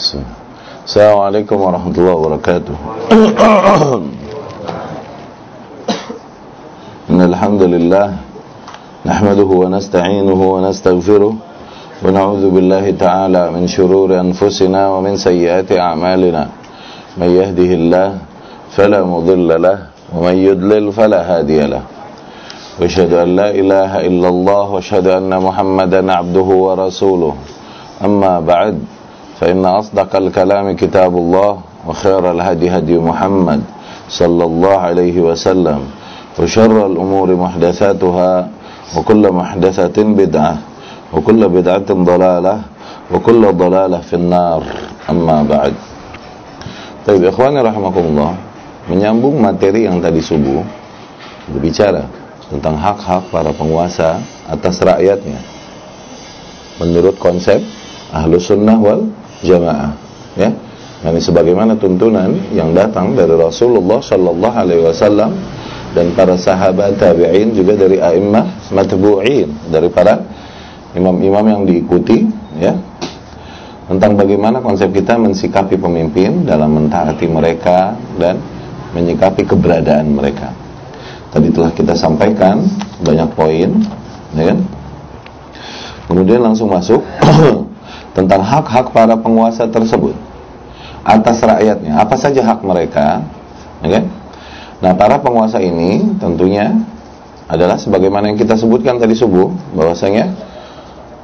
السلام عليكم ورحمة الله وبركاته. إن الحمد لله نحمده ونستعينه ونستغفره ونعوذ بالله تعالى من شرور أنفسنا ومن سيئات أعمالنا. من يهده الله فلا مضل له ومن يضلل فلا هادي له. وأشهد أن لا إله إلا الله وأشهد أن محمدا عبده ورسوله. أما بعد فإن أصدق الكلام كتاب الله وخير الهدي هدي محمد صلى الله عليه وسلم وشر الأمور محدثاتها وكل محدثة بدعة وكل بدعة ضلالة وكل ضلالة في النار أما بعد طيب إخواني رحمكم الله menyambung materi yang tadi subuh berbicara tentang hak-hak para penguasa atas rakyatnya menurut konsep ahlu sunnah wal jamaah ya ini sebagaimana tuntunan yang datang dari Rasulullah Shallallahu Alaihi Wasallam dan para sahabat tabi'in juga dari a'immah matbu'in dari para imam-imam yang diikuti ya tentang bagaimana konsep kita mensikapi pemimpin dalam mentaati mereka dan menyikapi keberadaan mereka. Tadi telah kita sampaikan banyak poin, ya kan? Kemudian langsung masuk tentang hak-hak para penguasa tersebut atas rakyatnya. Apa saja hak mereka? Okay? Nah, para penguasa ini tentunya adalah sebagaimana yang kita sebutkan tadi subuh bahwasanya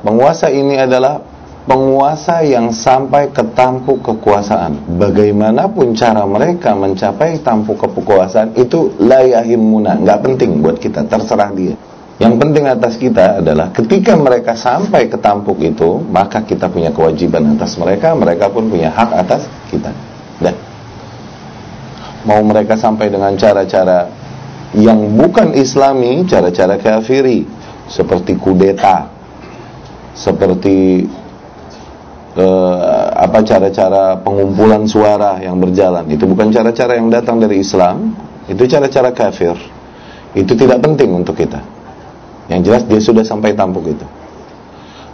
penguasa ini adalah penguasa yang sampai ke tampuk kekuasaan. Bagaimanapun cara mereka mencapai tampuk kekuasaan itu layahimuna, nggak penting buat kita, terserah dia. Yang penting atas kita adalah ketika mereka sampai ke tampuk itu, maka kita punya kewajiban atas mereka, mereka pun punya hak atas kita. Dan mau mereka sampai dengan cara-cara yang bukan islami, cara-cara kafiri, seperti kudeta, seperti uh, apa cara-cara pengumpulan suara yang berjalan, itu bukan cara-cara yang datang dari Islam, itu cara-cara kafir. Itu tidak penting untuk kita yang jelas dia sudah sampai tampuk itu.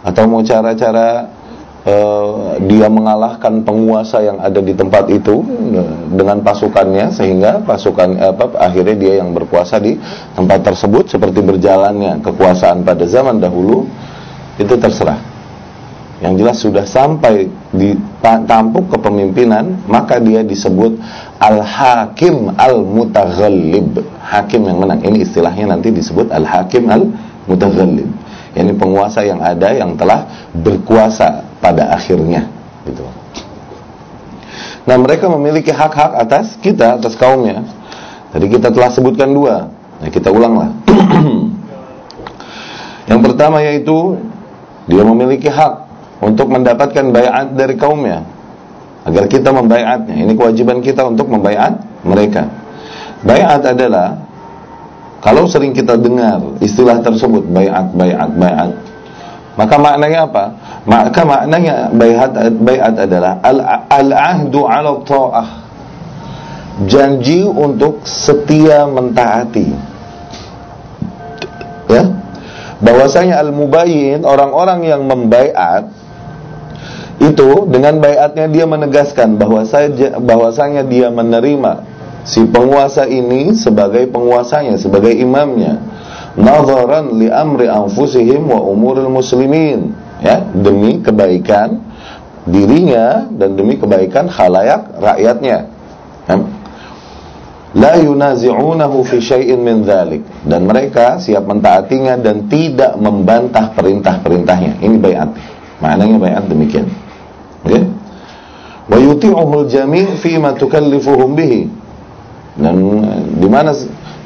Atau mau cara-cara uh, dia mengalahkan penguasa yang ada di tempat itu dengan pasukannya sehingga pasukan apa akhirnya dia yang berkuasa di tempat tersebut seperti berjalannya kekuasaan pada zaman dahulu itu terserah. Yang jelas sudah sampai di tampuk kepemimpinan maka dia disebut al-hakim al-mutaghallib hakim yang menang ini istilahnya nanti disebut al-hakim al-mutaghallib ini penguasa yang ada yang telah berkuasa pada akhirnya gitu. Nah mereka memiliki hak-hak atas kita atas kaumnya. Tadi kita telah sebutkan dua. Nah kita ulanglah. Yang pertama yaitu dia memiliki hak untuk mendapatkan bayat dari kaumnya. Agar kita membaiatnya. Ini kewajiban kita untuk membaiat mereka. Bayat adalah kalau sering kita dengar istilah tersebut bayat, bayat, bayat, maka maknanya apa? Maka maknanya bayat, bayat adalah al-ahdu ala ta'ah. Janji untuk setia mentaati. Ya? Bahwasanya al-mubayyin orang-orang yang membaiat itu dengan bayatnya dia menegaskan bahwa saja bahwasanya dia menerima si penguasa ini sebagai penguasanya, sebagai imamnya. Nazaran li amri anfusihim wa umuril muslimin, ya, demi kebaikan dirinya dan demi kebaikan khalayak rakyatnya. Ya. La yunazi'unahu fi syai'in min dhalik dan mereka siap mentaatinya dan tidak membantah perintah-perintahnya. Ini bayat. Maknanya bayat demikian. Ya. Wa yuti'uhul jami' fi ma tukallifuhum bihi. Dan di mana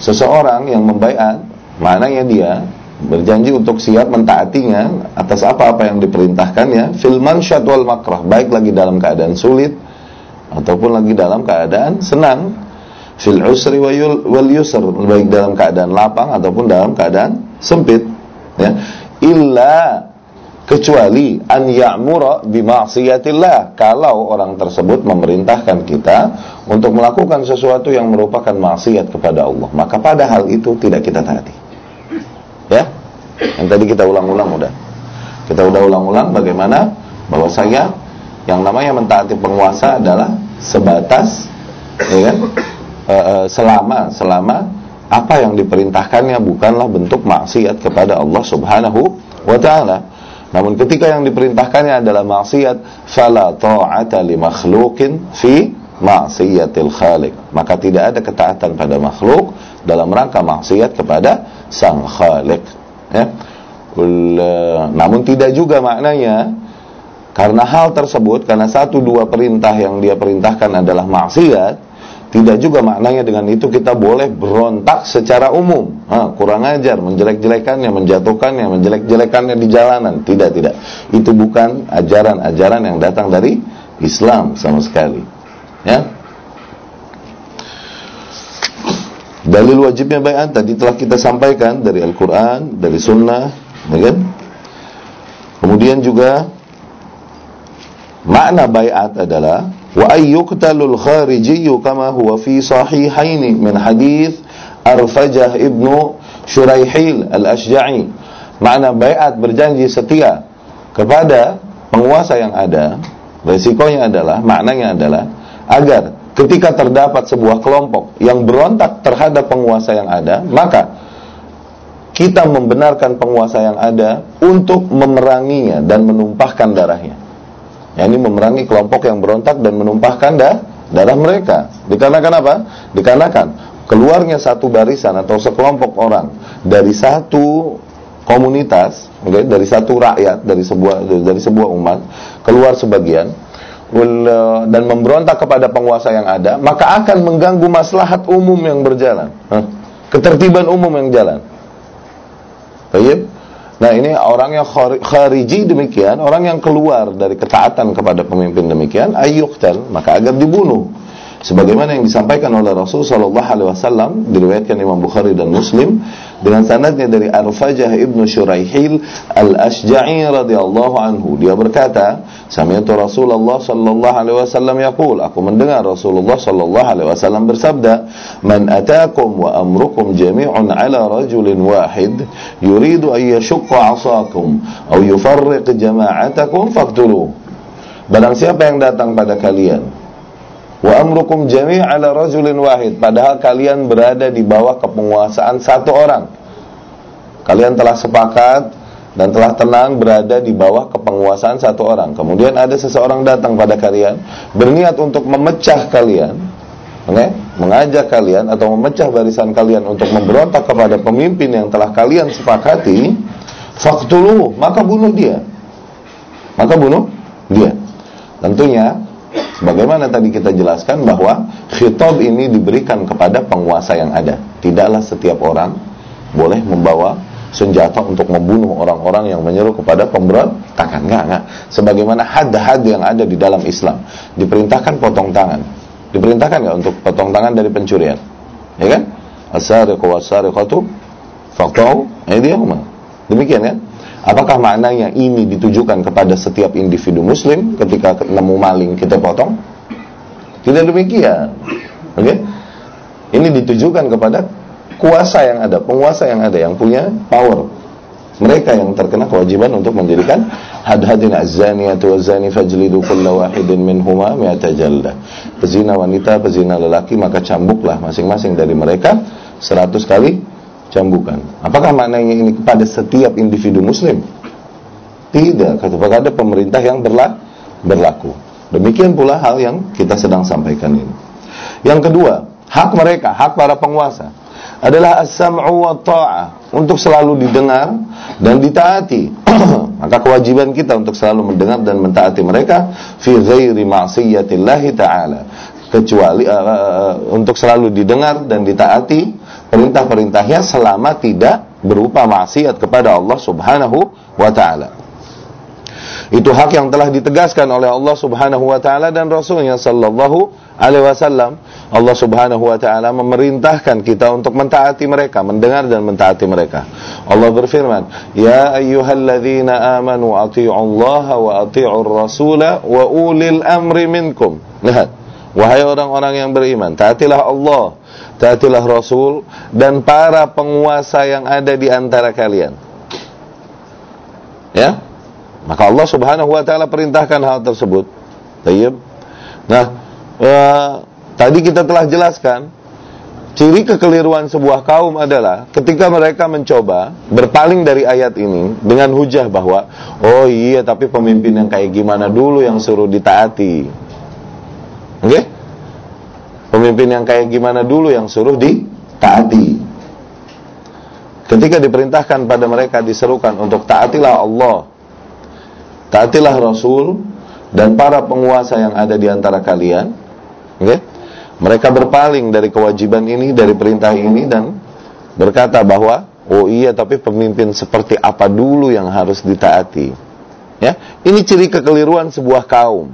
seseorang yang membaiat, maknanya dia berjanji untuk siap mentaatinya atas apa-apa yang diperintahkannya fil mansyad wal makrah, baik lagi dalam keadaan sulit ataupun lagi dalam keadaan senang. Fil usri wal yusr, baik dalam keadaan lapang ataupun dalam keadaan sempit. Ya. Illa kecuali an ya'mura bima'siyatillah kalau orang tersebut memerintahkan kita untuk melakukan sesuatu yang merupakan maksiat kepada Allah. Maka pada hal itu tidak kita taati. Ya? Yang tadi kita ulang-ulang udah. Kita udah ulang-ulang bagaimana bahwa saya Yang namanya mentaati penguasa adalah sebatas ya kan? E, e, selama selama apa yang diperintahkannya bukanlah bentuk maksiat kepada Allah Subhanahu wa taala. Namun ketika yang diperintahkannya adalah maksiat, fala ta'ata li makhluqin fi maksiatil khaliq. Maka tidak ada ketaatan pada makhluk dalam rangka maksiat kepada sang khaliq. Ya. Namun tidak juga maknanya karena hal tersebut, karena satu dua perintah yang dia perintahkan adalah maksiat, tidak juga maknanya dengan itu kita boleh berontak secara umum. Ha, kurang ajar, menjelek-jelekannya, menjatuhkannya, menjelek-jelekannya di jalanan. Tidak, tidak. Itu bukan ajaran-ajaran yang datang dari Islam sama sekali. Ya. Dalil wajibnya bayat tadi telah kita sampaikan dari Al-Quran, dari Sunnah, ya kan? Kemudian juga makna bayat adalah wa ayyuqtalul kharijiyyu kama huwa fi sahihain min hadis Arfajah ibnu Shuraihil al-Ashja'i. Makna bayat berjanji setia kepada penguasa yang ada resikonya adalah maknanya adalah agar ketika terdapat sebuah kelompok yang berontak terhadap penguasa yang ada maka kita membenarkan penguasa yang ada untuk memeranginya dan menumpahkan darahnya Ya, ini memerangi kelompok yang berontak dan menumpahkan dah, darah mereka. Dikarenakan apa? Dikarenakan keluarnya satu barisan atau sekelompok orang dari satu komunitas, okay, dari satu rakyat, dari sebuah dari sebuah umat, keluar sebagian dan memberontak kepada penguasa yang ada, maka akan mengganggu maslahat umum yang berjalan. Ketertiban umum yang jalan. Baik? Nah ini orang yang khariji demikian, orang yang keluar dari ketaatan kepada pemimpin demikian, ayyuktal, maka agar dibunuh sebagaimana yang disampaikan oleh Rasul sallallahu alaihi wasallam diriwayatkan Imam Bukhari dan Muslim dengan sanadnya dari Arfajah ibnu Shuraihil al-Ashja'i radhiyallahu anhu. Dia berkata sami'tu Rasulullah sallallahu alaihi wasallam yaqul. Aku mendengar Rasulullah sallallahu alaihi wasallam bersabda man atakum wa amrukum jami'un ala rajulin wahid yuridu an yashqa 'asakum aw yufarriq jama'atakum faqtuluhu Barang siapa yang datang pada kalian Wa amrukum jami' ala rajulin wahid. Padahal kalian berada di bawah kepenguasaan satu orang. Kalian telah sepakat dan telah tenang berada di bawah kepenguasaan satu orang. Kemudian ada seseorang datang pada kalian berniat untuk memecah kalian, okay? mengajak kalian atau memecah barisan kalian untuk memberontak kepada pemimpin yang telah kalian sepakati, faktulu maka bunuh dia. Maka bunuh dia. Tentunya Sebagaimana tadi kita jelaskan bahwa khitab ini diberikan kepada penguasa yang ada. Tidaklah setiap orang boleh membawa senjata untuk membunuh orang-orang yang menyeru kepada pemberontakan. Enggak, enggak. Sebagaimana had-had yang ada di dalam Islam. Diperintahkan potong tangan. Diperintahkan enggak untuk potong tangan dari pencurian? Ya kan? As-sariqu was-sariqatu faqta'u aydiyahuma. Demikian kan? Apakah maknanya ini ditujukan kepada setiap individu muslim ketika nemu maling kita potong? Tidak demikian. Oke? Okay? Ini ditujukan kepada kuasa yang ada, penguasa yang ada yang punya power. Mereka yang terkena kewajiban untuk menjadikan had-hadin az-zaniyatu fajlidu kulla wahidin minhuma mi'ata jaldah. Pezina wanita, pezina lelaki maka cambuklah masing-masing dari mereka 100 kali cambukan. Apakah maknanya ini kepada setiap individu muslim? Tidak, kepada pemerintah yang berlaku. Demikian pula hal yang kita sedang sampaikan ini. Yang kedua, hak mereka, hak para penguasa adalah as-sam'u wa ta'ah untuk selalu didengar dan ditaati. Maka kewajiban kita untuk selalu mendengar dan mentaati mereka fi ghairi ma'siyatillahi ta'ala. Kecuali uh, untuk selalu didengar dan ditaati perintah-perintahnya selama tidak berupa maksiat kepada Allah Subhanahu wa taala. Itu hak yang telah ditegaskan oleh Allah Subhanahu wa taala dan Rasulnya sallallahu alaihi wasallam. Allah Subhanahu wa taala memerintahkan kita untuk mentaati mereka, mendengar dan mentaati mereka. Allah berfirman, "Ya ayyuhalladzina amanu atti'u Allah wa atti'ur rasula wa ulil amri minkum." Lihat, wahai orang-orang yang beriman, taatilah Allah taatilah Rasul dan para penguasa yang ada di antara kalian. Ya? Maka Allah Subhanahu wa taala perintahkan hal tersebut. Tayyib. Nah, eh, tadi kita telah jelaskan ciri kekeliruan sebuah kaum adalah ketika mereka mencoba berpaling dari ayat ini dengan hujah bahwa oh iya tapi pemimpin yang kayak gimana dulu yang suruh ditaati. Oke? Okay? Pemimpin yang kayak gimana dulu yang suruh ditaati. Ketika diperintahkan pada mereka diserukan untuk taatilah Allah, taatilah Rasul dan para penguasa yang ada di antara kalian, okay? mereka berpaling dari kewajiban ini, dari perintah ini dan berkata bahwa oh iya tapi pemimpin seperti apa dulu yang harus ditaati. Ya, ini ciri kekeliruan sebuah kaum.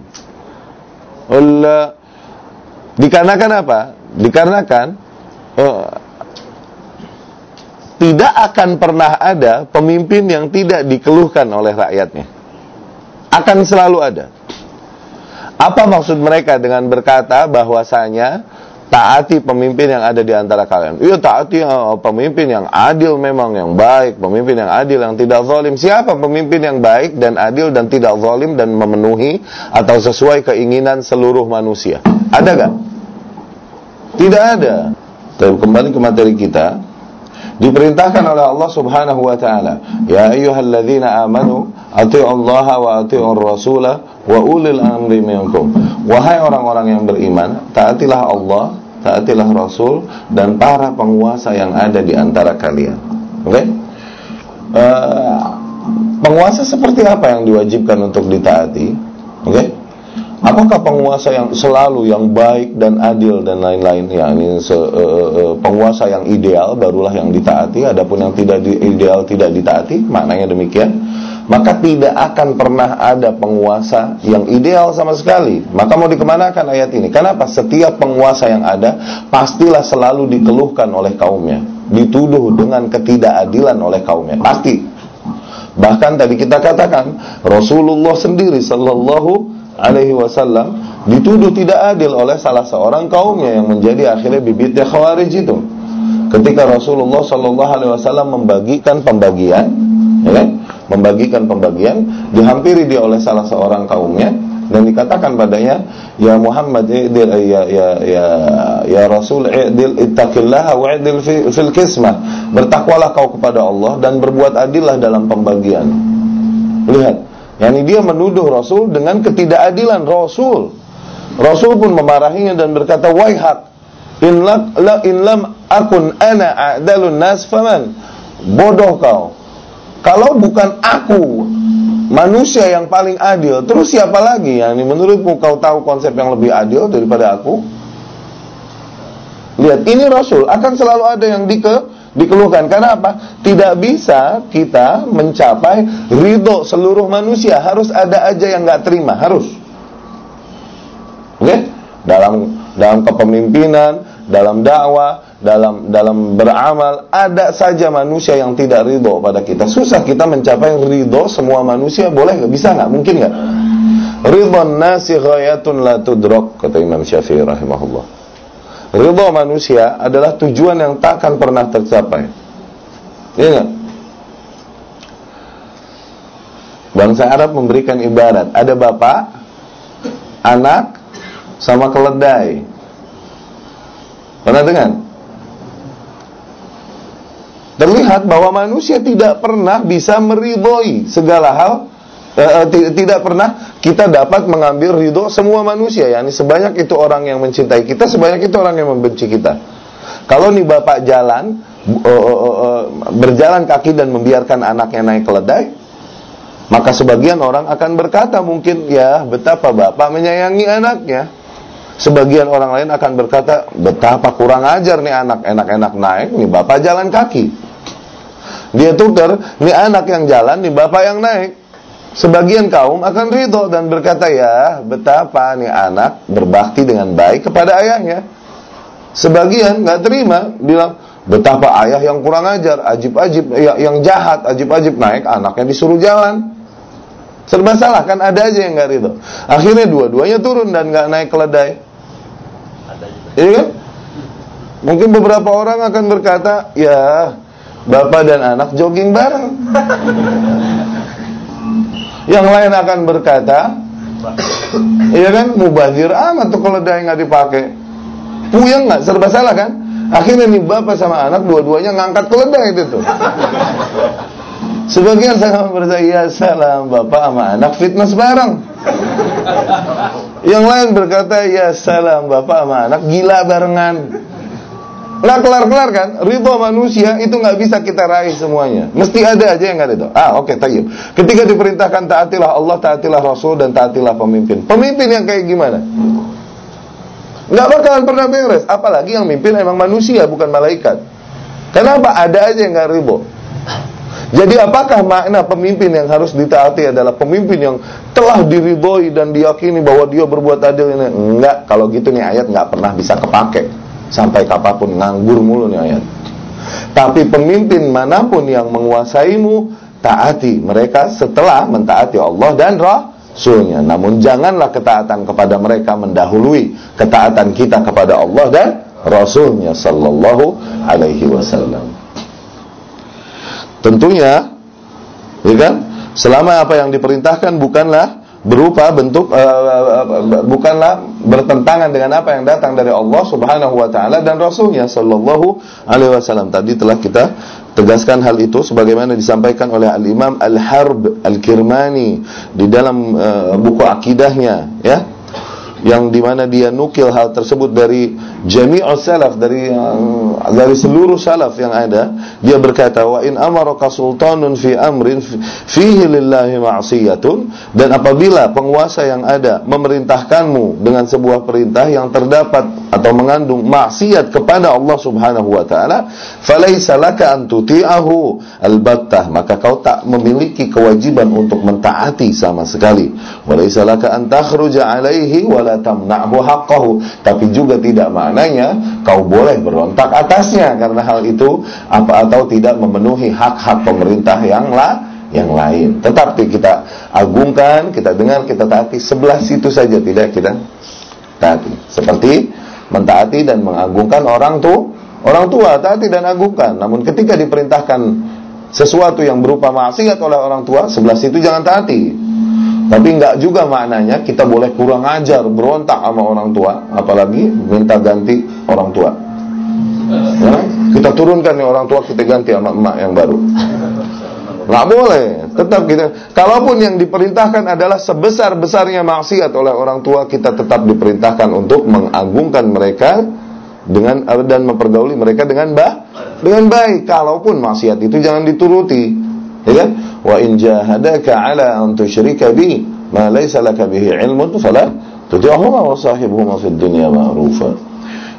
Allah dikarenakan apa? Dikarenakan uh, tidak akan pernah ada pemimpin yang tidak dikeluhkan oleh rakyatnya. Akan selalu ada. Apa maksud mereka dengan berkata bahwasanya taati pemimpin yang ada di antara kalian? Iya taati uh, pemimpin yang adil memang yang baik, pemimpin yang adil yang tidak zalim. Siapa pemimpin yang baik dan adil dan tidak zalim dan memenuhi atau sesuai keinginan seluruh manusia? Ada gak? Tidak ada. Tapi kembali ke materi kita, diperintahkan oleh Allah Subhanahu wa taala ya ayyuhalladzina amanu Allah wa atii'ur rasul wa ulil amri minkum wahai orang-orang yang beriman taatilah Allah taatilah Rasul dan para penguasa yang ada di antara kalian. Oke? Okay? eh, penguasa seperti apa yang diwajibkan untuk ditaati? Oke? Okay? Apakah penguasa yang selalu yang baik dan adil dan lain-lain? Ya ini se, uh, uh, penguasa yang ideal barulah yang ditaati. Adapun yang tidak di, ideal tidak ditaati maknanya demikian maka tidak akan pernah ada penguasa yang ideal sama sekali. Maka mau dikemanakan ayat ini? Kenapa? Setiap penguasa yang ada pastilah selalu dikeluhkan oleh kaumnya. Dituduh dengan ketidakadilan oleh kaumnya. Pasti. Bahkan tadi kita katakan Rasulullah sendiri sallallahu alaihi wasallam dituduh tidak adil oleh salah seorang kaumnya yang menjadi akhirnya bibitnya khawarij itu. Ketika Rasulullah Shallallahu alaihi wasallam membagikan pembagian, ya kan? Membagikan pembagian, dihampiri dia oleh salah seorang kaumnya dan dikatakan padanya, "Ya Muhammad, idil ya ya ya ya Rasul, idil wa idil fil kismah." Bertakwalah kau kepada Allah dan berbuat adillah dalam pembagian. Lihat, Yani dia menuduh Rasul dengan ketidakadilan Rasul. Rasul pun memarahinya dan berkata, "Waihak, in la in lam akun ana a'dalun nas faman?" Bodoh kau. Kalau bukan aku manusia yang paling adil, terus siapa lagi? Yani menurutmu kau tahu konsep yang lebih adil daripada aku? Lihat, ini Rasul akan selalu ada yang dike dikeluhkan. Karena apa? Tidak bisa kita mencapai ridho seluruh manusia. Harus ada aja yang nggak terima. Harus. Oke? Okay? Dalam dalam kepemimpinan, dalam dakwah, dalam dalam beramal, ada saja manusia yang tidak ridho pada kita. Susah kita mencapai ridho semua manusia. Boleh nggak? Bisa nggak? Mungkin nggak? Ridho nasi ghayatun la tudrok kata Imam Syafi'i rahimahullah. Ridho manusia adalah tujuan yang tak akan pernah tercapai. Gak? Bangsa Arab memberikan ibarat Ada bapak Anak Sama keledai Pernah dengar? Terlihat bahwa manusia tidak pernah bisa meridhoi segala hal uh, tidak pernah kita dapat mengambil ridho semua manusia. Yakni sebanyak itu orang yang mencintai kita sebanyak itu orang yang membenci kita. Kalau nih bapak jalan uh, uh, uh, berjalan kaki dan membiarkan anaknya naik keledai maka sebagian orang akan berkata mungkin ya betapa bapak menyayangi anaknya sebagian orang lain akan berkata betapa kurang ajar nih anak enak-enak naik nih bapak jalan kaki dia tukar nih anak yang jalan nih bapak yang naik Sebagian kaum akan ridho dan berkata ya betapa nih anak berbakti dengan baik kepada ayahnya. Sebagian nggak terima bilang betapa ayah yang kurang ajar, ajib-ajib, ya, yang jahat, ajib-ajib naik anaknya disuruh jalan. Serba salah kan ada aja yang nggak ridho. Akhirnya dua-duanya turun dan nggak naik keledai. Iya kan? Mungkin beberapa orang akan berkata, ya bapak dan anak jogging bareng. Yang lain akan berkata, Iya kan? Mubazir amat tuh kalau nggak dipakai. Puyeng nggak? Serba salah kan? Akhirnya nih bapak sama anak dua-duanya ngangkat keledai itu tuh. Sebagian saya berkata, ya salam bapak sama anak fitness bareng. Yang lain berkata, ya salam bapak sama anak gila barengan. Nggak kelar-kelar kan? Ridho manusia itu nggak bisa kita raih semuanya. Mesti ada aja yang nggak itu. Ah, oke, okay, tayyib. Ketika diperintahkan taatilah Allah, taatilah Rasul, dan taatilah pemimpin. Pemimpin yang kayak gimana? Nggak bakalan pernah beres. Apalagi yang mimpin emang manusia, bukan malaikat. Kenapa? Ada aja yang nggak ridho. Jadi apakah makna pemimpin yang harus ditaati adalah pemimpin yang telah diridhoi dan diyakini bahwa dia berbuat adil ini? Enggak, kalau gitu nih ayat nggak pernah bisa kepake sampai kapan pun nganggur mulu nih ayat. Tapi pemimpin mana pun yang menguasaimu taati mereka setelah mentaati Allah dan Rasulnya. Namun janganlah ketaatan kepada mereka mendahului ketaatan kita kepada Allah dan Rasulnya Sallallahu Alaihi Wasallam. Tentunya, ya kan? Selama apa yang diperintahkan bukanlah berupa bentuk uh, bukanlah bertentangan dengan apa yang datang dari Allah Subhanahu wa taala dan rasulnya sallallahu alaihi wasallam. Tadi telah kita tegaskan hal itu sebagaimana disampaikan oleh Al-Imam Al-Harb Al-Kirmani di dalam uh, buku akidahnya ya yang di mana dia nukil hal tersebut dari jami'ul salaf dari uh, dari seluruh salaf yang ada dia berkata wa in amaraka sultanun fi amrin fihi lillahi ma'siyatun dan apabila penguasa yang ada memerintahkanmu dengan sebuah perintah yang terdapat atau mengandung maksiat kepada Allah Subhanahu wa taala falaisa laka an tuti'ahu. Albattah maka kau tak memiliki kewajiban untuk mentaati sama sekali. Walaisa laka an takhruja alaihi wala tamna'hu haqqahu. Tapi juga tidak maknanya kau boleh berontak atasnya. Karena hal itu apa atau tidak memenuhi hak-hak pemerintah yang lah yang lain. Tetapi kita agungkan kita dengar kita taati sebelah situ saja. Tidak kita taati. Seperti mentaati dan mengagungkan orang tuh orang tua. Taati dan agungkan. Namun ketika diperintahkan sesuatu yang berupa maksiat oleh orang tua sebelah situ jangan taati tapi enggak juga maknanya kita boleh kurang ajar, berontak sama orang tua, apalagi minta ganti orang tua. Ya? Kita turunkan nih orang tua, kita ganti sama emak yang baru. Enggak boleh. Tetap kita. Kalaupun yang diperintahkan adalah sebesar-besarnya maksiat oleh orang tua, kita tetap diperintahkan untuk mengagungkan mereka dengan dan mempergauli mereka dengan bah dengan baik. Kalaupun maksiat itu jangan dituruti. Ya kan? Wa in jahadaka ala an tusyrika bi ma laysa laka bihi ilmun fala tuti'huma wa sahibuhuma fid dunya ma'rufa.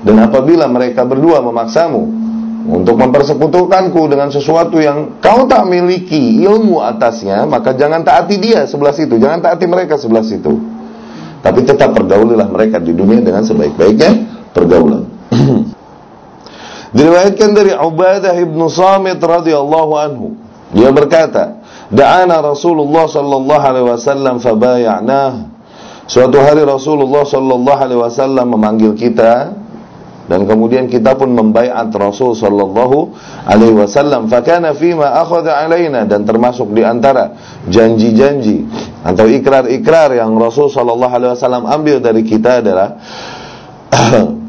Dan apabila mereka berdua memaksamu untuk mempersekutukanku dengan sesuatu yang kau tak miliki ilmu atasnya, maka jangan taati dia sebelah situ, jangan taati mereka sebelah situ. Tapi tetap pergaulilah mereka di dunia dengan sebaik-baiknya pergaulan. Diriwayatkan dari Ubadah ibn Samit radhiyallahu anhu dia berkata, "Da'ana Rasulullah sallallahu alaihi wasallam fabay'nah." Suatu hari Rasulullah sallallahu alaihi wasallam memanggil kita dan kemudian kita pun membaiat Rasul sallallahu alaihi wasallam. Fakana fima akhadha alaina dan termasuk di antara janji-janji atau ikrar-ikrar yang Rasul sallallahu alaihi wasallam ambil dari kita adalah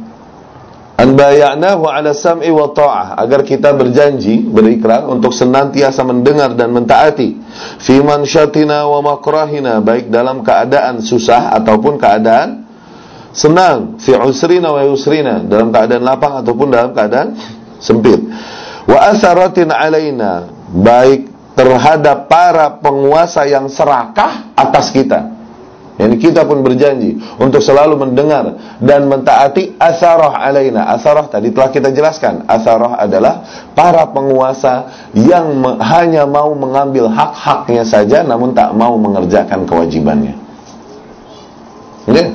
an ala sam'i wa ta'ah. Agar kita berjanji berikrar untuk senantiasa mendengar dan mentaati. Fi mansyatina wa makrahina. Baik dalam keadaan susah ataupun keadaan senang. Fi usrina wa yusrina. Dalam keadaan lapang ataupun dalam keadaan sempit. Wa asaratin alaina. Baik terhadap para penguasa yang serakah atas kita Yani kita pun berjanji untuk selalu mendengar dan mentaati asarah alaina. Asarah tadi telah kita jelaskan. Asarah adalah para penguasa yang hanya mau mengambil hak-haknya saja namun tak mau mengerjakan kewajibannya. Okay?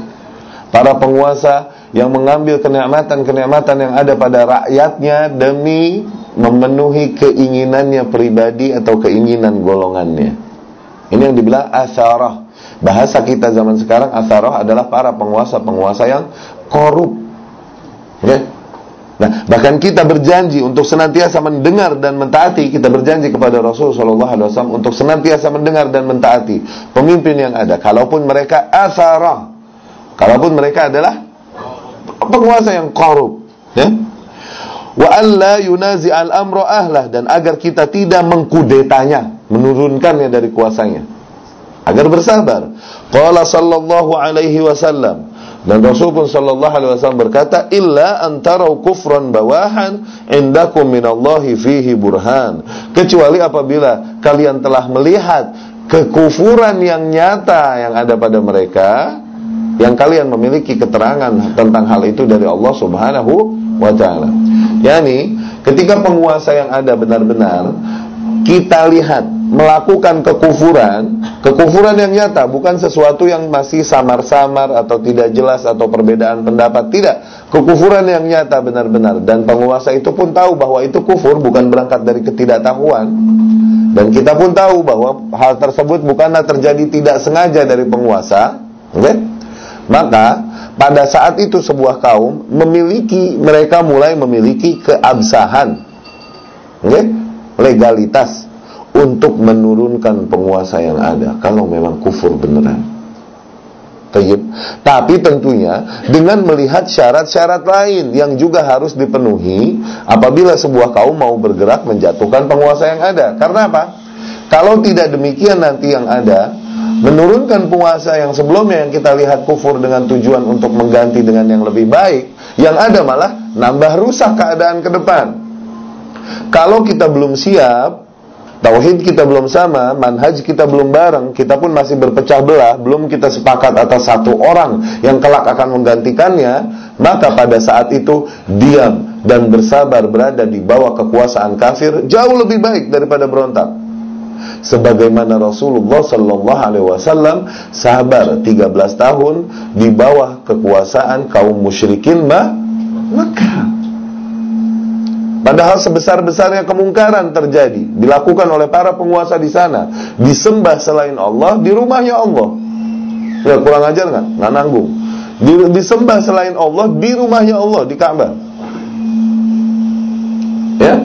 Para penguasa yang mengambil kenikmatan-kenikmatan yang ada pada rakyatnya demi memenuhi keinginannya pribadi atau keinginan golongannya. Ini yang dibilang asarah Bahasa kita zaman sekarang asaroh adalah para penguasa-penguasa yang korup. Okay? Nah, bahkan kita berjanji untuk senantiasa mendengar dan mentaati, kita berjanji kepada Rasul Shallallahu Alaihi Wasallam untuk senantiasa mendengar dan mentaati pemimpin yang ada. Kalaupun mereka asara, kalaupun mereka adalah penguasa yang korup, ya. Wa alla yunazi al ahlah dan agar kita tidak mengkudetanya, menurunkannya dari kuasanya. Agar bersabar. Qala sallallahu alaihi wasallam dan Rasul pun sallallahu alaihi wasallam berkata, "Illa antarau kufran bawahan indakum minallahi fihi burhan." Kecuali apabila kalian telah melihat kekufuran yang nyata yang ada pada mereka, yang kalian memiliki keterangan tentang hal itu dari Allah Subhanahu wa taala. Yani, ketika penguasa yang ada benar-benar kita lihat melakukan kekufuran, kekufuran yang nyata bukan sesuatu yang masih samar-samar atau tidak jelas atau perbedaan pendapat, tidak. Kekufuran yang nyata benar-benar dan penguasa itu pun tahu bahwa itu kufur bukan berangkat dari ketidaktahuan. Dan kita pun tahu bahwa hal tersebut bukanlah terjadi tidak sengaja dari penguasa? Okay? Maka pada saat itu sebuah kaum memiliki mereka mulai memiliki keabsahan. Okay? Legalitas untuk menurunkan penguasa yang ada kalau memang kufur beneran. Tayyib. Tapi tentunya dengan melihat syarat-syarat lain yang juga harus dipenuhi apabila sebuah kaum mau bergerak menjatuhkan penguasa yang ada. Karena apa? Kalau tidak demikian nanti yang ada menurunkan penguasa yang sebelumnya yang kita lihat kufur dengan tujuan untuk mengganti dengan yang lebih baik, yang ada malah nambah rusak keadaan ke depan. Kalau kita belum siap, Tauhid kita belum sama, manhaj kita belum bareng, kita pun masih berpecah belah, belum kita sepakat atas satu orang yang kelak akan menggantikannya, maka pada saat itu diam dan bersabar berada di bawah kekuasaan kafir jauh lebih baik daripada berontak. Sebagaimana Rasulullah Sallallahu Alaihi Wasallam sabar 13 tahun di bawah kekuasaan kaum musyrikin Makkah. Padahal sebesar-besarnya kemungkaran terjadi dilakukan oleh para penguasa di sana, disembah selain Allah di rumahnya Allah. Ya kurang ajar nggak? Nggak nanggung. Disembah selain Allah di rumahnya Allah di Ka'bah. Ya.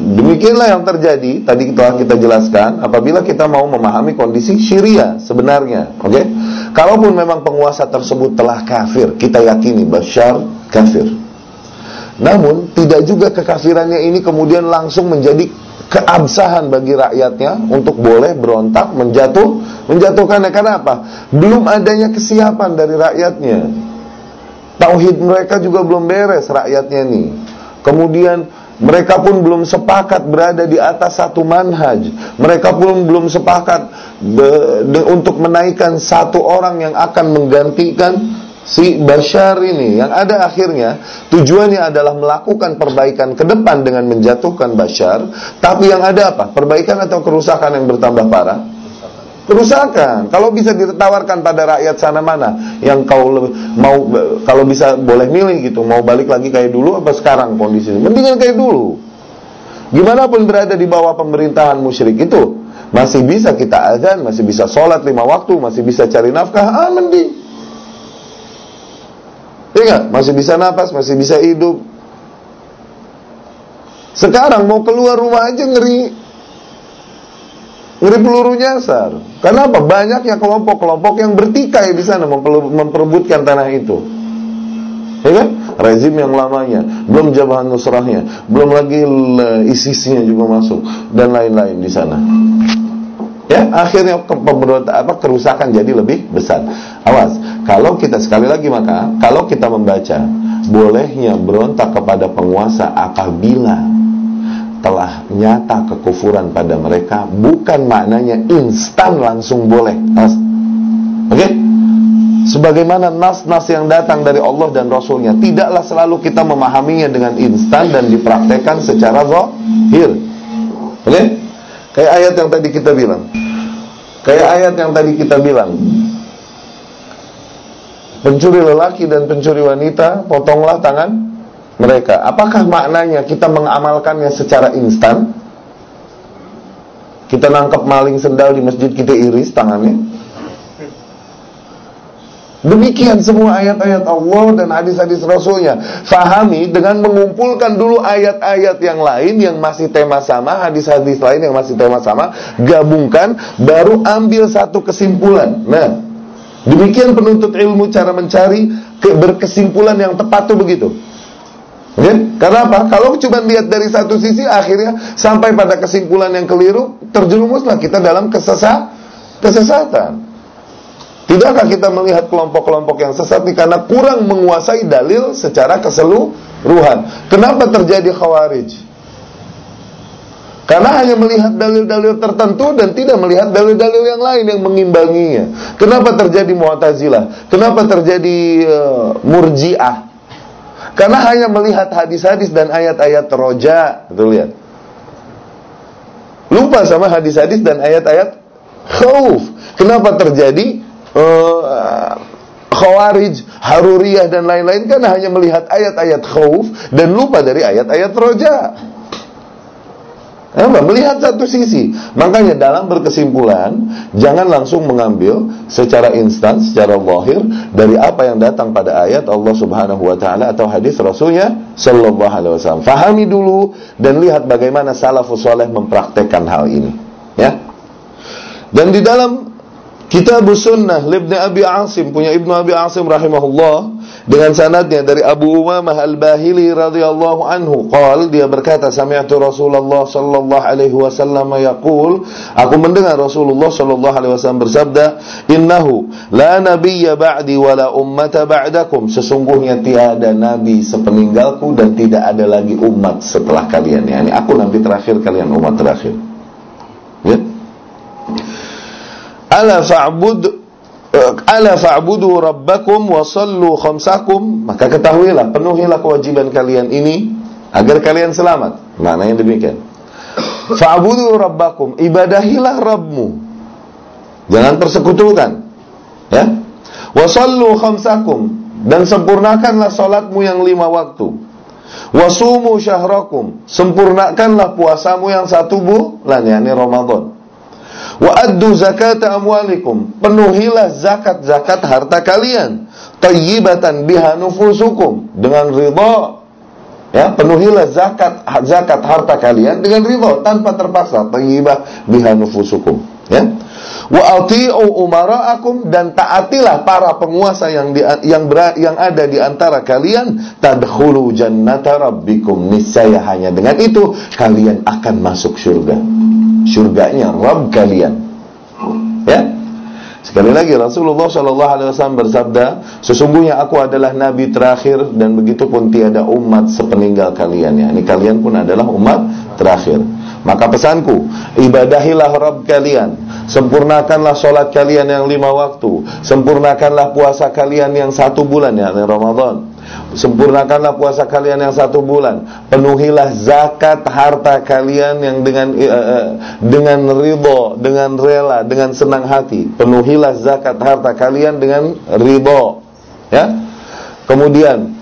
Demikianlah yang terjadi tadi telah kita jelaskan apabila kita mau memahami kondisi Syria sebenarnya, oke? Okay? Kalaupun memang penguasa tersebut telah kafir, kita yakini Bashar kafir. Namun tidak juga kekafirannya ini kemudian langsung menjadi keabsahan bagi rakyatnya untuk boleh berontak, menjatuh, menjatuhkannya karena apa? Belum adanya kesiapan dari rakyatnya. Tauhid mereka juga belum beres rakyatnya nih. Kemudian mereka pun belum sepakat berada di atas satu manhaj. Mereka pun belum sepakat be, de, untuk menaikkan satu orang yang akan menggantikan si Bashar ini. Yang ada akhirnya tujuannya adalah melakukan perbaikan ke depan dengan menjatuhkan Bashar. Tapi yang ada apa? Perbaikan atau kerusakan yang bertambah parah? kerusakan. Kalau bisa ditawarkan pada rakyat sana mana yang kau mau kalau bisa boleh milih gitu, mau balik lagi kayak dulu apa sekarang kondisinya? Mendingan kayak dulu. Gimana pun berada di bawah pemerintahan musyrik itu, masih bisa kita azan, masih bisa sholat lima waktu, masih bisa cari nafkah, ah mending. Iya Masih bisa nafas, masih bisa hidup. Sekarang mau keluar rumah aja ngeri ngeri peluru nyasar. Karena apa? Banyaknya kelompok-kelompok yang bertikai di sana memperebutkan tanah itu. Ya kan? Rezim yang lamanya, belum Jabhan Nusrahnya, belum lagi ISISnya juga masuk dan lain-lain di sana. Ya, akhirnya pemberontak apa kerusakan jadi lebih besar. Awas, kalau kita sekali lagi maka kalau kita membaca bolehnya berontak kepada penguasa apabila telah nyata kekufuran pada mereka bukan maknanya instan langsung boleh. Oke? Okay? Sebagaimana nas-nas yang datang dari Allah dan Rasulnya Tidaklah selalu kita memahaminya dengan instan dan dipraktekkan secara zahir Oke? Okay? Kayak ayat yang tadi kita bilang Kayak ayat yang tadi kita bilang Pencuri lelaki dan pencuri wanita Potonglah tangan mereka. Apakah maknanya kita mengamalkannya secara instan? Kita nangkep maling sendal di masjid kita iris tangannya. Demikian semua ayat-ayat Allah dan hadis-hadis Rasulnya. Fahami dengan mengumpulkan dulu ayat-ayat yang lain yang masih tema sama, hadis-hadis lain yang masih tema sama, gabungkan, baru ambil satu kesimpulan. Nah, demikian penuntut ilmu cara mencari berkesimpulan yang tepat tuh begitu. Ya? Karena apa? Kalau cuma lihat dari satu sisi, akhirnya sampai pada kesimpulan yang keliru, terjerumuslah kita dalam kesesat, kesesatan. Tidakkah kita melihat kelompok-kelompok yang sesat ini karena kurang menguasai dalil secara keseluruhan? Kenapa terjadi khawarij? Karena hanya melihat dalil-dalil tertentu dan tidak melihat dalil-dalil yang lain yang mengimbanginya. Kenapa terjadi Mu'tazilah? Kenapa terjadi uh, Murji'ah? Karena hanya melihat hadis-hadis dan ayat-ayat roja, tuh lihat. Lupa sama hadis-hadis dan ayat-ayat khauf. Kenapa terjadi uh, Khawarij, Haruriyah dan lain-lain kan hanya melihat ayat-ayat khauf dan lupa dari ayat-ayat roja. Apa? Melihat satu sisi. Makanya dalam berkesimpulan, jangan langsung mengambil secara instan, secara lahir dari apa yang datang pada ayat Allah Subhanahu wa taala atau hadis Rasulnya sallallahu alaihi wasallam. Fahami dulu dan lihat bagaimana salafus saleh mempraktekkan hal ini, ya. Dan di dalam Kitab Sunnah Ibnu Abi Asim punya Ibnu Abi Asim rahimahullah dengan sanadnya dari Abu Umamah Al-Bahili radhiyallahu anhu. Dia berkata sami'tu Rasulullah sallallahu alaihi wasallam yaqul aku mendengar Rasulullah sallallahu alaihi wasallam bersabda innahu la nabiyya ba'di wala ummata ba'dakum. Sesungguhnya tiada nabi sepeninggalku dan tidak ada lagi umat setelah kalian. Yakni aku nabi terakhir kalian umat terakhir ala fa'bud eh, ala fa'budu rabbakum wa sallu khamsakum. Maka ketahuilah penuhilah kewajiban kalian ini agar kalian selamat. Maknanya demikian. Fa'budu rabbakum ibadahilah rabbmu. Jangan persekutukan ya. Wa sallu khamsakum dan sempurnakanlah salatmu yang lima waktu. Wasumu syahrakum sempurnakanlah puasamu yang satu bulan yakni Ramadan Wa addu zakata amwalikum. Penuhilah zakat-zakat harta kalian. Tayyibatan biha nufusukum. Dengan ridha. Ya, penuhilah zakat zakat harta kalian dengan ridha tanpa terpaksa. Tayyibah biha nufusukum. Ya. Wa ati'u umara'akum dan taatilah para penguasa yang di, yang ber, yang ada di antara kalian tadkhulu jannata rabbikum niscaya hanya dengan itu kalian akan masuk surga surganya Rabb kalian. Ya. Sekali lagi Rasulullah Shallallahu Alaihi Wasallam bersabda, sesungguhnya aku adalah nabi terakhir dan begitu pun tiada umat sepeninggal kalian ya. Ini kalian pun adalah umat terakhir. Maka pesanku, ibadahilah Rabb kalian, sempurnakanlah sholat kalian yang lima waktu, sempurnakanlah puasa kalian yang satu bulan ya, Ramadan. Sempurnakanlah puasa kalian yang satu bulan. Penuhilah zakat harta kalian yang dengan uh, dengan ridho, dengan rela, dengan senang hati. Penuhilah zakat harta kalian dengan ridho. Ya. Kemudian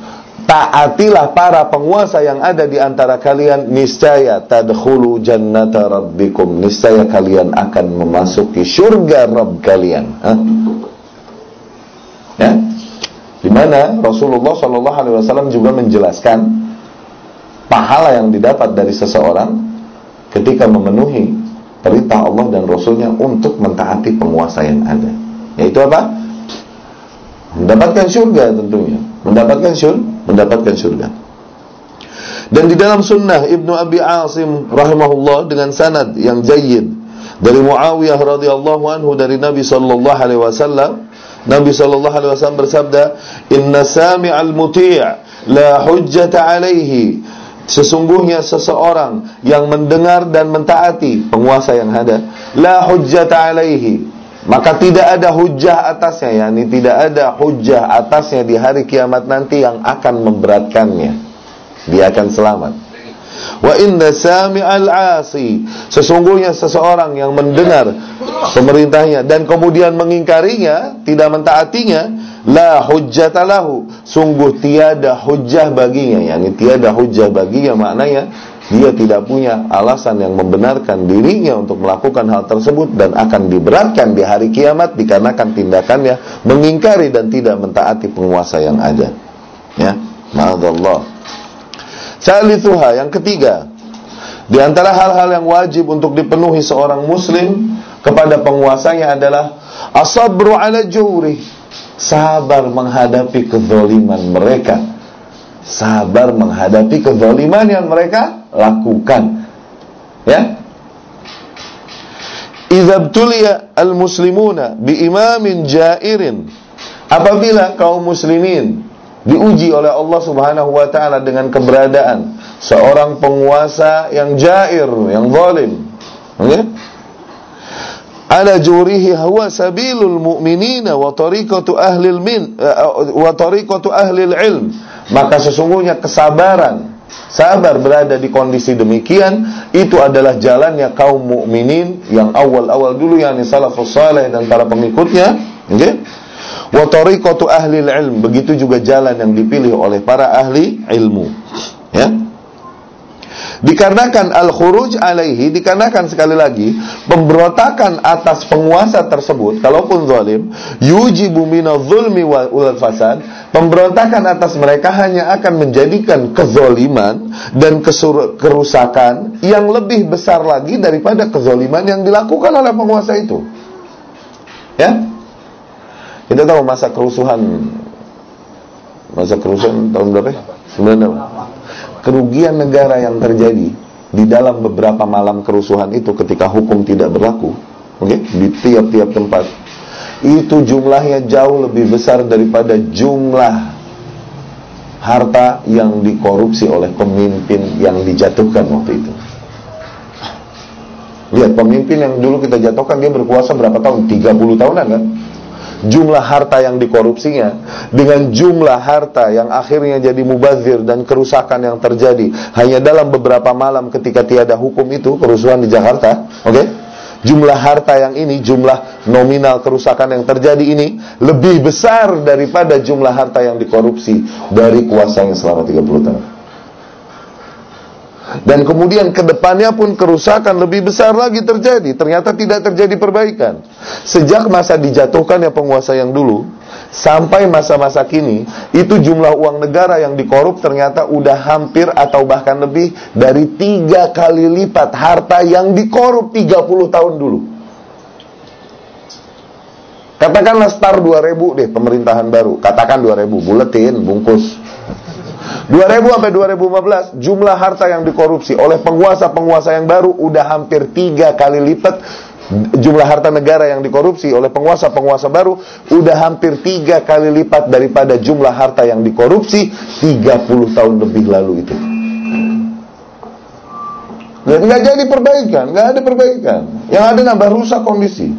taatilah para penguasa yang ada di antara kalian niscaya tadkhulu jannata rabbikum niscaya kalian akan memasuki surga Rabb kalian. Hah? Ya? Di mana Rasulullah Shallallahu Alaihi Wasallam juga menjelaskan pahala yang didapat dari seseorang ketika memenuhi perintah Allah dan Rasulnya untuk mentaati penguasa yang ada. Yaitu apa? Mendapatkan surga tentunya. Mendapatkan surga, mendapatkan surga. Dan di dalam sunnah Ibnu Abi Asim rahimahullah dengan sanad yang jayyid dari Muawiyah radhiyallahu anhu dari Nabi sallallahu alaihi wasallam Nabi sallallahu alaihi wasallam bersabda, "Inna sami'al muti' la hujjata alaihi." Sesungguhnya seseorang yang mendengar dan mentaati penguasa yang ada, la hujjata alaihi. Maka tidak ada hujah atasnya, yakni tidak ada hujah atasnya di hari kiamat nanti yang akan memberatkannya. Dia akan selamat. Wa inna sami'al asi Sesungguhnya seseorang yang mendengar pemerintahnya dan kemudian mengingkarinya, tidak mentaatinya, la hujjata lahu. Sungguh tiada hujjah baginya, yakni tiada hujjah baginya maknanya dia tidak punya alasan yang membenarkan dirinya untuk melakukan hal tersebut dan akan diberatkan di hari kiamat dikarenakan tindakannya mengingkari dan tidak mentaati penguasa yang ada. Ya, ma'adallah. Salithuha yang ketiga, di antara hal-hal yang wajib untuk dipenuhi seorang muslim kepada penguasanya adalah asabru ala juri, sabar menghadapi kezaliman mereka. Sabar menghadapi kezaliman yang mereka lakukan. Ya. Idza btuliya al-muslimuna bi imamin jairin. Apabila kaum muslimin diuji oleh Allah Subhanahu wa taala dengan keberadaan seorang penguasa yang jair, yang zalim. Okay? Ala jurihi huwa sabilul mu'minina wa tariqatu ahli min eh, wa tariqatu ahli ilm. Maka sesungguhnya kesabaran sabar berada di kondisi demikian itu adalah jalannya kaum mukminin yang awal-awal dulu yang salafus saleh dan para pengikutnya okay? Wa tariqatu ahli ilm begitu juga jalan yang dipilih oleh para ahli ilmu ya Dikarenakan al-khuruj alaihi, dikarenakan sekali lagi pemberontakan atas penguasa tersebut, kalaupun zalim, yujibu minadh-dhulmi wal fasad, pemberontakan atas mereka hanya akan menjadikan kezoliman dan kerusakan yang lebih besar lagi daripada kezoliman yang dilakukan oleh penguasa itu. Ya? Kita tahu masa kerusuhan masa kerusuhan tahun berapa? 96 kerugian negara yang terjadi di dalam beberapa malam kerusuhan itu ketika hukum tidak berlaku, oke, okay, di tiap-tiap tempat, itu jumlahnya jauh lebih besar daripada jumlah harta yang dikorupsi oleh pemimpin yang dijatuhkan waktu itu. Lihat pemimpin yang dulu kita jatuhkan dia berkuasa berapa tahun? 30 tahunan kan? Jumlah harta yang dikorupsinya dengan jumlah harta yang akhirnya jadi mubazir dan kerusakan yang terjadi hanya dalam beberapa malam ketika tiada hukum itu kerusuhan di Jakarta oke okay? jumlah harta yang ini jumlah nominal kerusakan yang terjadi ini lebih besar daripada jumlah harta yang dikorupsi dari kuasanya selama 30 tahun dan kemudian ke depannya pun kerusakan lebih besar lagi terjadi. Ternyata tidak terjadi perbaikan. Sejak masa dijatuhkan yang penguasa yang dulu, sampai masa-masa kini, itu jumlah uang negara yang dikorup ternyata udah hampir atau bahkan lebih dari tiga kali lipat harta yang dikorup 30 tahun dulu. Katakanlah start 2000 deh pemerintahan baru. Katakan 2000, buletin, bungkus. 2000 sampai 2015 jumlah harta yang dikorupsi oleh penguasa-penguasa yang baru udah hampir tiga kali lipat jumlah harta negara yang dikorupsi oleh penguasa-penguasa baru udah hampir tiga kali lipat daripada jumlah harta yang dikorupsi 30 tahun lebih lalu itu. Nggak jadi perbaikan, nggak ada perbaikan. Yang ada nambah rusak kondisi.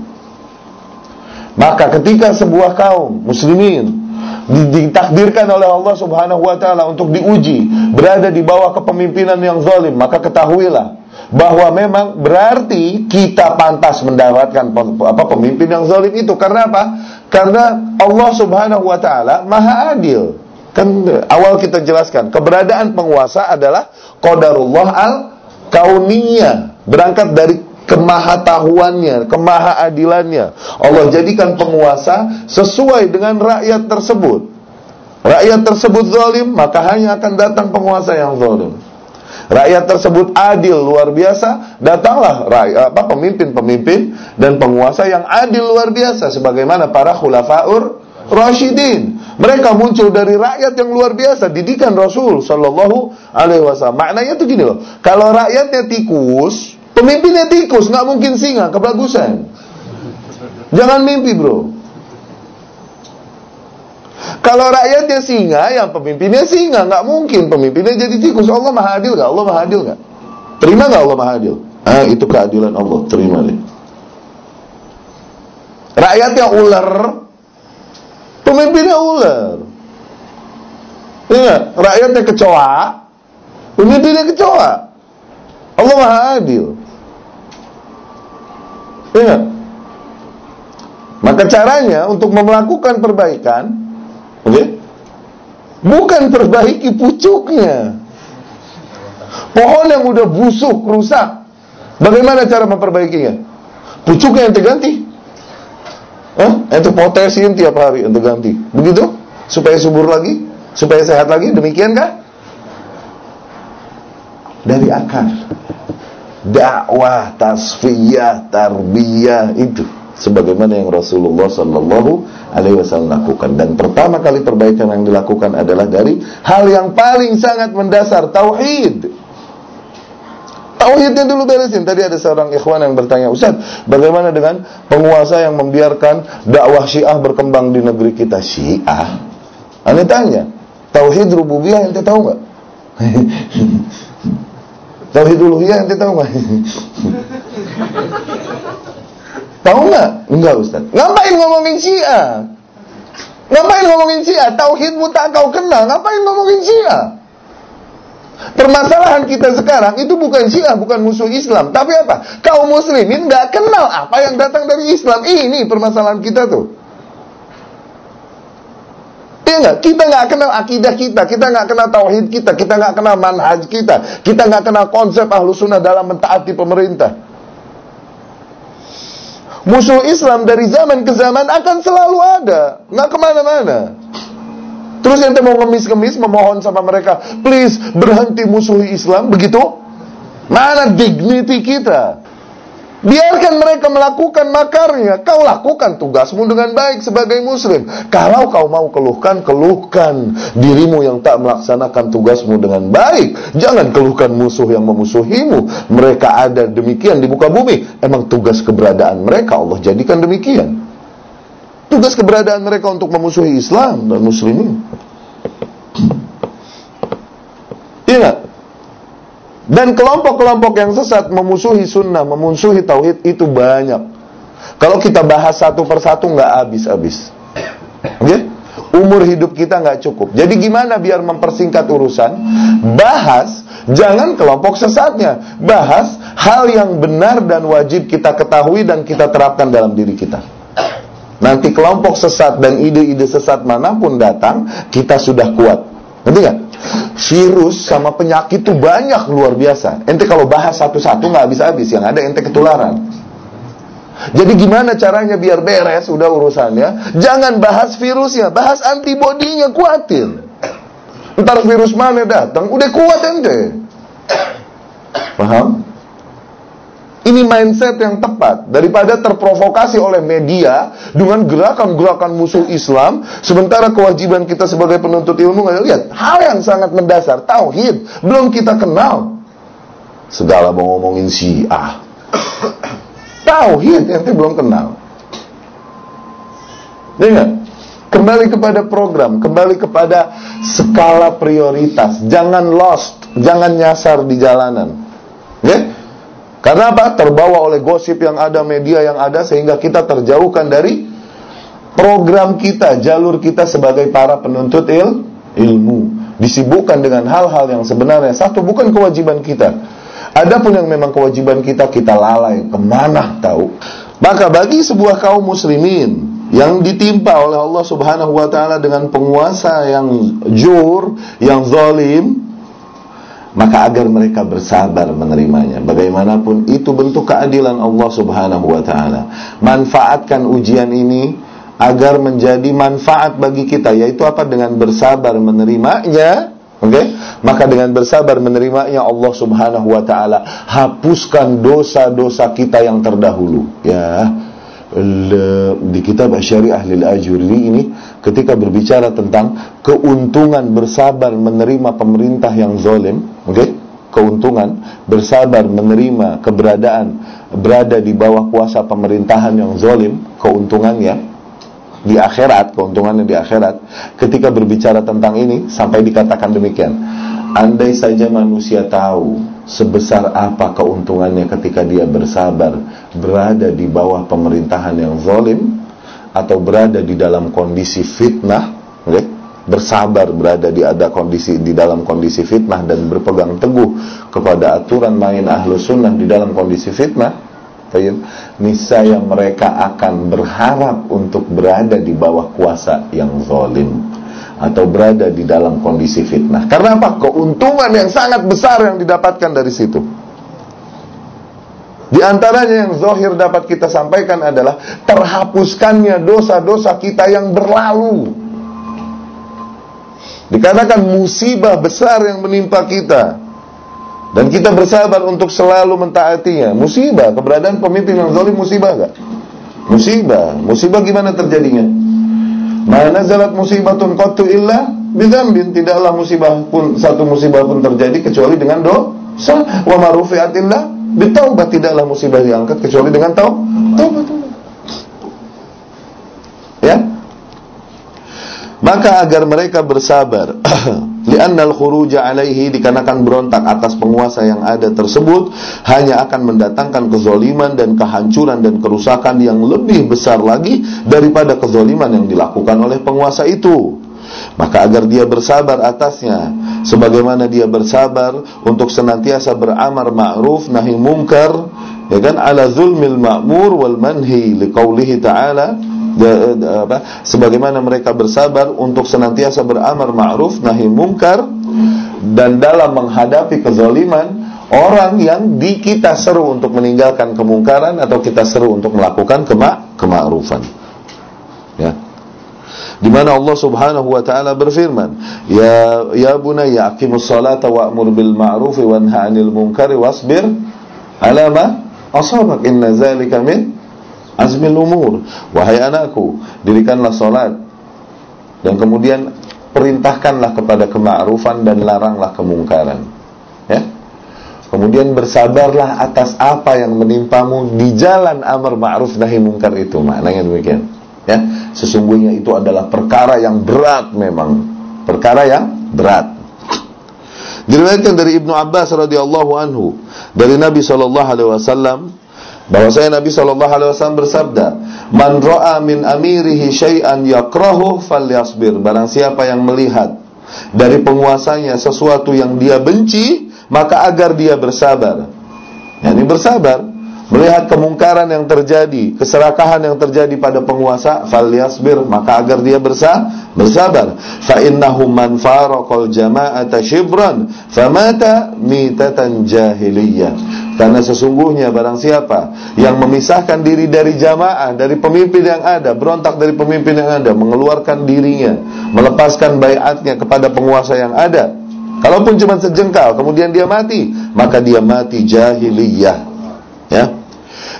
Maka ketika sebuah kaum muslimin ditakdirkan oleh Allah Subhanahu wa taala untuk diuji, berada di bawah kepemimpinan yang zalim, maka ketahuilah bahwa memang berarti kita pantas mendapatkan apa pemimpin yang zalim itu karena apa? Karena Allah Subhanahu wa taala Maha Adil. Kan awal kita jelaskan, keberadaan penguasa adalah qadarullah al-kauniyah, berangkat dari kemahatahuannya, kemahaadilannya. Allah jadikan penguasa sesuai dengan rakyat tersebut. Rakyat tersebut zalim, maka hanya akan datang penguasa yang zalim. Rakyat tersebut adil luar biasa, datanglah apa pemimpin-pemimpin dan penguasa yang adil luar biasa sebagaimana para khulafaur rasyidin. Mereka muncul dari rakyat yang luar biasa, didikan Rasul sallallahu alaihi wasallam. Maknanya tuh gini loh. Kalau rakyatnya tikus, Pemimpinnya tikus, nggak mungkin singa, kebagusan. Jangan mimpi bro. Kalau rakyatnya singa, yang pemimpinnya singa, nggak mungkin pemimpinnya jadi tikus. Allah maha adil nggak? Allah maha adil nggak? Terima nggak Allah maha adil? Ah, itu keadilan Allah. Terima deh. Rakyatnya ular, pemimpinnya ular. Ingat, rakyatnya kecoa, pemimpinnya kecoa. Allah maha adil. Ingat. Maka caranya untuk melakukan perbaikan, oke? Okay, bukan perbaiki pucuknya. Pohon yang udah busuk, rusak. Bagaimana cara memperbaikinya? Pucuknya ente ganti. Hah? Ente potasium tiap hari ente ganti. Begitu? Supaya subur lagi? Supaya sehat lagi? Demikian kah? Dari akar. Dakwah, tasfiyah, tarbiyah itu sebagaimana yang Rasulullah Sallallahu Alaihi Wasallam lakukan dan pertama kali perbaikan yang dilakukan adalah dari hal yang paling sangat mendasar tauhid Tauhidnya dulu beresin. Tadi ada seorang ikhwan yang bertanya, Ustaz, bagaimana dengan penguasa yang membiarkan dakwah Syiah berkembang di negeri kita? Syiah? Anda tanya, Tauhid rububiyah ente tahu nggak? Tauhid uluhiyah ente tahu nggak? Tahu nggak? Enggak Ustaz. Ngapain ngomongin Syiah? Ngapain ngomongin Syiah? Tauhidmu tak kau kenal, ngapain ngomongin Syiah? Permasalahan kita sekarang itu bukan Syiah, bukan musuh Islam, tapi apa? Kaum muslimin nggak kenal apa yang datang dari Islam. Ini permasalahan kita tuh. Iya nggak? Kita nggak kenal akidah kita, kita nggak kenal tauhid kita, kita nggak kenal manhaj kita, kita nggak kenal konsep ahlu sunnah dalam mentaati pemerintah. Musuh Islam dari zaman ke zaman akan selalu ada, nggak ke mana-mana. Terus yang mau ngemis-ngemis memohon sama mereka, please berhenti musuhi Islam, begitu? Mana dignity kita? Biarkan mereka melakukan makarnya. Kau lakukan tugasmu dengan baik sebagai muslim. Kalau kau mau keluhkan, keluhkan dirimu yang tak melaksanakan tugasmu dengan baik. Jangan keluhkan musuh yang memusuhimu. Mereka ada demikian di muka bumi. Emang tugas keberadaan mereka Allah jadikan demikian. Tugas keberadaan mereka untuk memusuhi Islam dan muslimin. Ingat, dan kelompok-kelompok yang sesat memusuhi sunnah, memusuhi tauhid itu banyak. Kalau kita bahas satu persatu nggak habis-habis. Oke? Okay? Umur hidup kita nggak cukup. Jadi gimana biar mempersingkat urusan? Bahas, jangan kelompok sesatnya. Bahas hal yang benar dan wajib kita ketahui dan kita terapkan dalam diri kita. Nanti kelompok sesat dan ide-ide sesat mana pun datang, kita sudah kuat. Ngerti nggak? Virus sama penyakit itu banyak luar biasa. Ente kalau bahas satu-satu nggak habis-habis, yang ada ente ketularan. Jadi gimana caranya biar beres udah urusannya? Jangan bahas virusnya, bahas antibodinya kuatin. Ntar virus mana datang, udah kuat ente. Paham? Ini mindset yang tepat daripada terprovokasi oleh media dengan gerakan-gerakan musuh Islam, sementara kewajiban kita sebagai penuntut ilmu nggak lihat hal yang sangat mendasar tauhid belum kita kenal. Segala mau ngomongin Syiah. Tauhid yang belum kenal. Dengar, kembali kepada program, kembali kepada skala prioritas. Jangan lost, jangan nyasar di jalanan. Oke? Okay? Karena apa? Terbawa oleh gosip yang ada, media yang ada sehingga kita terjauhkan dari program kita, jalur kita sebagai para penuntut il, ilmu. Disibukkan dengan hal-hal yang sebenarnya satu bukan kewajiban kita. Adapun yang memang kewajiban kita kita lalai ke mana tahu. Maka bagi sebuah kaum muslimin yang ditimpa oleh Allah Subhanahu wa taala dengan penguasa yang jur, yang zalim, maka agar mereka bersabar menerimanya. Bagaimanapun itu bentuk keadilan Allah Subhanahu wa taala. Manfaatkan ujian ini agar menjadi manfaat bagi kita yaitu apa dengan bersabar menerimanya Oke, okay? maka dengan bersabar menerimanya Allah Subhanahu wa taala hapuskan dosa-dosa kita yang terdahulu. Ya, di kitab Syariah lil Ajuri ini ketika berbicara tentang keuntungan bersabar menerima pemerintah yang zalim, oke? Okay? Keuntungan bersabar menerima keberadaan berada di bawah kuasa pemerintahan yang zalim, keuntungannya di akhirat, keuntungannya di akhirat. Ketika berbicara tentang ini sampai dikatakan demikian. Andai saja manusia tahu sebesar apa keuntungannya ketika dia bersabar berada di bawah pemerintahan yang zalim atau berada di dalam kondisi fitnah, okay? bersabar berada di ada kondisi di dalam kondisi fitnah dan berpegang teguh kepada aturan main ahlu sunnah di dalam kondisi fitnah, niscaya mereka akan berharap untuk berada di bawah kuasa yang zalim atau berada di dalam kondisi fitnah. Karena apa? Keuntungan yang sangat besar yang didapatkan dari situ. Di antaranya yang zohir dapat kita sampaikan adalah terhapuskannya dosa-dosa kita yang berlalu. Dikatakan musibah besar yang menimpa kita. Dan kita bersabar untuk selalu mentaatinya. Musibah, keberadaan pemimpin yang zalim musibah gak? Musibah. Musibah gimana terjadinya? Mana zalat musibatun qattu illa bidzambin. Tidaklah musibah pun satu musibah pun terjadi kecuali dengan dosa. Wa marufiatillah Bitaubat tidaklah musibah diangkat kecuali dengan tau taubat. Ya. Maka agar mereka bersabar li'anna al-khuruja alaihi dikarenakan berontak atas penguasa yang ada tersebut hanya akan mendatangkan kezoliman dan kehancuran dan kerusakan yang lebih besar lagi daripada kezoliman yang dilakukan oleh penguasa itu maka agar dia bersabar atasnya sebagaimana dia bersabar untuk senantiasa beramar ma'ruf nahi munkar ya kan? Ala zulmil ma'mur wal manhi liqaulihi ta'ala apa? Sebagaimana mereka bersabar untuk senantiasa beramar ma'ruf nahi munkar dan dalam menghadapi kezaliman orang yang di kita seru untuk meninggalkan kemungkaran atau kita seru untuk melakukan kema kema'rufan. Ya di mana Allah Subhanahu wa taala berfirman, "Ya ya bunayya aqimus salata wa'mur bil ma'ruf wa nahy 'anil munkari wasbir 'ala ma asabak inna zalika min azmil umur." Wahai anakku, dirikanlah salat dan kemudian perintahkanlah kepada kema'rufan dan laranglah kemungkaran. Ya? Kemudian bersabarlah atas apa yang menimpamu di jalan amar ma'ruf nahi munkar itu. Maknanya demikian ya. Sesungguhnya itu adalah perkara yang berat memang. Perkara yang berat. Diriwayatkan dari Ibnu Abbas radhiyallahu anhu dari Nabi sallallahu alaihi wasallam bahwasanya Nabi sallallahu alaihi wasallam bersabda man ra'a min amirihi syai'an yakrahu falyasbir. Barang siapa yang melihat dari penguasanya sesuatu yang dia benci maka agar dia bersabar. Yakni bersabar melihat kemungkaran yang terjadi, keserakahan yang terjadi pada penguasa, falyasbir, maka agar dia bersah, bersabar. Fa innahu man faraqal jama'ata shibran famata mitatan jahiliyah. Karena sesungguhnya barang siapa yang memisahkan diri dari jamaah, dari pemimpin yang ada, berontak dari pemimpin yang ada, mengeluarkan dirinya, melepaskan bayatnya kepada penguasa yang ada, kalaupun cuma sejengkal, kemudian dia mati, maka dia mati jahiliyah. Ya.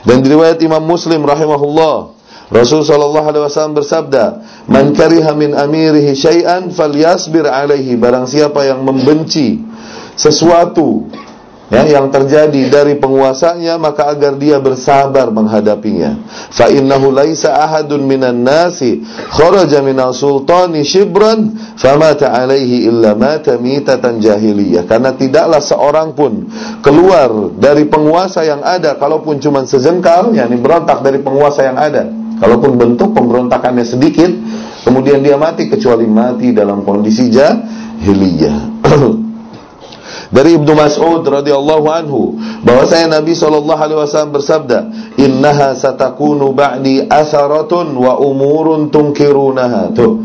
Dan diriwayat Imam Muslim rahimahullah, Rasul sallallahu alaihi wasallam bersabda, "Man kariha min amirihi syai'an falyasbir alaihi." Barang siapa yang membenci sesuatu ya, yang terjadi dari penguasanya maka agar dia bersabar menghadapinya. Fa innahu laisa ahadun minan nasi kharaja minal sultani shibran famata alaihi illa mata mitatan jahiliyah. Karena tidaklah seorang pun keluar dari penguasa yang ada kalaupun cuma sejengkal yakni berontak dari penguasa yang ada. Kalaupun bentuk pemberontakannya sedikit kemudian dia mati kecuali mati dalam kondisi jahiliyah dari Ibnu Mas'ud radhiyallahu anhu bahwasanya Nabi sallallahu alaihi wasallam bersabda, "Innaha satakunu ba'di atharatun wa umurun tunkirunaha." Tuh.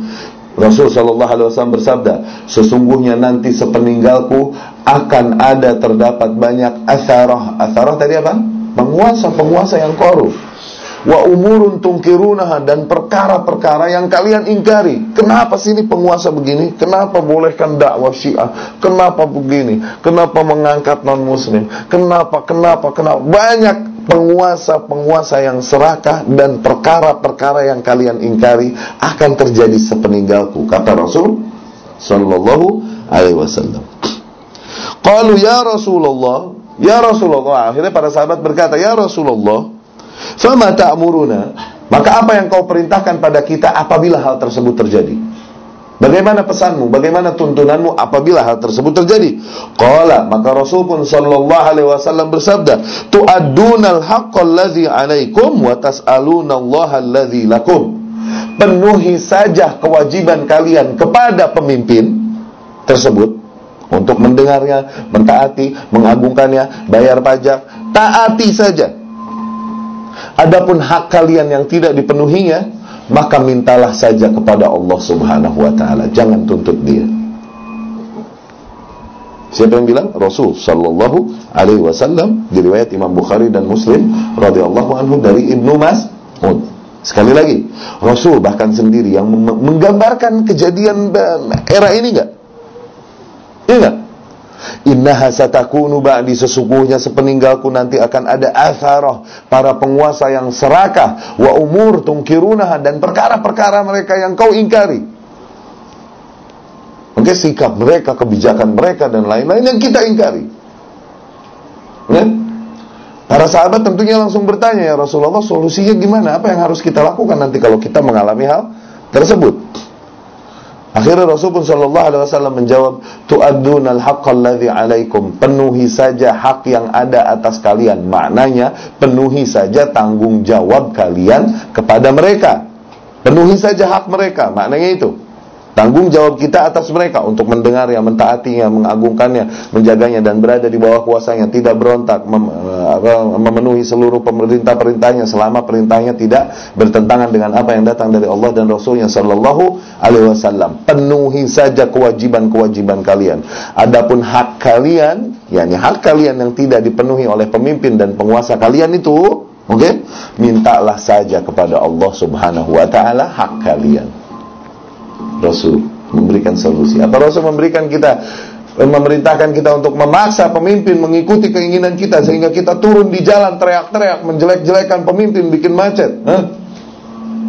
Rasul sallallahu alaihi wasallam bersabda, "Sesungguhnya nanti sepeninggalku akan ada terdapat banyak atharah." Atharah tadi apa? Penguasa-penguasa yang korup wa umurun tungkirunaha dan perkara-perkara yang kalian ingkari. Kenapa sih ini penguasa begini? Kenapa bolehkan dakwah Syiah? Kenapa begini? Kenapa mengangkat non muslim? Kenapa? Kenapa? Kenapa? Banyak penguasa-penguasa yang serakah dan perkara-perkara yang kalian ingkari akan terjadi sepeninggalku kata Rasul sallallahu alaihi wasallam. Qalu ya Rasulullah, ya Rasulullah. Akhirnya para sahabat berkata, "Ya Rasulullah, Fama ta'muruna? Maka apa yang kau perintahkan pada kita apabila hal tersebut terjadi? Bagaimana pesanmu? Bagaimana tuntunanmu apabila hal tersebut terjadi? Qala, maka Rasul pun sallallahu alaihi wasallam bersabda, "Tu'addunal haqqal ladzi 'alaikum wa tas'alunallaha alladzi lakum." Penuhi saja kewajiban kalian kepada pemimpin tersebut untuk mendengarnya, mentaati, mengagungkannya, bayar pajak, taati saja Adapun hak kalian yang tidak dipenuhinya, maka mintalah saja kepada Allah Subhanahu wa taala, jangan tuntut dia. Siapa yang bilang? Rasul sallallahu alaihi wasallam di riwayat Imam Bukhari dan Muslim radhiyallahu anhu dari Ibnu Mas'ud. Sekali lagi, Rasul bahkan sendiri yang menggambarkan kejadian era ini enggak? Iya enggak? Innaha satakunu ba'di sesungguhnya sepeninggalku nanti akan ada atharah para penguasa yang serakah wa umur tungkirunah dan perkara-perkara mereka yang kau ingkari. Oke, sikap mereka, kebijakan mereka dan lain-lain yang kita ingkari. Ya? Para sahabat tentunya langsung bertanya ya Rasulullah solusinya gimana? Apa yang harus kita lakukan nanti kalau kita mengalami hal tersebut? Akhirnya Rasul pun Shallallahu Alaihi Wasallam menjawab, tuadun al alladhi alaikum. Penuhi saja hak yang ada atas kalian. Maknanya penuhi saja tanggung jawab kalian kepada mereka. Penuhi saja hak mereka. Maknanya itu. Tanggung jawab kita atas mereka untuk mendengar yang mentaatinya, mengagungkannya, menjaganya dan berada di bawah kuasanya, tidak berontak, mem, memenuhi seluruh pemerintah-perintahnya selama perintahnya tidak bertentangan dengan apa yang datang dari Allah dan Rasulnya Sallallahu Alaihi Wasallam. Penuhi saja kewajiban-kewajiban kalian. Adapun hak kalian, yakni hak kalian yang tidak dipenuhi oleh pemimpin dan penguasa kalian itu, oke, okay? mintalah saja kepada Allah Subhanahu Wa Taala hak kalian. Rasul memberikan solusi. Apa Rasul memberikan kita eh, memerintahkan kita untuk memaksa pemimpin mengikuti keinginan kita sehingga kita turun di jalan teriak-teriak menjelek-jelekan pemimpin bikin macet. Hah?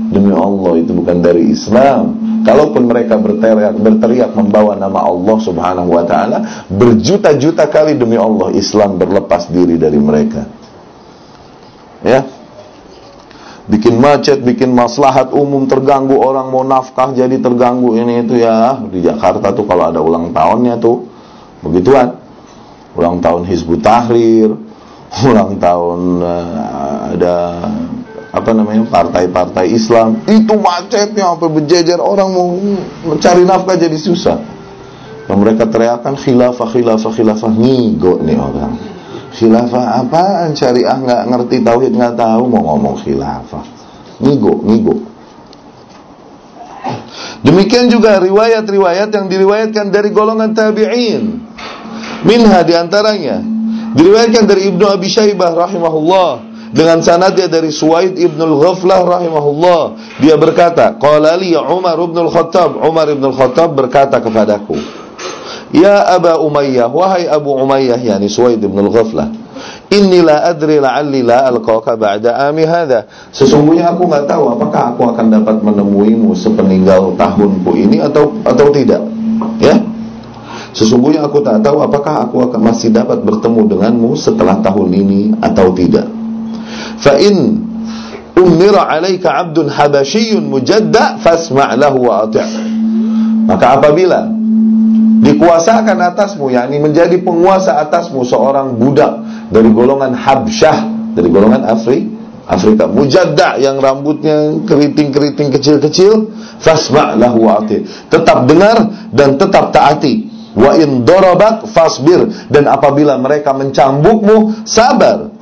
Demi Allah itu bukan dari Islam. Kalaupun mereka berteriak, berteriak membawa nama Allah Subhanahu wa taala, berjuta-juta kali demi Allah Islam berlepas diri dari mereka. Ya, bikin macet, bikin maslahat umum terganggu, orang mau nafkah jadi terganggu ini itu ya. Di Jakarta tuh kalau ada ulang tahunnya tuh begituan. Ulang tahun Hizbut Tahrir, ulang tahun uh, ada apa namanya partai-partai Islam itu macetnya apa berjejer orang mau mencari nafkah jadi susah. Dan mereka teriakan khilafah khilafah khilafah ngigo nih orang Khilafah apaan? Syariah nggak ngerti tauhid nggak tahu mau ngomong khilafah. Ngigo, ngigo. Demikian juga riwayat-riwayat yang diriwayatkan dari golongan tabi'in. Minha di antaranya diriwayatkan dari Ibnu Abi Syaibah rahimahullah dengan sanadnya dari Suwaid Ibn Al-Ghaflah rahimahullah dia berkata qala li Umar ibn Al-Khattab Umar ibn Al-Khattab berkata kepadaku Ya Aba Umayyah, wahai Abu Umayyah, yani Suwaid bin Al-Ghaflah. Inni la adri la'alli la alqaka ba'da ami hadha. Sesungguhnya aku nggak tahu apakah aku akan dapat menemuimu sepeninggal tahunku ini atau atau tidak. Ya. Sesungguhnya aku tak tahu apakah aku akan masih dapat bertemu denganmu setelah tahun ini atau tidak. Fa in umira 'alaika 'abdun habasyiyyun mujadda fasma' lahu wa ati'. Maka apabila dikuasakan atasmu yakni menjadi penguasa atasmu seorang budak dari golongan Habsyah dari golongan Afri Afrika. Mujadda yang rambutnya keriting-keriting kecil-kecil. Fasma' lahu tetap dengar dan tetap taati. Wa in darabak fasbir. Dan apabila mereka mencambukmu sabar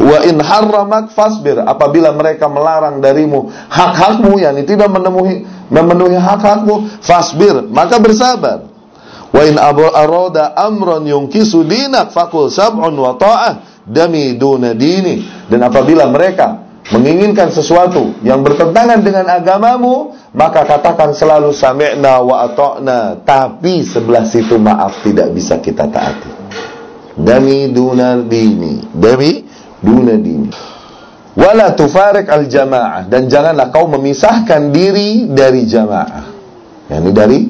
wa in harramak fasbir apabila mereka melarang darimu hak-hakmu yakni tidak menemui memenuhi hak-hakmu, fasbir, maka bersabar. Wa in arada amran yungkisu dinak fakul sab'un wa ta'ah dami duna dini. Dan apabila mereka menginginkan sesuatu yang bertentangan dengan agamamu, maka katakan selalu sami'na wa tapi sebelah situ maaf tidak bisa kita taati. Dami duna dini, dami duna dini. Wala tufarik al jamaah dan janganlah kau memisahkan diri dari jamaah. Yani dari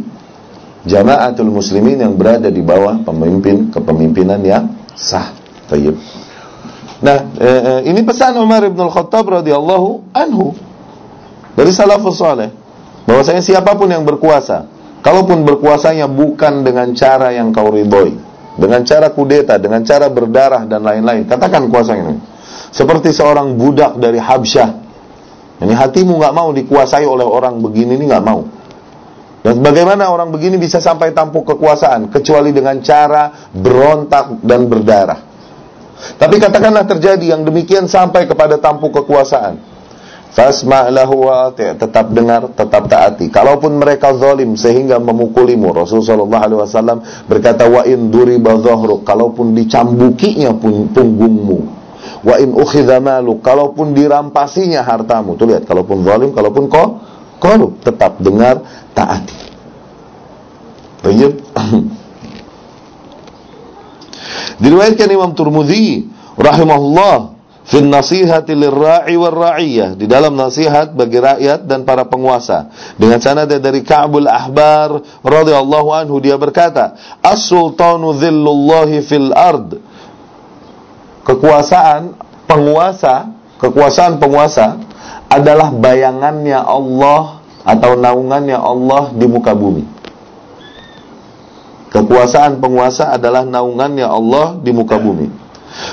jamaatul muslimin yang berada di bawah pemimpin kepemimpinan yang sah. Tayyib. Nah, eh, eh, ini pesan Umar bin Al-Khattab radhiyallahu anhu dari salafus saleh bahwasanya siapa pun yang berkuasa, kalaupun berkuasanya bukan dengan cara yang kau ridhoi, dengan cara kudeta, dengan cara berdarah dan lain-lain, katakan kuasa ini seperti seorang budak dari Habsyah. Ini hatimu nggak mau dikuasai oleh orang begini ini nggak mau. Dan bagaimana orang begini bisa sampai tampuk kekuasaan kecuali dengan cara berontak dan berdarah. Tapi katakanlah terjadi yang demikian sampai kepada tampuk kekuasaan. Fasma' lahu wa ati' tetap dengar, tetap taati. Kalaupun mereka zalim sehingga memukulimu, Rasulullah sallallahu alaihi wasallam berkata wa in duriba dhahruk, kalaupun dicambukinya pun punggungmu. Wa in ukhidha maluk, kalaupun dirampasinya hartamu. Tuh lihat, kalaupun zalim, kalaupun kau korup, tetap dengar, taati. Baik. Diriwayatkan Imam Turmudi rahimahullah fi nasihati lirra'i war ra'iyah. Di dalam nasihat bagi rakyat dan para penguasa. Dengan sanad dari Ka'bul Ahbar radhiyallahu anhu dia berkata as-sultanu dhillullahi fil ard. Kekuasaan penguasa kekuasaan penguasa adalah bayangannya Allah atau naungannya Allah di muka bumi. Kekuasaan penguasa adalah naungannya Allah di muka bumi.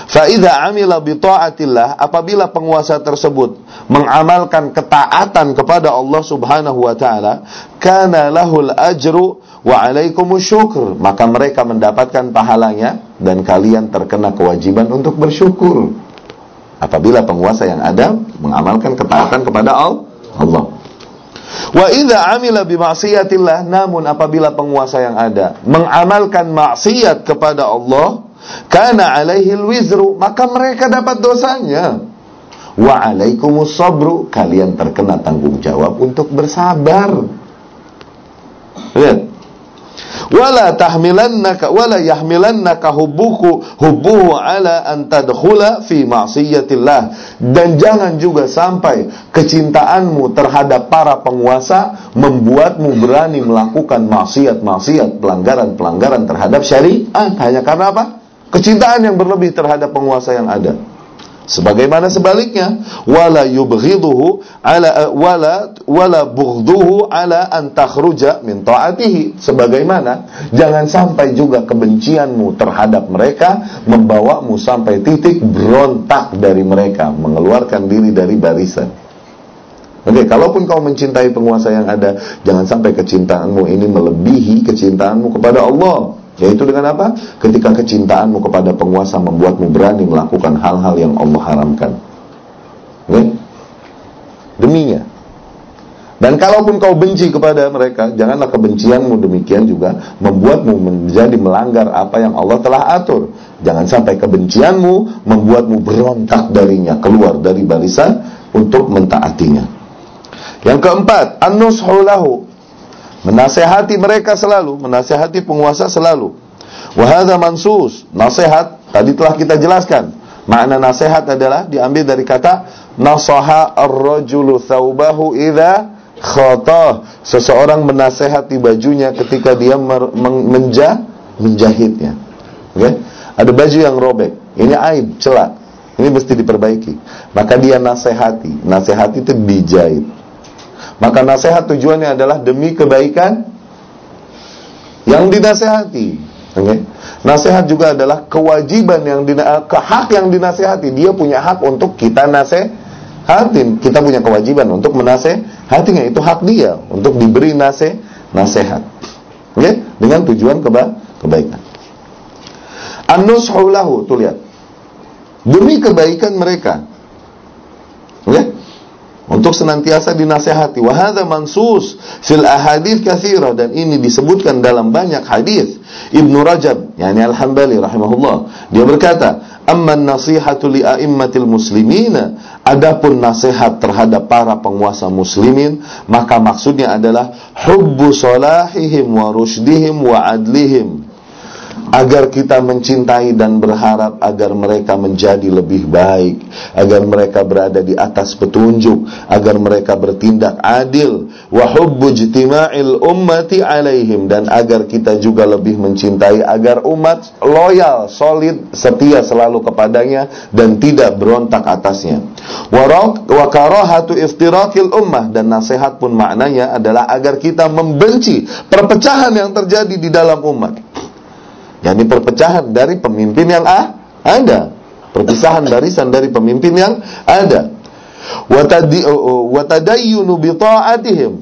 Fa'idha amila bita'atillah apabila penguasa tersebut mengamalkan ketaatan kepada Allah Subhanahu wa taala, kana lahul ajru wa syukur, maka mereka mendapatkan pahalanya dan kalian terkena kewajiban untuk bersyukur. Apabila penguasa yang ada mengamalkan ketaatan kepada Allah. Wa idza amila bi namun apabila penguasa yang ada mengamalkan maksiat kepada Allah kana alaihi wizru maka mereka dapat dosanya. Wa alaikumus sabru kalian terkena tanggung jawab untuk bersabar. Lihat. Wala tahmilannaka wala yahmilannaka hubbuku hubbuhu ala an tadkhula fi ma'siyatillah. Dan jangan juga sampai kecintaanmu terhadap para penguasa membuatmu berani melakukan maksiat-maksiat pelanggaran-pelanggaran terhadap syariat. Hanya karena apa? Kecintaan yang berlebih terhadap penguasa yang ada Sebagaimana sebaliknya, wala yubghiduhu ala wala wala bughduhu ala an takhruja min taatihi. Sebagaimana jangan sampai juga kebencianmu terhadap mereka membawamu sampai titik berontak dari mereka, mengeluarkan diri dari barisan. Oke, okay, kalaupun kau mencintai penguasa yang ada, jangan sampai kecintaanmu ini melebihi kecintaanmu kepada Allah. Yaitu dengan apa? Ketika kecintaanmu kepada penguasa membuatmu berani melakukan hal-hal yang Allah haramkan. Oke? Deminya. Dan kalaupun kau benci kepada mereka, janganlah kebencianmu demikian juga membuatmu menjadi melanggar apa yang Allah telah atur. Jangan sampai kebencianmu membuatmu berontak darinya, keluar dari barisan untuk mentaatinya. Yang keempat, an-nushu Menasehati mereka selalu, menasehati penguasa selalu. Wahada mansus, nasihat tadi telah kita jelaskan. Makna nasihat adalah diambil dari kata nasaha ar-rajulu thawbahu idza khatah. Seseorang menasehati bajunya ketika dia menja menjahitnya. Oke? Okay? Ada baju yang robek. Ini aib, celak. Ini mesti diperbaiki. Maka dia nasehati. Nasehati itu dijahit. Maka nasihat tujuannya adalah demi kebaikan yang dinasehati. Okay? Nasihat juga adalah kewajiban yang ke hak yang dinasehati. Dia punya hak untuk kita nasehatin. Kita punya kewajiban untuk menasehatinya. Itu hak dia untuk diberi nase nasihat. Okay? Dengan tujuan keba kebaikan. An-nushu lahu, tuh lihat. Demi kebaikan mereka. Okay? Untuk senantiasa dinasehati. Wa hadza mansus fil ahadits katsira dan ini disebutkan dalam banyak hadis Ibnu Rajab yakni Al-Hambali rahimahullah. Dia berkata amma nasihatu li a'immatil muslimina. Adapun nasihat terhadap para penguasa muslimin maka maksudnya adalah hubbu salahihim wa rushdihim wa adlihim agar kita mencintai dan berharap agar mereka menjadi lebih baik, agar mereka berada di atas petunjuk, agar mereka bertindak adil, wa hubbu ummati alaihim. Dan agar kita juga lebih mencintai agar umat loyal, solid, setia selalu kepadanya dan tidak berontak atasnya. Wa karahatu ummah. Dan nasihat pun maknanya adalah agar kita membenci perpecahan yang terjadi di dalam umat yakni perpecahan dari pemimpin yang ah, ada. Perpisahan barisan dari pemimpin yang ada. Watadayyunu bi ta'atihim.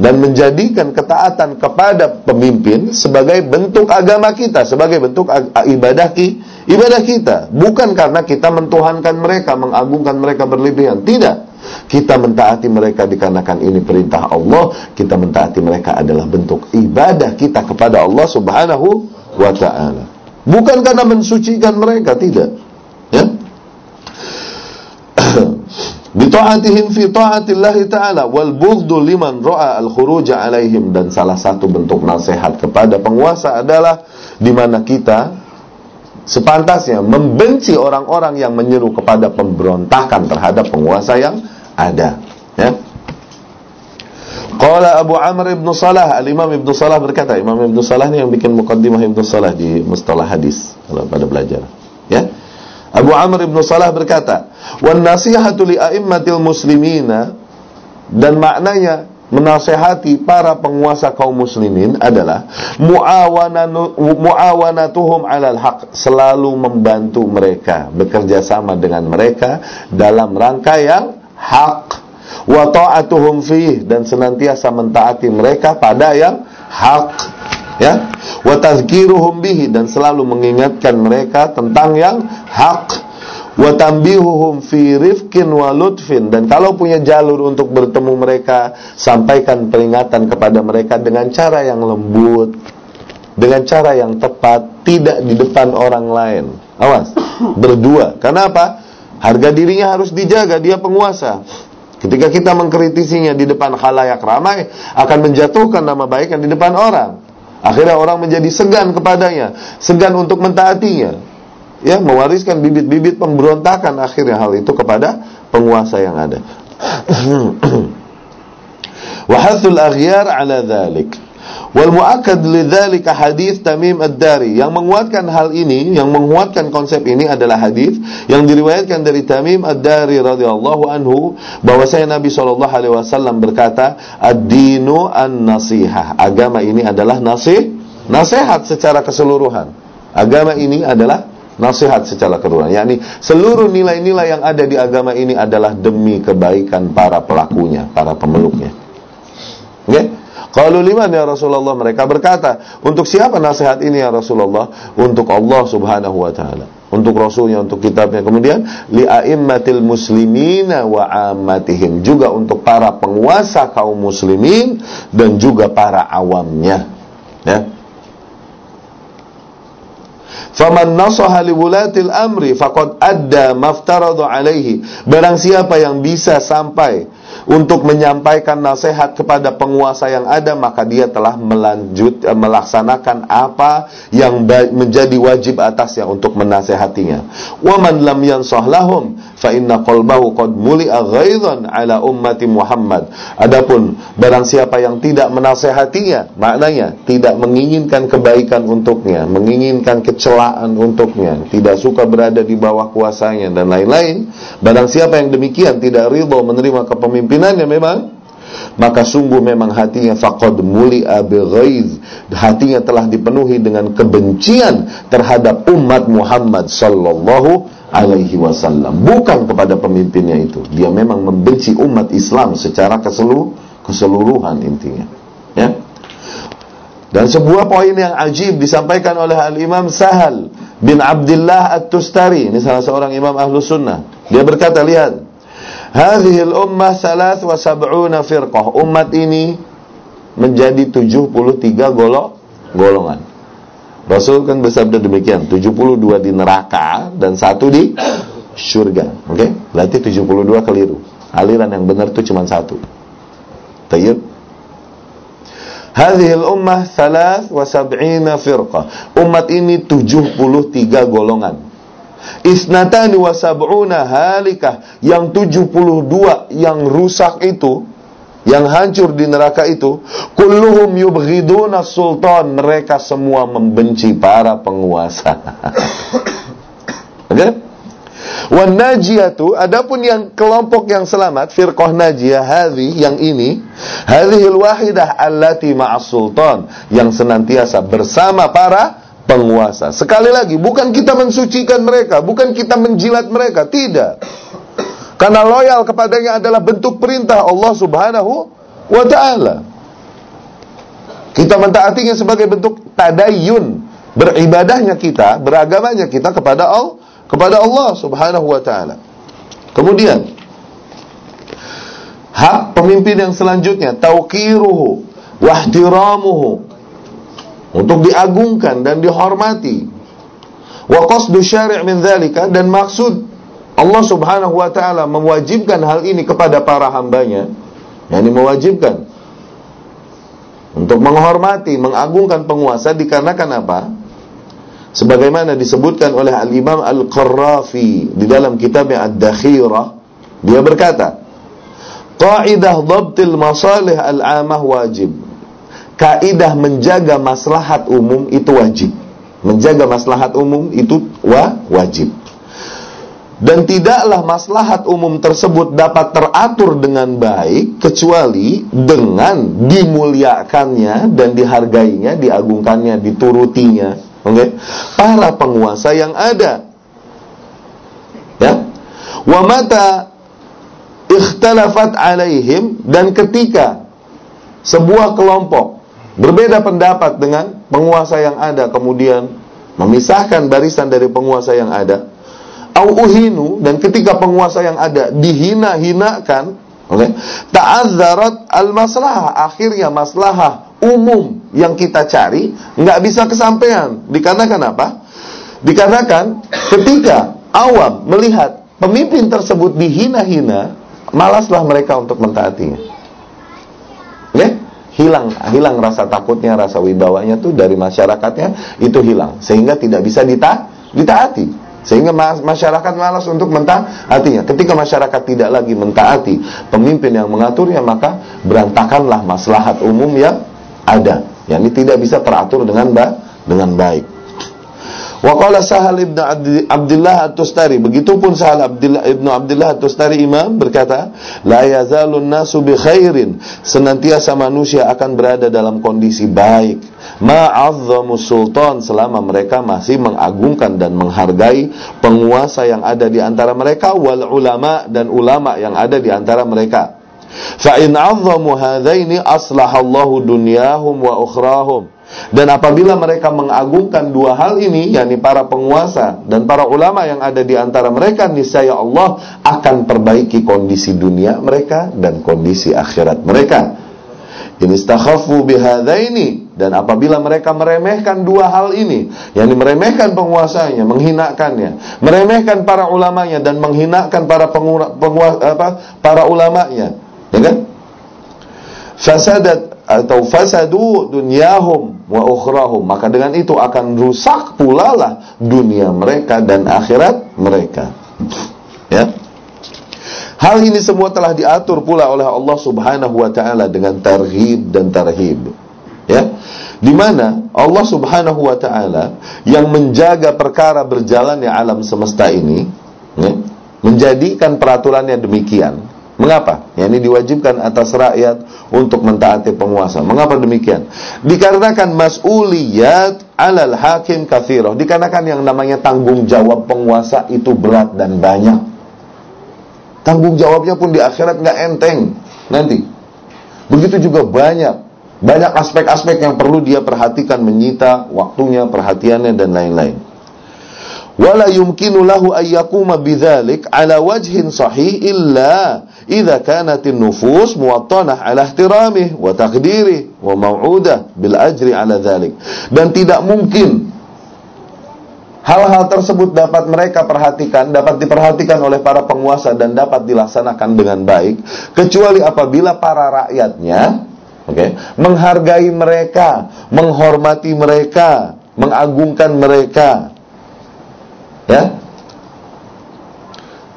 Dan menjadikan ketaatan kepada pemimpin sebagai bentuk agama kita, sebagai bentuk ibadah ibadah kita, bukan karena kita mentuhankan mereka, mengagungkan mereka berlebihan, tidak. Kita mentaati mereka dikarenakan ini perintah Allah, kita mentaati mereka adalah bentuk ibadah kita kepada Allah Subhanahu wa taala. Bukan karena mensucikan mereka, tidak. Ya. Bita'atihim fi ta'atillahi ta'ala wal bughdu liman ra'a al khuruj alaihim dan salah satu bentuk nasihat kepada penguasa adalah di mana kita sepantasnya membenci orang-orang yang menyeru kepada pemberontakan terhadap penguasa yang ada ya Qala Abu Amr ibn Salah. Al-Imam ibn Salah berkata Imam ibn Salah ini yang bikin mukaddimah ibn Salah di mustalah hadis kalau pada belajar. Ya? Abu Amr ibn Salah berkata, "Wan nasihatu li a'immatil muslimina" dan maknanya menasehati para penguasa kaum muslimin adalah muawanatuhum 'alal haq, selalu membantu mereka, bekerja sama dengan mereka dalam rangka yang hak. Wa ta'atuhum fih dan senantiasa mentaati mereka pada yang hak ya. Wa tazkiruhum bihi dan selalu mengingatkan mereka tentang yang hak. Wa tambihuhum fi rifkin wa lutfin dan kalau punya jalur untuk bertemu mereka sampaikan peringatan kepada mereka dengan cara yang lembut dengan cara yang tepat tidak di depan orang lain. Awas berdua. Karena apa? Harga dirinya harus dijaga dia penguasa Ketika kita mengkritisinya di depan khalayak ramai akan menjatuhkan nama baik yang di depan orang. Akhirnya orang menjadi segan kepadanya, segan untuk mentaatinya. Ya, mewariskan bibit-bibit pemberontakan akhirnya hal itu kepada penguasa yang ada. Wahathul aghyar ala dhalik. Wal muakkad lidzalika hadis Tamim Ad-Dari. Yang menguatkan hal ini, yang menguatkan konsep ini adalah hadis yang diriwayatkan dari Tamim Ad-Dari radhiyallahu anhu bahwasanya Nabi sallallahu alaihi wasallam berkata, "Ad-dinu an-nasihah." Agama ini adalah nasih, nasihat secara keseluruhan. Agama ini adalah nasihat secara keseluruhan. yakni seluruh nilai-nilai yang ada di agama ini adalah demi kebaikan para pelakunya, para pemeluknya. Oke? Okay? Kalau liman ya Rasulullah mereka berkata, untuk siapa nasihat ini ya Rasulullah? Untuk Allah Subhanahu wa taala, untuk rasulnya, untuk kitabnya. Kemudian li aimmatil muslimina wa ammatihim, juga untuk para penguasa kaum muslimin dan juga para awamnya. Ya. Faman nasaha liwulatil amri faqad adda maftaradu alaihi. Barang siapa yang bisa sampai untuk menyampaikan nasihat kepada penguasa yang ada maka dia telah melanjut eh, melaksanakan apa yang menjadi wajib atasnya untuk menasehatinya. Wa man lam yansah lahum fa inna qalbahu qad muli'a ghaidhan ala ummati Muhammad. Adapun barang siapa yang tidak menasehatinya, maknanya tidak menginginkan kebaikan untuknya, menginginkan kecelaan untuknya, tidak suka berada di bawah kuasanya dan lain-lain, barang siapa yang demikian tidak ridho menerima kepemimpinan kepimpinannya memang maka sungguh memang hatinya faqad muli'a bighaiz hatinya telah dipenuhi dengan kebencian terhadap umat Muhammad sallallahu alaihi wasallam. Bukan kepada pemimpinnya itu. Dia memang membenci umat Islam secara ke seluruh, keseluruhan intinya. Ya? Dan sebuah poin yang ajib disampaikan oleh Al-Imam Sahal bin Abdullah At-Tustari. Ini salah seorang imam ahlu sunnah. Dia berkata lihat Hadhil ummah salas wa sab'una firqah. Umat ini menjadi 73 golok golongan. Rasul kan bersabda demikian, 72 di neraka dan satu di surga. Oke? Okay? Berarti 72 keliru. Aliran yang benar itu cuma satu. Tayyib. Hadhil ummah salas wa sab'ina firqah. Umat ini 73 golongan. Isnatani wa sab'una halikah. Yang 72 yang rusak itu yang hancur di neraka itu kulluhum yubghiduna sultan. Mereka semua membenci para penguasa. Oke? Okay? Wan najiyatu adapun yang kelompok yang selamat firqah najiyah hadhi yang ini hadhil wahidah allati ma'as sultan. Yang senantiasa bersama para penguasa. Sekali lagi, bukan kita mensucikan mereka, bukan kita menjilat mereka, tidak. Karena loyal kepadanya adalah bentuk perintah Allah Subhanahu wa taala. Kita mentaatinya sebagai bentuk tadayun, beribadahnya kita, beragamanya kita kepada Allah, kepada Allah Subhanahu wa taala. Kemudian Hak pemimpin yang selanjutnya tauqiruhu wahtiramuhu untuk diagungkan dan dihormati. Wa qasdu syari' min dzalika dan maksud Allah Subhanahu wa taala mewajibkan hal ini kepada para hambanya, yakni mewajibkan untuk menghormati, mengagungkan penguasa dikarenakan apa? Sebagaimana disebutkan oleh Al-Imam Al-Qarrafi di dalam kitabnya Ad-Dakhirah, dia berkata, Qaidah dhabtil masalih al-amah wajib. Kaidah menjaga maslahat umum itu wajib. Menjaga maslahat umum itu wa wajib. Dan tidaklah maslahat umum tersebut dapat teratur dengan baik kecuali dengan dimuliakannya dan dihargainya, diagungkannya, diturutinya. Oke, okay? para penguasa yang ada. Ya. Wa mata ikhtalafat alaihim dan ketika sebuah kelompok berbeda pendapat dengan penguasa yang ada kemudian memisahkan barisan dari penguasa yang ada. Au uhinu dan ketika penguasa yang ada dihina-hinakan oke okay, ta'azzarat al maslahah akhirnya maslahah umum yang kita cari nggak bisa kesampaian. Dikarenakan apa? Dikarenakan ketika awam melihat pemimpin tersebut dihina-hina malaslah mereka untuk mentaatinya. Ya hilang hilang rasa takutnya rasa wibawanya tuh dari masyarakatnya itu hilang sehingga tidak bisa dita ditaati sehingga masyarakat malas untuk mentaatinya. Ketika masyarakat tidak lagi mentaati pemimpin yang mengaturnya, maka berantakanlah maslahat umum yang ada. Yang ini tidak bisa teratur dengan ba dengan baik. Wa qala Sahal ibn Abdullah At-Tustari, begitupun Sahal ibn Abdullah At-Tustari imam berkata, la yazalun nasu bi khairin, senantiasa manusia akan berada dalam kondisi baik. Ma'azzamu sultan selama mereka masih mengagungkan dan menghargai penguasa yang ada di antara mereka wal ulama dan ulama yang ada di antara mereka. Fa in 'azzamu hadaini aslahallahu dunyahum wa ukhrahum. Dan apabila mereka mengagungkan dua hal ini, yakni para penguasa dan para ulama yang ada di antara mereka, niscaya Allah akan perbaiki kondisi dunia mereka dan kondisi akhirat mereka. Ini istakhafu bihadaini dan apabila mereka meremehkan dua hal ini, yakni meremehkan penguasanya, menghinakannya, meremehkan para ulamanya dan menghinakan para penguasa, apa, para ulamanya, ya kan? Fasadat atau fasadu dunyahum wa ukhrahum. Maka dengan itu akan rusak pula lah dunia mereka dan akhirat mereka. Ya. Hal ini semua telah diatur pula oleh Allah Subhanahu wa taala dengan tarhib dan tarhib. Ya. Di mana Allah Subhanahu wa taala yang menjaga perkara berjalannya alam semesta ini ya, menjadikan peraturannya demikian Mengapa? Ya, ini diwajibkan atas rakyat untuk mentaati penguasa. Mengapa demikian? Dikarenakan mas'uliyat alal hakim kathiroh. Dikarenakan yang namanya tanggung jawab penguasa itu berat dan banyak. Tanggung jawabnya pun di akhirat nggak enteng nanti. Begitu juga banyak banyak aspek-aspek yang perlu dia perhatikan, menyita waktunya, perhatiannya dan lain-lain wala yumkinu lahu an yaquma bidzalik ala wajhin sahih illa idza kanat an-nufus muwattanah ala ihtiramih wa taqdirih wa bil ajri ala dan tidak mungkin hal-hal tersebut dapat mereka perhatikan dapat diperhatikan oleh para penguasa dan dapat dilaksanakan dengan baik kecuali apabila para rakyatnya okay, menghargai mereka menghormati mereka mengagungkan mereka Ya.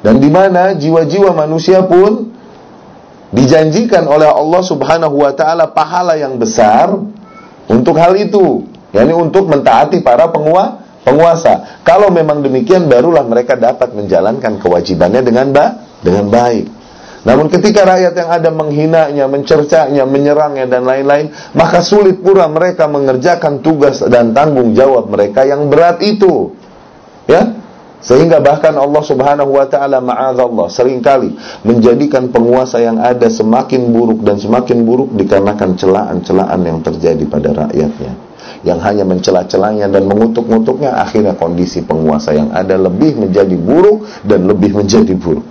Dan di mana jiwa-jiwa manusia pun dijanjikan oleh Allah Subhanahu wa taala pahala yang besar untuk hal itu, yakni untuk mentaati para pengua, penguasa. Kalau memang demikian barulah mereka dapat menjalankan kewajibannya dengan ba dengan baik. Namun ketika rakyat yang ada menghinanya, mencercanya, menyerangnya dan lain-lain, maka sulit pula mereka mengerjakan tugas dan tanggung jawab mereka yang berat itu. Ya, sehingga bahkan Allah Subhanahu wa taala ma'adzallah sering kali menjadikan penguasa yang ada semakin buruk dan semakin buruk dikarenakan celaan-celaan yang terjadi pada rakyatnya. Yang hanya mencela-celanya dan mengutuk-ngutuknya akhirnya kondisi penguasa yang ada lebih menjadi buruk dan lebih menjadi buruk.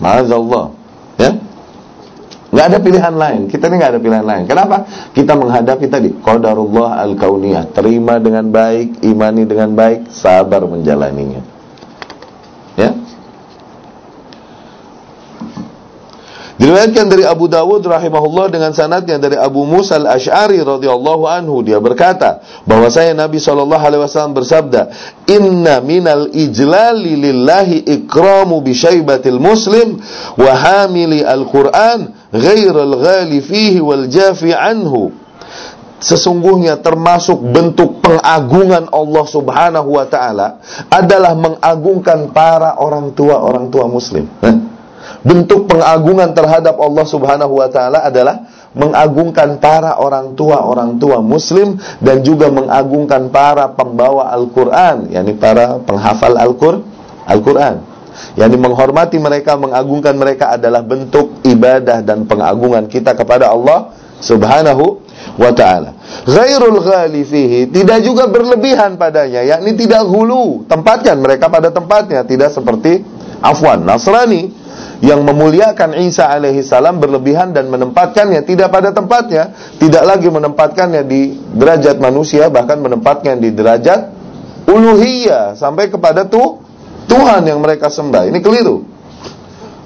Ma'adzallah. Nggak ada pilihan lain. Kita ini nggak ada pilihan lain. Kenapa? Kita menghadapi tadi qadarullah al-kauniyah. Terima dengan baik, imani dengan baik, sabar menjalaninya. Ya. Diriwayatkan dari Abu Dawud rahimahullah dengan sanadnya dari Abu Musa al-Ash'ari radhiyallahu anhu. Dia berkata bahwasanya Nabi sallallahu alaihi wasallam bersabda inna minal ijlali lillahi ikramu bi syaibatil muslim wa hamili al-Qur'an ghairal ghali fihi wal jafi anhu. Sesungguhnya termasuk bentuk pengagungan Allah Subhanahu wa taala adalah mengagungkan para orang tua orang tua muslim. Bentuk pengagungan terhadap Allah Subhanahu wa taala adalah mengagungkan para orang tua orang tua muslim dan juga mengagungkan para pembawa Al-Qur'an, yakni para penghafal Al-Qur'an. Al-Qur'an. yakni menghormati mereka, mengagungkan mereka adalah bentuk ibadah dan pengagungan kita kepada Allah Subhanahu wa taala. Ghairul ghali fihi tidak juga berlebihan padanya, yakni tidak hulu, tempatkan mereka pada tempatnya, tidak seperti afwan Nasrani yang memuliakan Isa alaihi salam berlebihan dan menempatkannya tidak pada tempatnya, tidak lagi menempatkannya di derajat manusia bahkan menempatkannya di derajat uluhiyah sampai kepada tuh Tuhan yang mereka sembah. Ini keliru.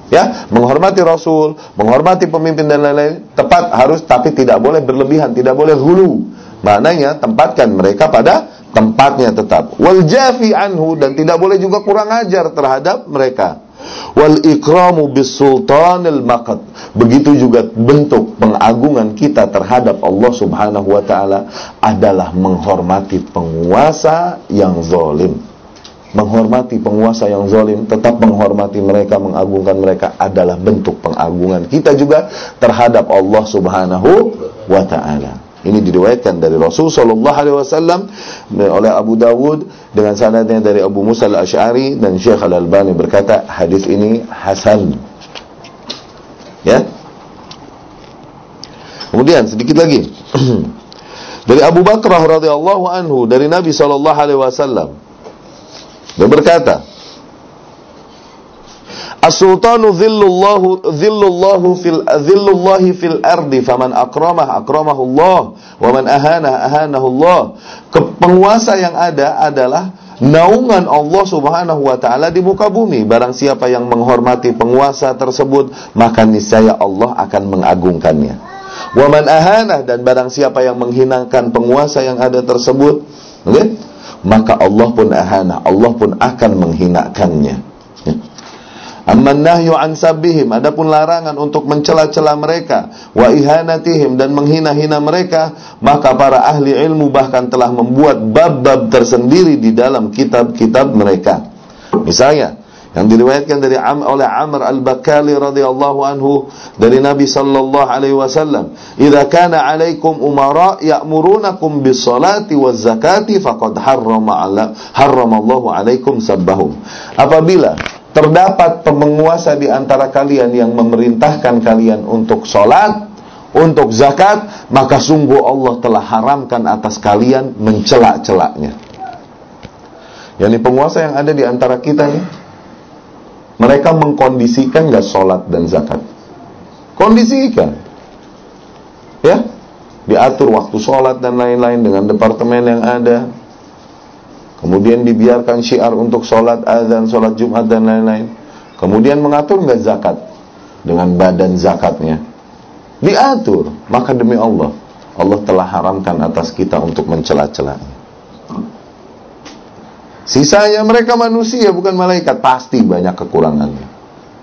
Ya, menghormati Rasul, menghormati pemimpin dan lain-lain tepat harus tapi tidak boleh berlebihan, tidak boleh hulu. Maknanya tempatkan mereka pada tempatnya tetap. Wal jafi anhu dan tidak boleh juga kurang ajar terhadap mereka wal ikramu bis sultanil maqad. Begitu juga bentuk pengagungan kita terhadap Allah Subhanahu wa taala adalah menghormati penguasa yang zalim. Menghormati penguasa yang zalim tetap menghormati mereka mengagungkan mereka adalah bentuk pengagungan kita juga terhadap Allah Subhanahu wa taala ini diriwayatkan dari Rasul Shallallahu Alaihi Wasallam oleh Abu Dawud dengan sanadnya dari Abu Musa al Ashari dan Syekh Al Albani berkata hadis ini hasan. Ya. Kemudian sedikit lagi dari Abu Bakrah radhiyallahu anhu dari Nabi Shallallahu Alaihi Wasallam dia berkata As-sultanu dhillullahu dhillullahu fil dhillullahi fil ardi faman akramah akramahu Allah wa man ahana ahanahu Allah. Penguasa yang ada adalah naungan Allah Subhanahu wa taala di muka bumi. Barang siapa yang menghormati penguasa tersebut, maka niscaya Allah akan mengagungkannya. Wa man ahana dan barang siapa yang menghinakan penguasa yang ada tersebut, okay? maka Allah pun ahana, Allah pun akan menghinakannya. Amman nahyu an adapun larangan untuk mencela-cela mereka wa ihanatihim dan menghina-hina mereka maka para ahli ilmu bahkan telah membuat bab-bab tersendiri di dalam kitab-kitab mereka. Misalnya yang diriwayatkan dari Am oleh Amr al-Bakali radhiyallahu anhu dari Nabi sallallahu alaihi wasallam, "Idza kana 'alaikum umara ya'murunakum bis salati waz zakati faqad harrama harrama Allahu 'alaikum sabbahum." Apabila terdapat penguasa di antara kalian yang memerintahkan kalian untuk sholat, untuk zakat, maka sungguh Allah telah haramkan atas kalian mencela-celaknya. Yani penguasa yang ada di antara kita nih, mereka mengkondisikan nggak sholat dan zakat. Kondisikan, ya, diatur waktu sholat dan lain-lain dengan departemen yang ada, Kemudian dibiarkan syiar untuk sholat azan, sholat Jumat dan lain-lain. Kemudian mengatur nggak zakat dengan badan zakatnya. Diatur, maka demi Allah, Allah telah haramkan atas kita untuk mencela-cela. Sisanya mereka manusia bukan malaikat, pasti banyak kekurangannya.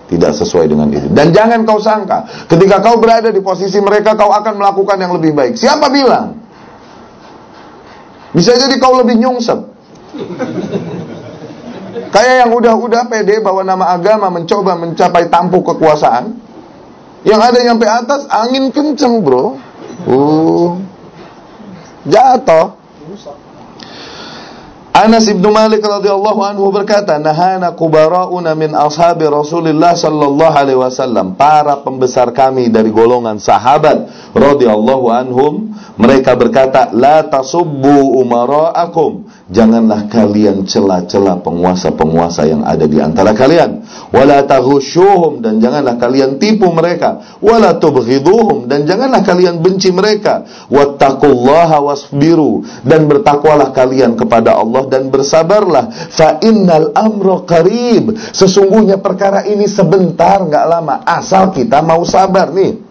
Tidak sesuai dengan itu. Dan jangan kau sangka, ketika kau berada di posisi mereka, kau akan melakukan yang lebih baik. Siapa bilang? Bisa jadi kau lebih nyungsep. Kayak yang udah-udah pede bawa nama agama mencoba mencapai tampuk kekuasaan. Yang ada nyampe atas angin kenceng bro. Uh, jatuh. Anas ibnu Malik radhiyallahu anhu berkata, "Nahana kubara'una min ashabi Rasulillah sallallahu alaihi wasallam." Para pembesar kami dari golongan sahabat radhiyallahu anhum, mereka berkata, "La tasubbu umara'akum." Janganlah kalian cela-cela penguasa-penguasa yang ada di antara kalian. Wala taghushuhum dan janganlah kalian tipu mereka. Wala tubghiduhum dan janganlah kalian benci mereka. Wattaqullaha wasbiru dan bertakwalah kalian kepada Allah dan bersabarlah. Fa innal amra qarib. Sesungguhnya perkara ini sebentar nggak lama. Asal kita mau sabar nih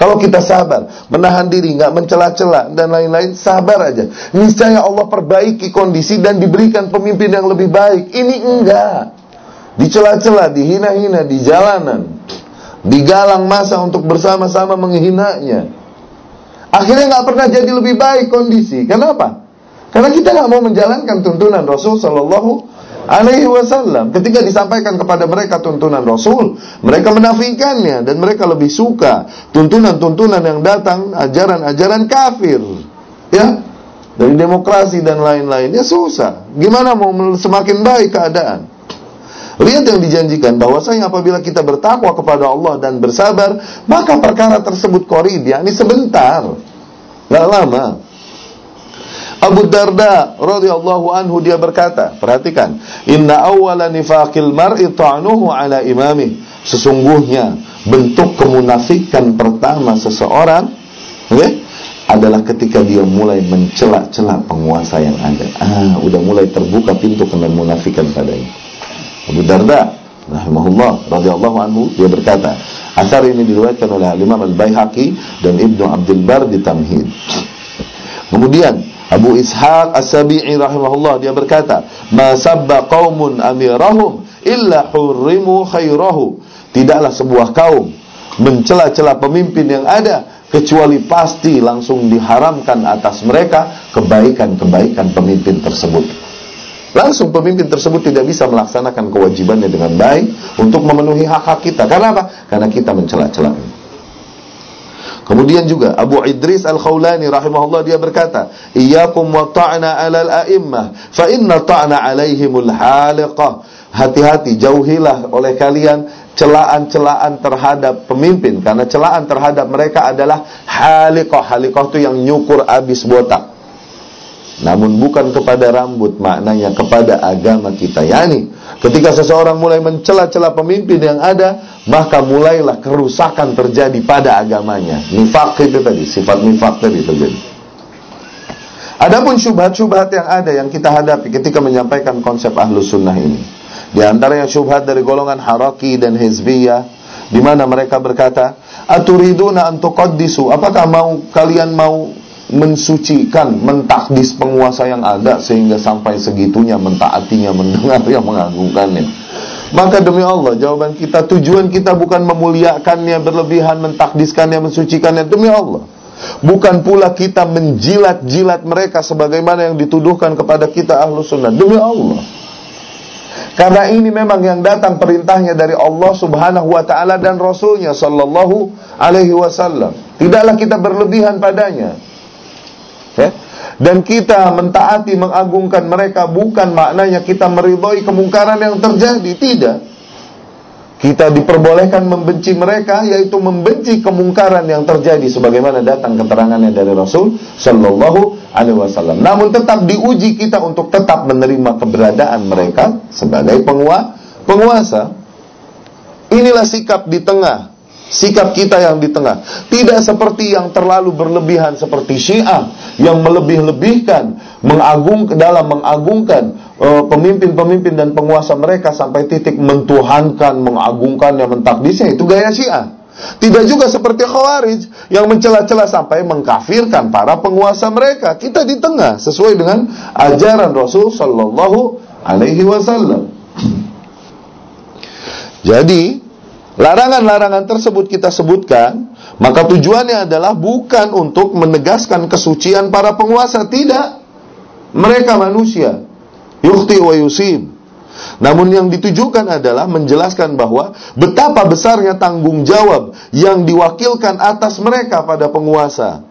kalau kita sabar, menahan diri, nggak mencela-cela dan lain-lain, sabar aja. Niscaya Allah perbaiki kondisi dan diberikan pemimpin yang lebih baik. Ini enggak. Dicela-cela, dihina-hina di jalanan, digalang masa untuk bersama-sama menghinanya. Akhirnya nggak pernah jadi lebih baik kondisi. Kenapa? Karena kita nggak mau menjalankan tuntunan Rasul Shallallahu alaihi wasallam. Ketika disampaikan kepada mereka tuntunan Rasul, mereka menafikannya dan mereka lebih suka tuntunan-tuntunan yang datang ajaran-ajaran kafir. Ya. Dari demokrasi dan lain-lain. Ya susah. Gimana mau semakin baik keadaan? Lihat yang dijanjikan bahwasanya apabila kita bertakwa kepada Allah dan bersabar, maka perkara tersebut korib, yakni sebentar. Gak lama. Abu Darda radhiyallahu anhu dia berkata, perhatikan, inna awwala nifaqil mar'i ta'nuhu ala imami. Sesungguhnya bentuk kemunafikan pertama seseorang okay, adalah ketika dia mulai mencela-cela penguasa yang ada. Ah, udah mulai terbuka pintu kemunafikan padanya. Abu Darda rahimahullah radhiyallahu anhu dia berkata, asar ini diriwayatkan oleh Imam Al-Baihaqi dan Ibnu Abdul Bar di Tamhid. Kemudian Abu Ishaq As-Sabi'i rahimahullah dia berkata, "Ma sabba qaumun amirahum illa hurrimu khairahu." Tidaklah sebuah kaum mencela-cela pemimpin yang ada kecuali pasti langsung diharamkan atas mereka kebaikan-kebaikan pemimpin tersebut. Langsung pemimpin tersebut tidak bisa melaksanakan kewajibannya dengan baik untuk memenuhi hak-hak kita. Karena apa? Karena kita mencela-cela. Kemudian juga Abu Idris Al-Khawlani rahimahullah dia berkata, "Iyyakum wa ta'na 'alal a'immah, fa inna ta'na 'alaihimul haliqah." Hati-hati, jauhilah oleh kalian celaan-celaan terhadap pemimpin karena celaan terhadap mereka adalah haliqah. Haliqah itu yang nyukur habis botak. Namun bukan kepada rambut, maknanya kepada agama kita. Yani, ketika seseorang mulai mencela-cela pemimpin yang ada, maka mulailah kerusakan terjadi pada agamanya. Nifak itu tadi, sifat nifak tadi terjadi. Adapun syubhat-syubhat yang ada yang kita hadapi ketika menyampaikan konsep ahlus sunnah ini. Di antara yang syubhat dari golongan haraki dan hizbiyah, di mana mereka berkata, Aturiduna antuqaddisu, apakah mau kalian mau mensucikan, mentakdis penguasa yang ada sehingga sampai segitunya mentaatinya, mendengar yang mengagungkannya. Maka demi Allah, jawaban kita, tujuan kita bukan memuliakannya, berlebihan, mentakdiskannya, mensucikannya. Demi Allah. Bukan pula kita menjilat-jilat mereka sebagaimana yang dituduhkan kepada kita ahlu sunnah. Demi Allah. Karena ini memang yang datang perintahnya dari Allah subhanahu wa ta'ala dan Rasulnya sallallahu alaihi wasallam. Tidaklah kita berlebihan padanya. Ya? Dan kita mentaati, mengagungkan mereka bukan maknanya kita meridhoi kemungkaran yang terjadi, tidak. Kita diperbolehkan membenci mereka yaitu membenci kemungkaran yang terjadi sebagaimana datang keterangannya dari Rasul sallallahu alaihi wasallam. Namun tetap diuji kita untuk tetap menerima keberadaan mereka sebagai penguasa. Inilah sikap di tengah sikap kita yang di tengah. Tidak seperti yang terlalu berlebihan seperti Syiah yang melebih-lebihkan, mengagung dalam mengagungkan uh, pemimpin-pemimpin dan penguasa mereka sampai titik mentuhankan, mengagungkan yang mentakdisnya itu gaya Syiah. Tidak juga seperti Khawarij yang mencela-cela sampai mengkafirkan para penguasa mereka. Kita di tengah sesuai dengan ajaran Rasul sallallahu alaihi wasallam. Jadi Larangan-larangan tersebut kita sebutkan, maka tujuannya adalah bukan untuk menegaskan kesucian para penguasa, tidak. Mereka manusia. Yukti wa yusib. Namun yang ditujukan adalah menjelaskan bahwa betapa besarnya tanggung jawab yang diwakilkan atas mereka pada penguasa.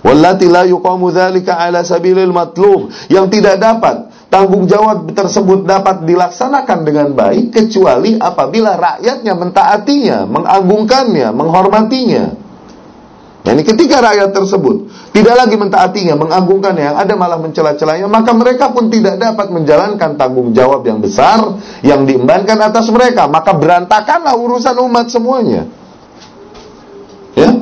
Wallati la yuqamu ala sabilil matlub yang tidak dapat tanggung jawab tersebut dapat dilaksanakan dengan baik kecuali apabila rakyatnya mentaatinya, mengagungkannya, menghormatinya. Yani ketika rakyat tersebut tidak lagi mentaatinya, mengagungkannya, yang ada malah mencela-celanya, maka mereka pun tidak dapat menjalankan tanggung jawab yang besar yang diembankan atas mereka. Maka berantakanlah urusan umat semuanya. Ya,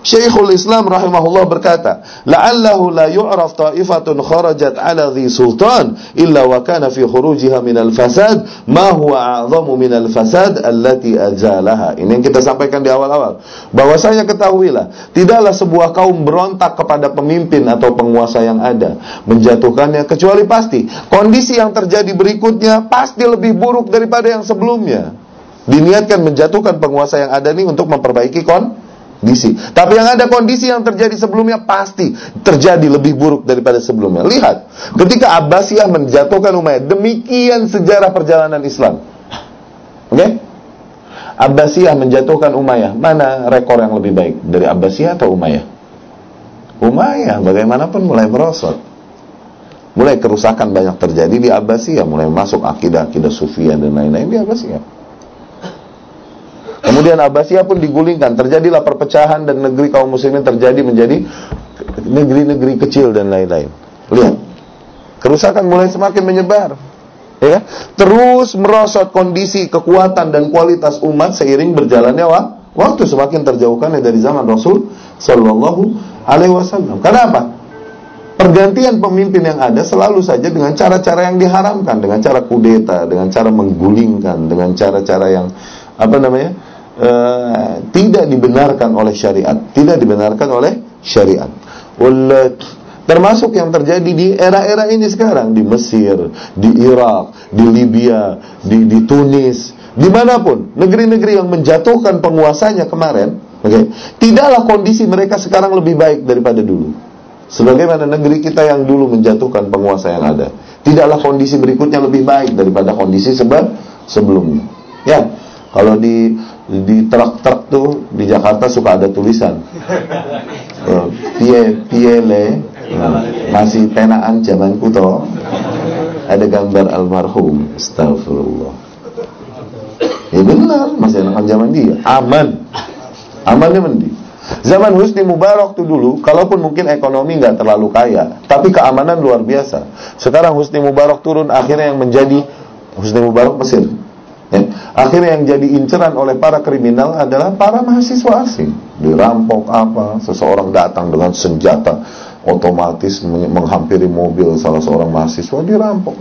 Syekhul Islam rahimahullah berkata, "La'allahu la yu'raf ta'ifatun kharajat 'ala dhi sultan illa wa kana fi khurujiha min al-fasad ma huwa a'zamu min al-fasad allati azalaha." Ini yang kita sampaikan di awal-awal. Bahwasanya ketahuilah, tidaklah sebuah kaum berontak kepada pemimpin atau penguasa yang ada, menjatuhkannya kecuali pasti kondisi yang terjadi berikutnya pasti lebih buruk daripada yang sebelumnya. Diniatkan menjatuhkan penguasa yang ada ini untuk memperbaiki kon kondisi. Tapi yang ada kondisi yang terjadi sebelumnya pasti terjadi lebih buruk daripada sebelumnya. Lihat, ketika Abbasiyah menjatuhkan Umayyah, demikian sejarah perjalanan Islam. Oke? Okay? Abbasiyah menjatuhkan Umayyah, mana rekor yang lebih baik dari Abbasiyah atau Umayyah? Umayyah bagaimanapun mulai merosot. Mulai kerusakan banyak terjadi di Abbasiyah, mulai masuk akidah-akidah Sufiyah dan lain-lain di Abbasiyah. Kemudian Abbasiyah pun digulingkan, terjadilah perpecahan dan negeri kaum muslimin terjadi menjadi negeri-negeri kecil dan lain-lain. Lihat, kerusakan mulai semakin menyebar. Ya, terus merosot kondisi kekuatan dan kualitas umat seiring berjalannya waktu semakin terjauhkan dari zaman Rasul Shallallahu Alaihi Wasallam. Kenapa? Pergantian pemimpin yang ada selalu saja dengan cara-cara yang diharamkan, dengan cara kudeta, dengan cara menggulingkan, dengan cara-cara yang apa namanya? Uh, tidak dibenarkan oleh syariat, tidak dibenarkan oleh syariat. Oleh termasuk yang terjadi di era-era ini sekarang di Mesir, di Irak, di Libya, di, di Tunis, di mana pun negeri-negeri yang menjatuhkan penguasanya kemarin, oke, okay, tidaklah kondisi mereka sekarang lebih baik daripada dulu. Sebagaimana negeri kita yang dulu menjatuhkan penguasa yang ada, tidaklah kondisi berikutnya lebih baik daripada kondisi sebelumnya. Ya, kalau di di truk-truk tuh di Jakarta suka ada tulisan. Uh, pie pie le nah, masih penaan zaman kuto. Ada gambar almarhum astagfirullah. Ya benar masih anak zaman dia. Aman. Amannya mandi zaman Husni Mubarak tuh dulu kalaupun mungkin ekonomi nggak terlalu kaya tapi keamanan luar biasa. Sekarang Husni Mubarak turun akhirnya yang menjadi Husni Mubarak Mesir Ya. Akhirnya yang jadi inceran oleh para kriminal adalah para mahasiswa asing. Dirampok apa, seseorang datang dengan senjata otomatis menghampiri mobil salah seorang mahasiswa dirampok.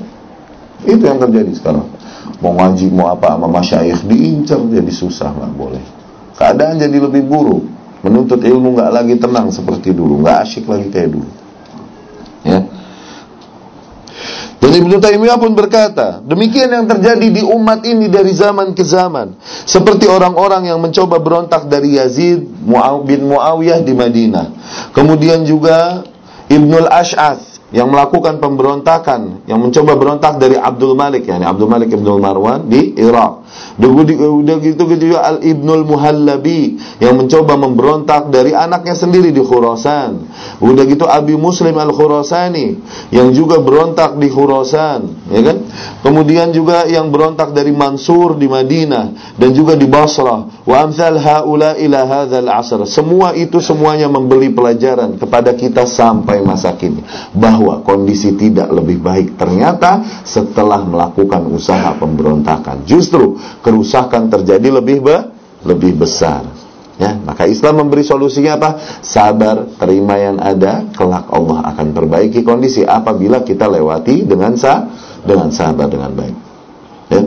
Itu yang terjadi sekarang. Mau ngaji mau apa sama masyayikh diincar jadi susah nggak boleh. Keadaan jadi lebih buruk. Menuntut ilmu nggak lagi tenang seperti dulu, nggak asyik lagi kayak dulu. Ya. Dan Ibnu Taimiyah pun berkata, demikian yang terjadi di umat ini dari zaman ke zaman. Seperti orang-orang yang mencoba berontak dari Yazid bin Muawiyah di Madinah. Kemudian juga Ibnul Ash'ath yang melakukan pemberontakan, yang mencoba berontak dari Abdul Malik, yani Abdul Malik Ibnul Marwan di Irak. Udah gitu juga Al Ibnul Muhallabi yang mencoba memberontak dari anaknya sendiri di Khurasan. Udah gitu Abi Muslim Al Khurasani yang juga berontak di Khurasan, ya kan? Kemudian juga yang berontak dari Mansur di Madinah dan juga di Basrah. Wa amsal haula ila hadzal asr. Semua itu semuanya membeli pelajaran kepada kita sampai masa kini bahwa kondisi tidak lebih baik ternyata setelah melakukan usaha pemberontakan. Justru kerusakan terjadi lebih be, lebih besar. Ya, maka Islam memberi solusinya apa? Sabar, terima yang ada, kelak Allah akan perbaiki kondisi apabila kita lewati dengan sa dengan sabar dengan baik. Ya.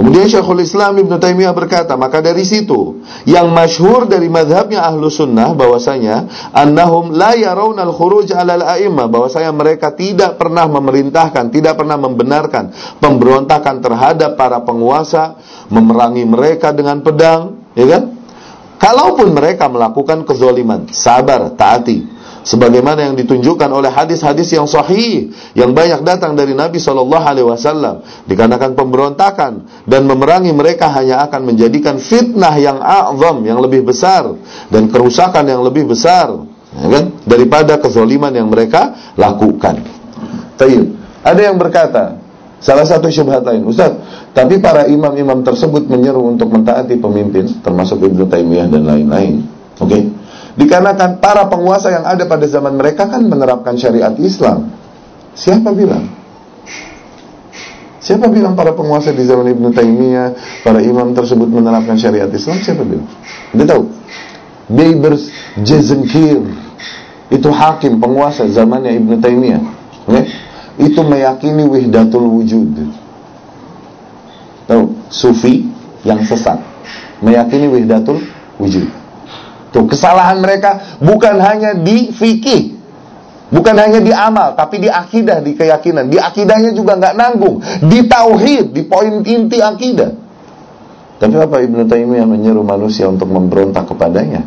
Kemudian Syekhul Islam Ibn Taimiyah berkata, maka dari situ yang masyhur dari madhabnya ahlu sunnah bahwasanya annahum la yarawna al-khuruj ala al-a'imah bahwasanya mereka tidak pernah memerintahkan, tidak pernah membenarkan pemberontakan terhadap para penguasa, memerangi mereka dengan pedang, ya kan? Kalaupun mereka melakukan kezoliman, sabar, taati sebagaimana yang ditunjukkan oleh hadis-hadis yang sahih yang banyak datang dari Nabi Shallallahu Alaihi Wasallam dikarenakan pemberontakan dan memerangi mereka hanya akan menjadikan fitnah yang azam yang lebih besar dan kerusakan yang lebih besar ya kan daripada kezoliman yang mereka lakukan. Tayyib. Ada yang berkata salah satu syubhat lain, Ustaz, Tapi para imam-imam tersebut menyeru untuk mentaati pemimpin, termasuk Ibnu Taimiyah dan lain-lain. Oke? Okay? Dikarenakan para penguasa yang ada pada zaman mereka kan menerapkan syariat Islam. Siapa bilang? Siapa bilang para penguasa di zaman Ibnu Taimiyah, para imam tersebut menerapkan syariat Islam? Siapa bilang? Dia tahu. Beibers Jezenkir itu hakim penguasa zamannya Ibnu Taimiyah. Okay? Itu meyakini wihdatul wujud Tahu, sufi yang sesat meyakini wihdatul wujud. Tuh, kesalahan mereka bukan hanya di fikih, bukan hanya di amal, tapi di akidah, di keyakinan. Di akidahnya juga nggak nanggung, di tauhid, di poin inti akidah. Tapi apa Ibnu Taimiyah menyeru manusia untuk memberontak kepadanya?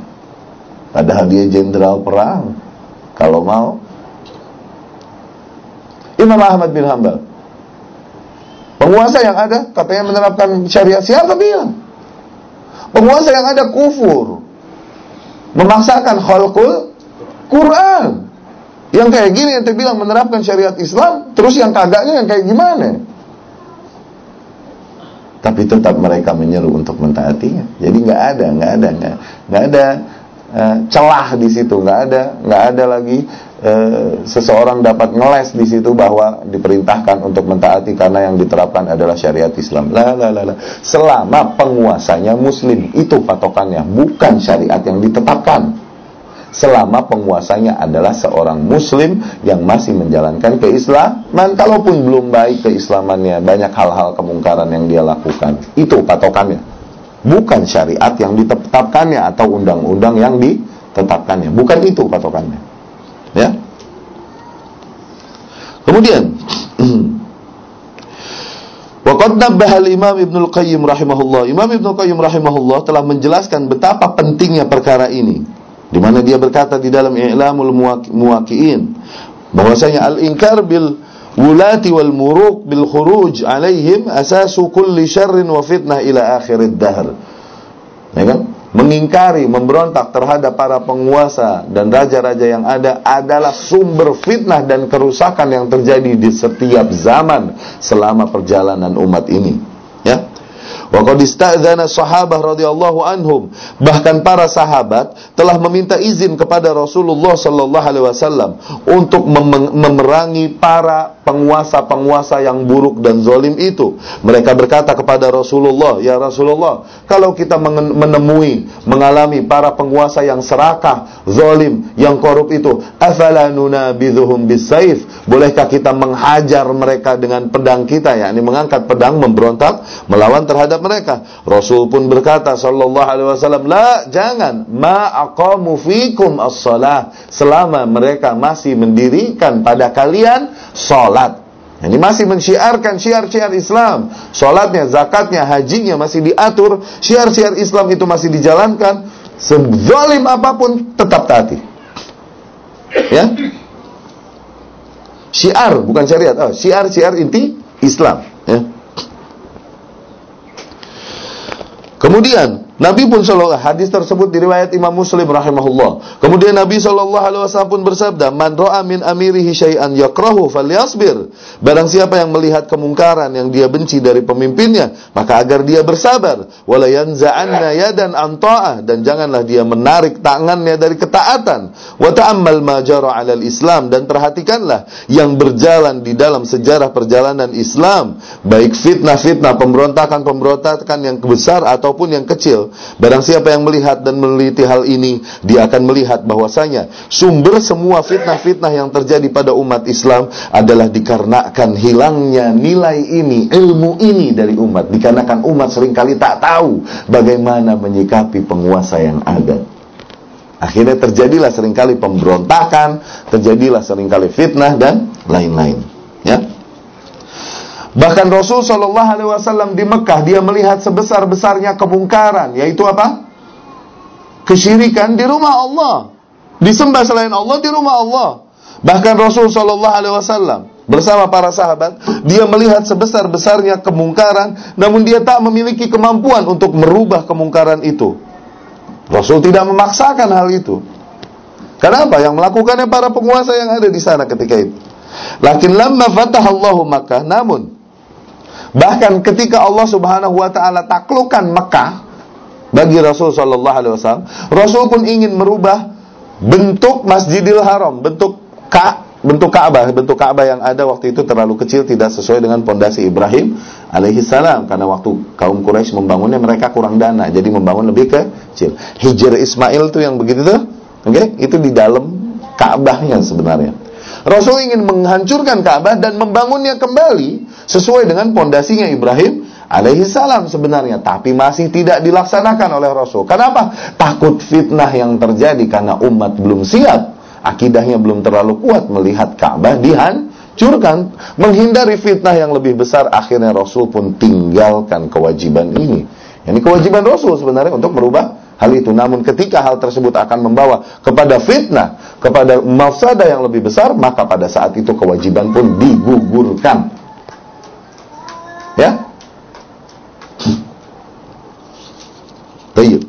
Padahal dia jenderal perang. Kalau mau Imam Ahmad bin Hambal Penguasa yang ada katanya menerapkan syariat siapa bilang? Penguasa yang ada kufur. Memaksakan khalqul Quran. Yang kayak gini yang bilang menerapkan syariat Islam, terus yang kagaknya yang kayak gimana? Tapi tetap mereka menyeru untuk mentaatinya. Jadi nggak ada, nggak ada, nggak ada uh, celah di situ, nggak ada, nggak ada lagi Eh, seseorang dapat ngeles di situ bahwa diperintahkan untuk mentaati karena yang diterapkan adalah syariat Islam. La la la la. Selama penguasanya muslim, itu patokannya, bukan syariat yang ditetapkan. Selama penguasanya adalah seorang muslim yang masih menjalankan keislaman, kalaupun belum baik keislamannya, banyak hal-hal kemungkaran yang dia lakukan. Itu patokannya. Bukan syariat yang ditetapkannya atau undang-undang yang ditetapkannya. Bukan itu patokannya. Ya. Kemudian Waqad nabbaha al-Imam Ibnu Al-Qayyim rahimahullah. Imam Ibnu Al-Qayyim rahimahullah telah menjelaskan betapa pentingnya perkara ini. Di mana dia berkata di dalam I'lamul Muwaqqi'in bahwasanya al-inkar bil wulati wal muruk bil khuruj alaihim asasu kulli syarrin wa fitnah ila akhirid dahr. Ya kan? mengingkari, memberontak terhadap para penguasa dan raja-raja yang ada adalah sumber fitnah dan kerusakan yang terjadi di setiap zaman selama perjalanan umat ini. Ya. Wa qad sahabah radhiyallahu anhum bahkan para sahabat telah meminta izin kepada Rasulullah sallallahu alaihi wasallam untuk memerangi para penguasa-penguasa yang buruk dan zolim itu. Mereka berkata kepada Rasulullah, "Ya Rasulullah, kalau kita menemui, mengalami para penguasa yang serakah, zolim, yang korup itu, afala nunabidhuhum bisayf? Bolehkah kita menghajar mereka dengan pedang kita, yakni mengangkat pedang memberontak melawan terhadap mereka. Rasul pun berkata sallallahu alaihi wasallam, "La, jangan. Ma aqamu fikum as-salah." Selama mereka masih mendirikan pada kalian salat. Ini masih mensyiarkan syiar-syiar Islam. Salatnya, zakatnya, hajinya masih diatur. Syiar-syiar Islam itu masih dijalankan. Sezalim apa pun tetap taati. Ya. Syiar bukan syariat. Oh, syiar-syiar inti Islam, ya. இருக்கும் Kemudian Nabi pun sallallahu hadis tersebut diriwayat Imam Muslim rahimahullah. Kemudian Nabi sallallahu alaihi wasallam pun bersabda, "Man ra'a min amirihi syai'an yakrahu falyasbir." Barang siapa yang melihat kemungkaran yang dia benci dari pemimpinnya, maka agar dia bersabar. Wala yanza'anna yadan an ta'ah dan janganlah dia menarik tangannya dari ketaatan. Wa ta'ammal ma jara 'alal Islam dan perhatikanlah yang berjalan di dalam sejarah perjalanan Islam, baik fitnah-fitnah, pemberontakan-pemberontakan yang besar ataupun yang kecil Barang siapa yang melihat dan meneliti hal ini, dia akan melihat bahwasanya sumber semua fitnah-fitnah yang terjadi pada umat Islam adalah dikarenakan hilangnya nilai ini, ilmu ini dari umat. Dikarenakan umat sering kali tak tahu bagaimana menyikapi penguasa yang ada. Akhirnya terjadilah sering kali pemberontakan, terjadilah sering kali fitnah dan lain-lain. Bahkan Rasul Shallallahu Alaihi Wasallam di Mekah dia melihat sebesar besarnya kemungkaran, yaitu apa? Kesyirikan di rumah Allah, disembah selain Allah di rumah Allah. Bahkan Rasul Shallallahu Alaihi Wasallam bersama para sahabat, dia melihat sebesar besarnya kemungkaran, namun dia tak memiliki kemampuan untuk merubah kemungkaran itu. Rasul tidak memaksakan hal itu. Kenapa? Yang melakukannya para penguasa yang ada di sana ketika itu. Lakin lama fatah Allahu Makkah, namun Bahkan ketika Allah Subhanahu wa taala taklukkan Mekah bagi Rasul sallallahu alaihi wasallam, Rasul pun ingin merubah bentuk Masjidil Haram, bentuk Ka bentuk Ka'bah, bentuk Ka'bah yang ada waktu itu terlalu kecil tidak sesuai dengan pondasi Ibrahim alaihi salam karena waktu kaum Quraisy membangunnya mereka kurang dana, jadi membangun lebih kecil. Hijr Ismail tuh yang begitu tuh, oke? Okay? Itu di dalam Ka'bahnya sebenarnya. Rasul ingin menghancurkan Ka'bah dan membangunnya kembali sesuai dengan pondasinya Ibrahim alaihi salam sebenarnya tapi masih tidak dilaksanakan oleh Rasul. Kenapa? Takut fitnah yang terjadi karena umat belum siap, akidahnya belum terlalu kuat melihat Ka'bah dihancurkan, menghindari fitnah yang lebih besar akhirnya Rasul pun tinggalkan kewajiban ini. Ini kewajiban Rasul sebenarnya untuk merubah hal itu. Namun ketika hal tersebut akan membawa kepada fitnah, kepada mafsadah yang lebih besar, maka pada saat itu kewajiban pun digugurkan. Ya? Baik.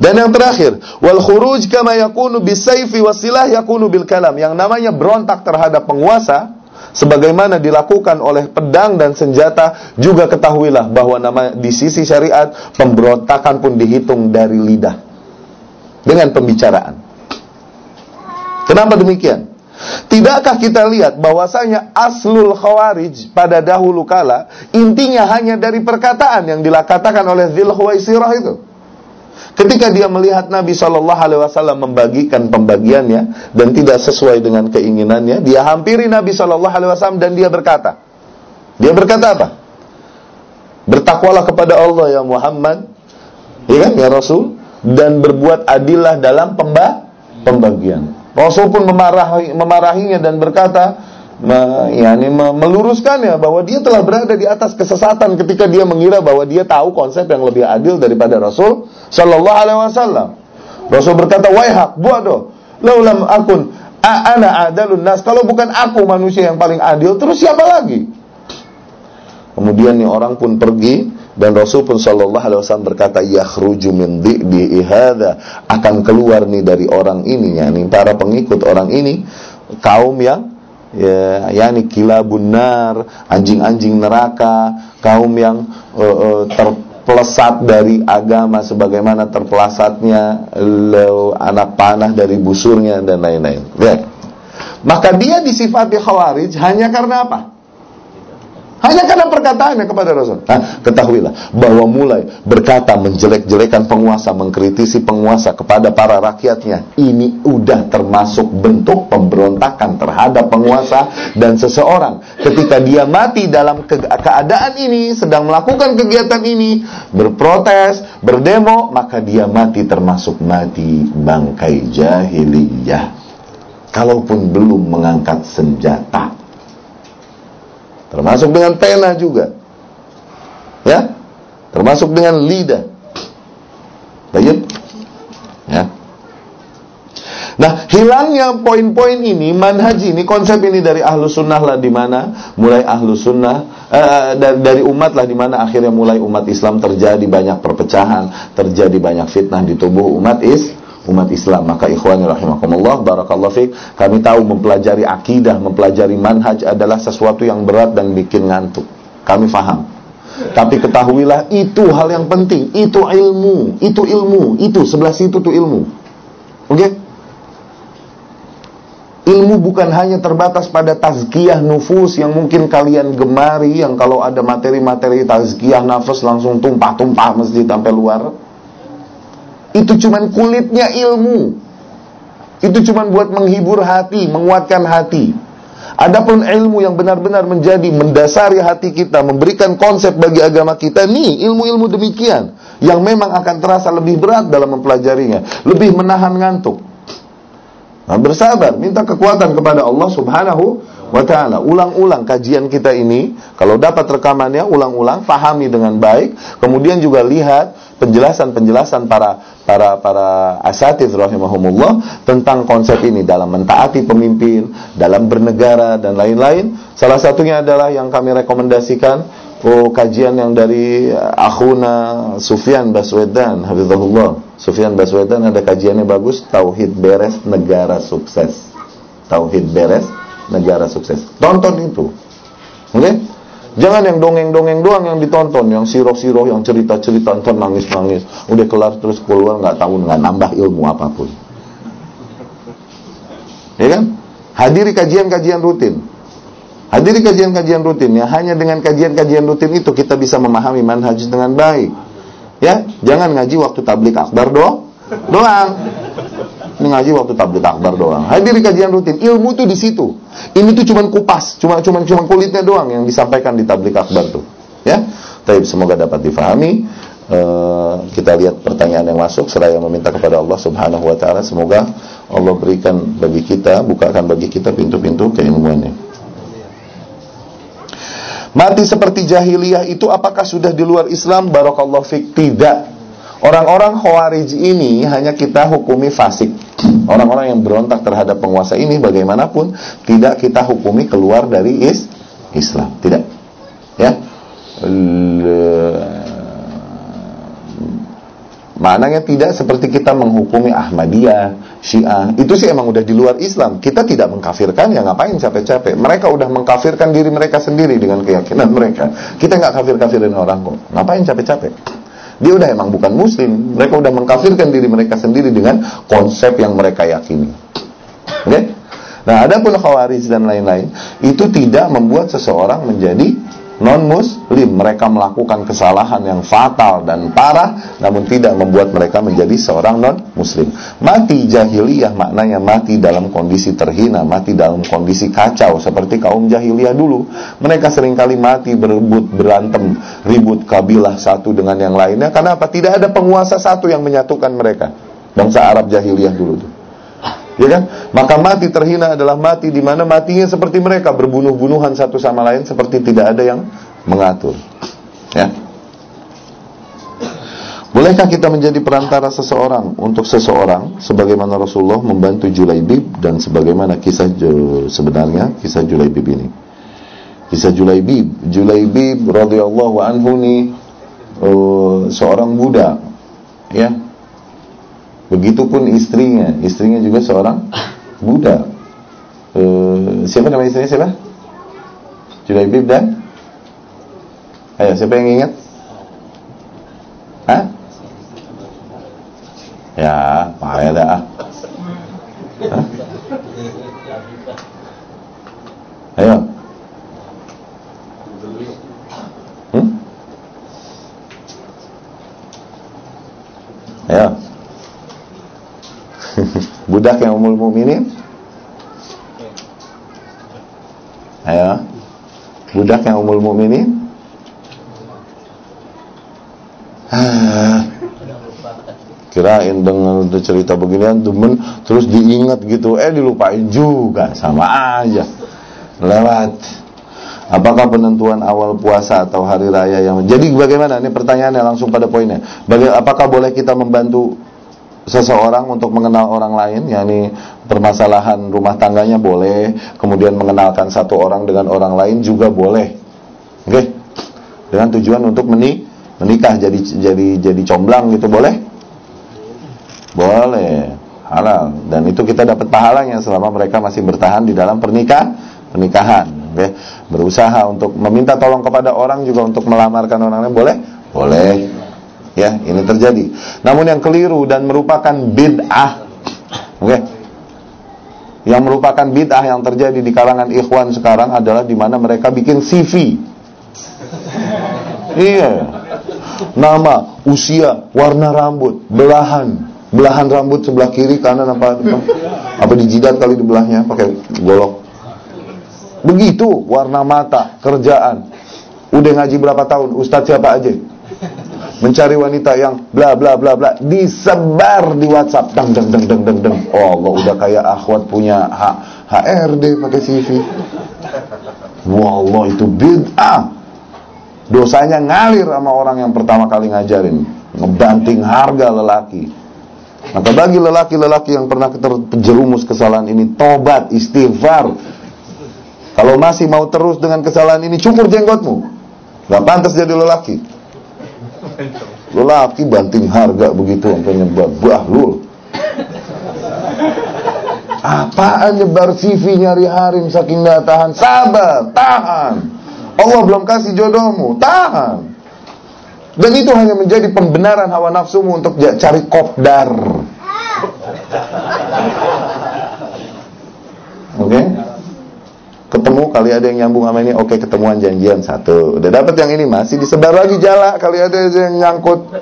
Dan yang terakhir, wal khuruj kama yakunu bisayfi wasilah yakunu bil kalam. Yang namanya berontak terhadap penguasa sebagaimana dilakukan oleh pedang dan senjata juga ketahuilah bahwa nama di sisi syariat pemberontakan pun dihitung dari lidah dengan pembicaraan. Kenapa demikian? Tidakkah kita lihat bahwasanya aslul khawarij pada dahulu kala intinya hanya dari perkataan yang dilakatakan oleh Dzil Huwaisirah itu. Ketika dia melihat Nabi Shallallahu Alaihi Wasallam membagikan pembagiannya dan tidak sesuai dengan keinginannya, dia hampiri Nabi Shallallahu Alaihi Wasallam dan dia berkata, dia berkata apa? Bertakwalah kepada Allah ya Muhammad, ya kan ya Rasul, dan berbuat adillah dalam pemba pembagian. Rasul pun memarahi, memarahinya dan berkata, me, yakni meluruskannya bahwa dia telah berada di atas kesesatan ketika dia mengira bahwa dia tahu konsep yang lebih adil daripada Rasul Shallallahu Alaihi Wasallam. Rasul berkata, wahai bodoh, laulam akun ana adalun nas. Kalau bukan aku manusia yang paling adil, terus siapa lagi? Kemudian nih orang pun pergi dan Rasul pun Shallallahu Alaihi Wasallam berkata, yakhruju min di ihada akan keluar nih dari orang ini, yakni para pengikut orang ini, kaum yang ya yakni kilabun nar, anjing-anjing neraka, kaum yang uh, uh, terpelesat dari agama sebagaimana terpelesatnya anak panah dari busurnya dan lain-lain. Lihat. Maka dia disifati khawarij hanya karena apa? Hanya karena perkataannya kepada Rasul. Nah, ketahuilah bahwa mulai berkata menjelek-jelekan penguasa, mengkritisi penguasa kepada para rakyatnya, ini udah termasuk bentuk pemberontakan terhadap penguasa dan seseorang ketika dia mati dalam ke keadaan ini, sedang melakukan kegiatan ini, berprotes, berdemo, maka dia mati termasuk mati bangkai jahiliyah. Kalaupun belum mengangkat senjata. Termasuk dengan pena juga. Ya. Termasuk dengan lidah. Baik. Ya. Nah, hilangnya poin-poin ini, manhaj ini, konsep ini dari ahlu sunnah lah di mana mulai ahlu sunnah eh, dari, dari umat lah di mana akhirnya mulai umat Islam terjadi banyak perpecahan, terjadi banyak fitnah di tubuh umat is umat Islam. Maka ikhwani rahimakumullah, barakallahu fiik, kami tahu mempelajari akidah, mempelajari manhaj adalah sesuatu yang berat dan bikin ngantuk. Kami faham. Tapi ketahuilah itu hal yang penting, itu ilmu, itu ilmu, itu sebelah situ tuh ilmu. Oke? Okay? Ilmu bukan hanya terbatas pada tazkiyah nufus yang mungkin kalian gemari yang kalau ada materi-materi tazkiyah nafas langsung tumpah-tumpah masjid sampai luar. Itu cuman kulitnya ilmu. Itu cuman buat menghibur hati, menguatkan hati. Adapun ilmu yang benar-benar menjadi mendasari hati kita, memberikan konsep bagi agama kita, nih ilmu-ilmu demikian yang memang akan terasa lebih berat dalam mempelajarinya, lebih menahan ngantuk. Nah, bersabar, minta kekuatan kepada Allah Subhanahu wa taala. Ulang-ulang kajian kita ini, kalau dapat rekamannya ulang-ulang, fahami dengan baik, kemudian juga lihat penjelasan-penjelasan para para para asatidz rahimahumullah tentang konsep ini dalam mentaati pemimpin, dalam bernegara dan lain-lain. Salah satunya adalah yang kami rekomendasikan oh, kajian yang dari akhuna Sufyan Baswedan hafizahullah. Sufyan Baswedan ada kajiannya bagus, tauhid beres negara sukses. Tauhid beres negara sukses. Tonton itu. Oke? Okay? Jangan yang dongeng-dongeng doang yang ditonton, yang siroh-siroh, yang cerita-cerita, nonton nangis-nangis. Udah kelar terus keluar nggak tahu nggak nambah ilmu apa pun. Ya kan? Hadiri kajian-kajian rutin. Hadiri kajian-kajian rutin ya. Hanya dengan kajian-kajian rutin itu kita bisa memahami manhaj dengan baik. Ya, jangan ngaji waktu tablik akbar doang. Doang. Ngaji waktu tablik akbar doang. Hadiri kajian rutin. Ilmu tuh di situ. Ini tuh cuman kupas, cuma cuma cuma kulitnya doang yang disampaikan di tablik akbar tuh. Ya. Tapi semoga dapat difahami. Uh, kita lihat pertanyaan yang masuk seraya meminta kepada Allah Subhanahu wa taala semoga Allah berikan bagi kita bukakan bagi kita pintu-pintu keilmuannya. Mati seperti jahiliyah itu apakah sudah di luar Islam? Barakallahu fik. Tidak. Orang-orang Khawarij ini hanya kita hukumi fasik. Orang-orang yang berontak terhadap penguasa ini bagaimanapun tidak kita hukumi keluar dari is Islam. Tidak. Ya. Maknanya tidak seperti kita menghukumi Ahmadiyah, Syiah. Itu sih emang udah di luar Islam. Kita tidak mengkafirkan ya ngapain capek-capek. Mereka udah mengkafirkan diri mereka sendiri dengan keyakinan mereka. Kita nggak kafir-kafirin orang kok. Ngapain capek-capek? Dia udah emang bukan muslim. Mereka udah mengkafirkan diri mereka sendiri dengan konsep yang mereka yakini. Oke? Okay? Nah, ada pun khawarij dan lain-lain, itu tidak membuat seseorang menjadi non-muslim mereka melakukan kesalahan yang fatal dan parah namun tidak membuat mereka menjadi seorang non-muslim. Mati jahiliyah maknanya mati dalam kondisi terhina mati dalam kondisi kacau seperti kaum jahiliyah dulu. Mereka sering kali mati berebut berantem ribut kabilah satu dengan yang lainnya. Karena apa? Tidak ada penguasa satu yang menyatukan mereka. Bangsa Arab jahiliyah dulu tuh Ya kan? Maka mati terhina adalah mati di mana matinya seperti mereka berbunuh-bunuhan satu sama lain seperti tidak ada yang mengatur. Ya. Bolehkah kita menjadi perantara seseorang untuk seseorang sebagaimana Rasulullah membantu Julaibib dan sebagaimana kisah sebenarnya kisah Julaibib ini? Kisah Julaibib, Julaibib radhiyallahu anhu ini uh, seorang budak ya Begitupun istrinya, istrinya juga seorang budak. E, siapa nama istrinya siapa? Julaibib dan Ayo, siapa yang ingat? Hah? Ya, payah dah. Hah? Ayo. Hmm? Ayo. Yang umul mukminin? Ayo. Budak yang umul mukminin? Kirain dengan cerita beginian demen terus diingat gitu, eh dilupain juga sama aja. Lewat. Apakah penentuan awal puasa atau hari raya yang Jadi bagaimana? Ini pertanyaannya langsung pada poinnya. Baga apakah boleh kita membantu seseorang untuk mengenal orang lain, yakni permasalahan rumah tangganya boleh, kemudian mengenalkan satu orang dengan orang lain juga boleh. Oke. Okay? Dengan tujuan untuk meni menikah jadi jadi jadi comblang gitu boleh? Boleh. Halal dan itu kita dapat pahalanya selama mereka masih bertahan di dalam pernikahan pernikahan, oke. Okay? Berusaha untuk meminta tolong kepada orang juga untuk melamarkan orang lain boleh? Boleh. Ya, ini terjadi. Namun yang keliru dan merupakan bid'ah. Oke. Okay? Yang merupakan bid'ah yang terjadi di kalangan ikhwan sekarang adalah di mana mereka bikin CV. iya. Nama, usia, warna rambut, belahan. Belahan rambut sebelah kiri, kanan apa apa, apa di jidat kali di belahnya pakai golok. Begitu warna mata, kerjaan. Udah ngaji berapa tahun? Ustadz siapa aja? Mencari wanita yang bla bla bla bla. Disebar di WhatsApp. Dang dang dang dang dang dang. Oh Allah udah kayak akhwat punya H HRD pakai CV Wallah itu bid'ah. Dosanya ngalir sama orang yang pertama kali ngajarin. Ngebanting harga lelaki. Maka bagi lelaki-lelaki yang pernah terjerumus kesalahan ini tobat istighfar. Kalau masih mau terus dengan kesalahan ini cukur jenggotmu. Gak pantas jadi lelaki Lelaki banting harga begitu sampai nyebar bahlul. Apaan nyebar CV nyari harim saking gak tahan? Sabar, tahan. Allah belum kasih jodohmu, tahan. Dan itu hanya menjadi pembenaran hawa nafsumu untuk cari kopdar. Oke? Okay? Ketemu kali ada yang nyambung sama ini, oke ketemuan janjian satu. Udah dapat yang ini masih disebar lagi jala kali ada yang nyangkut.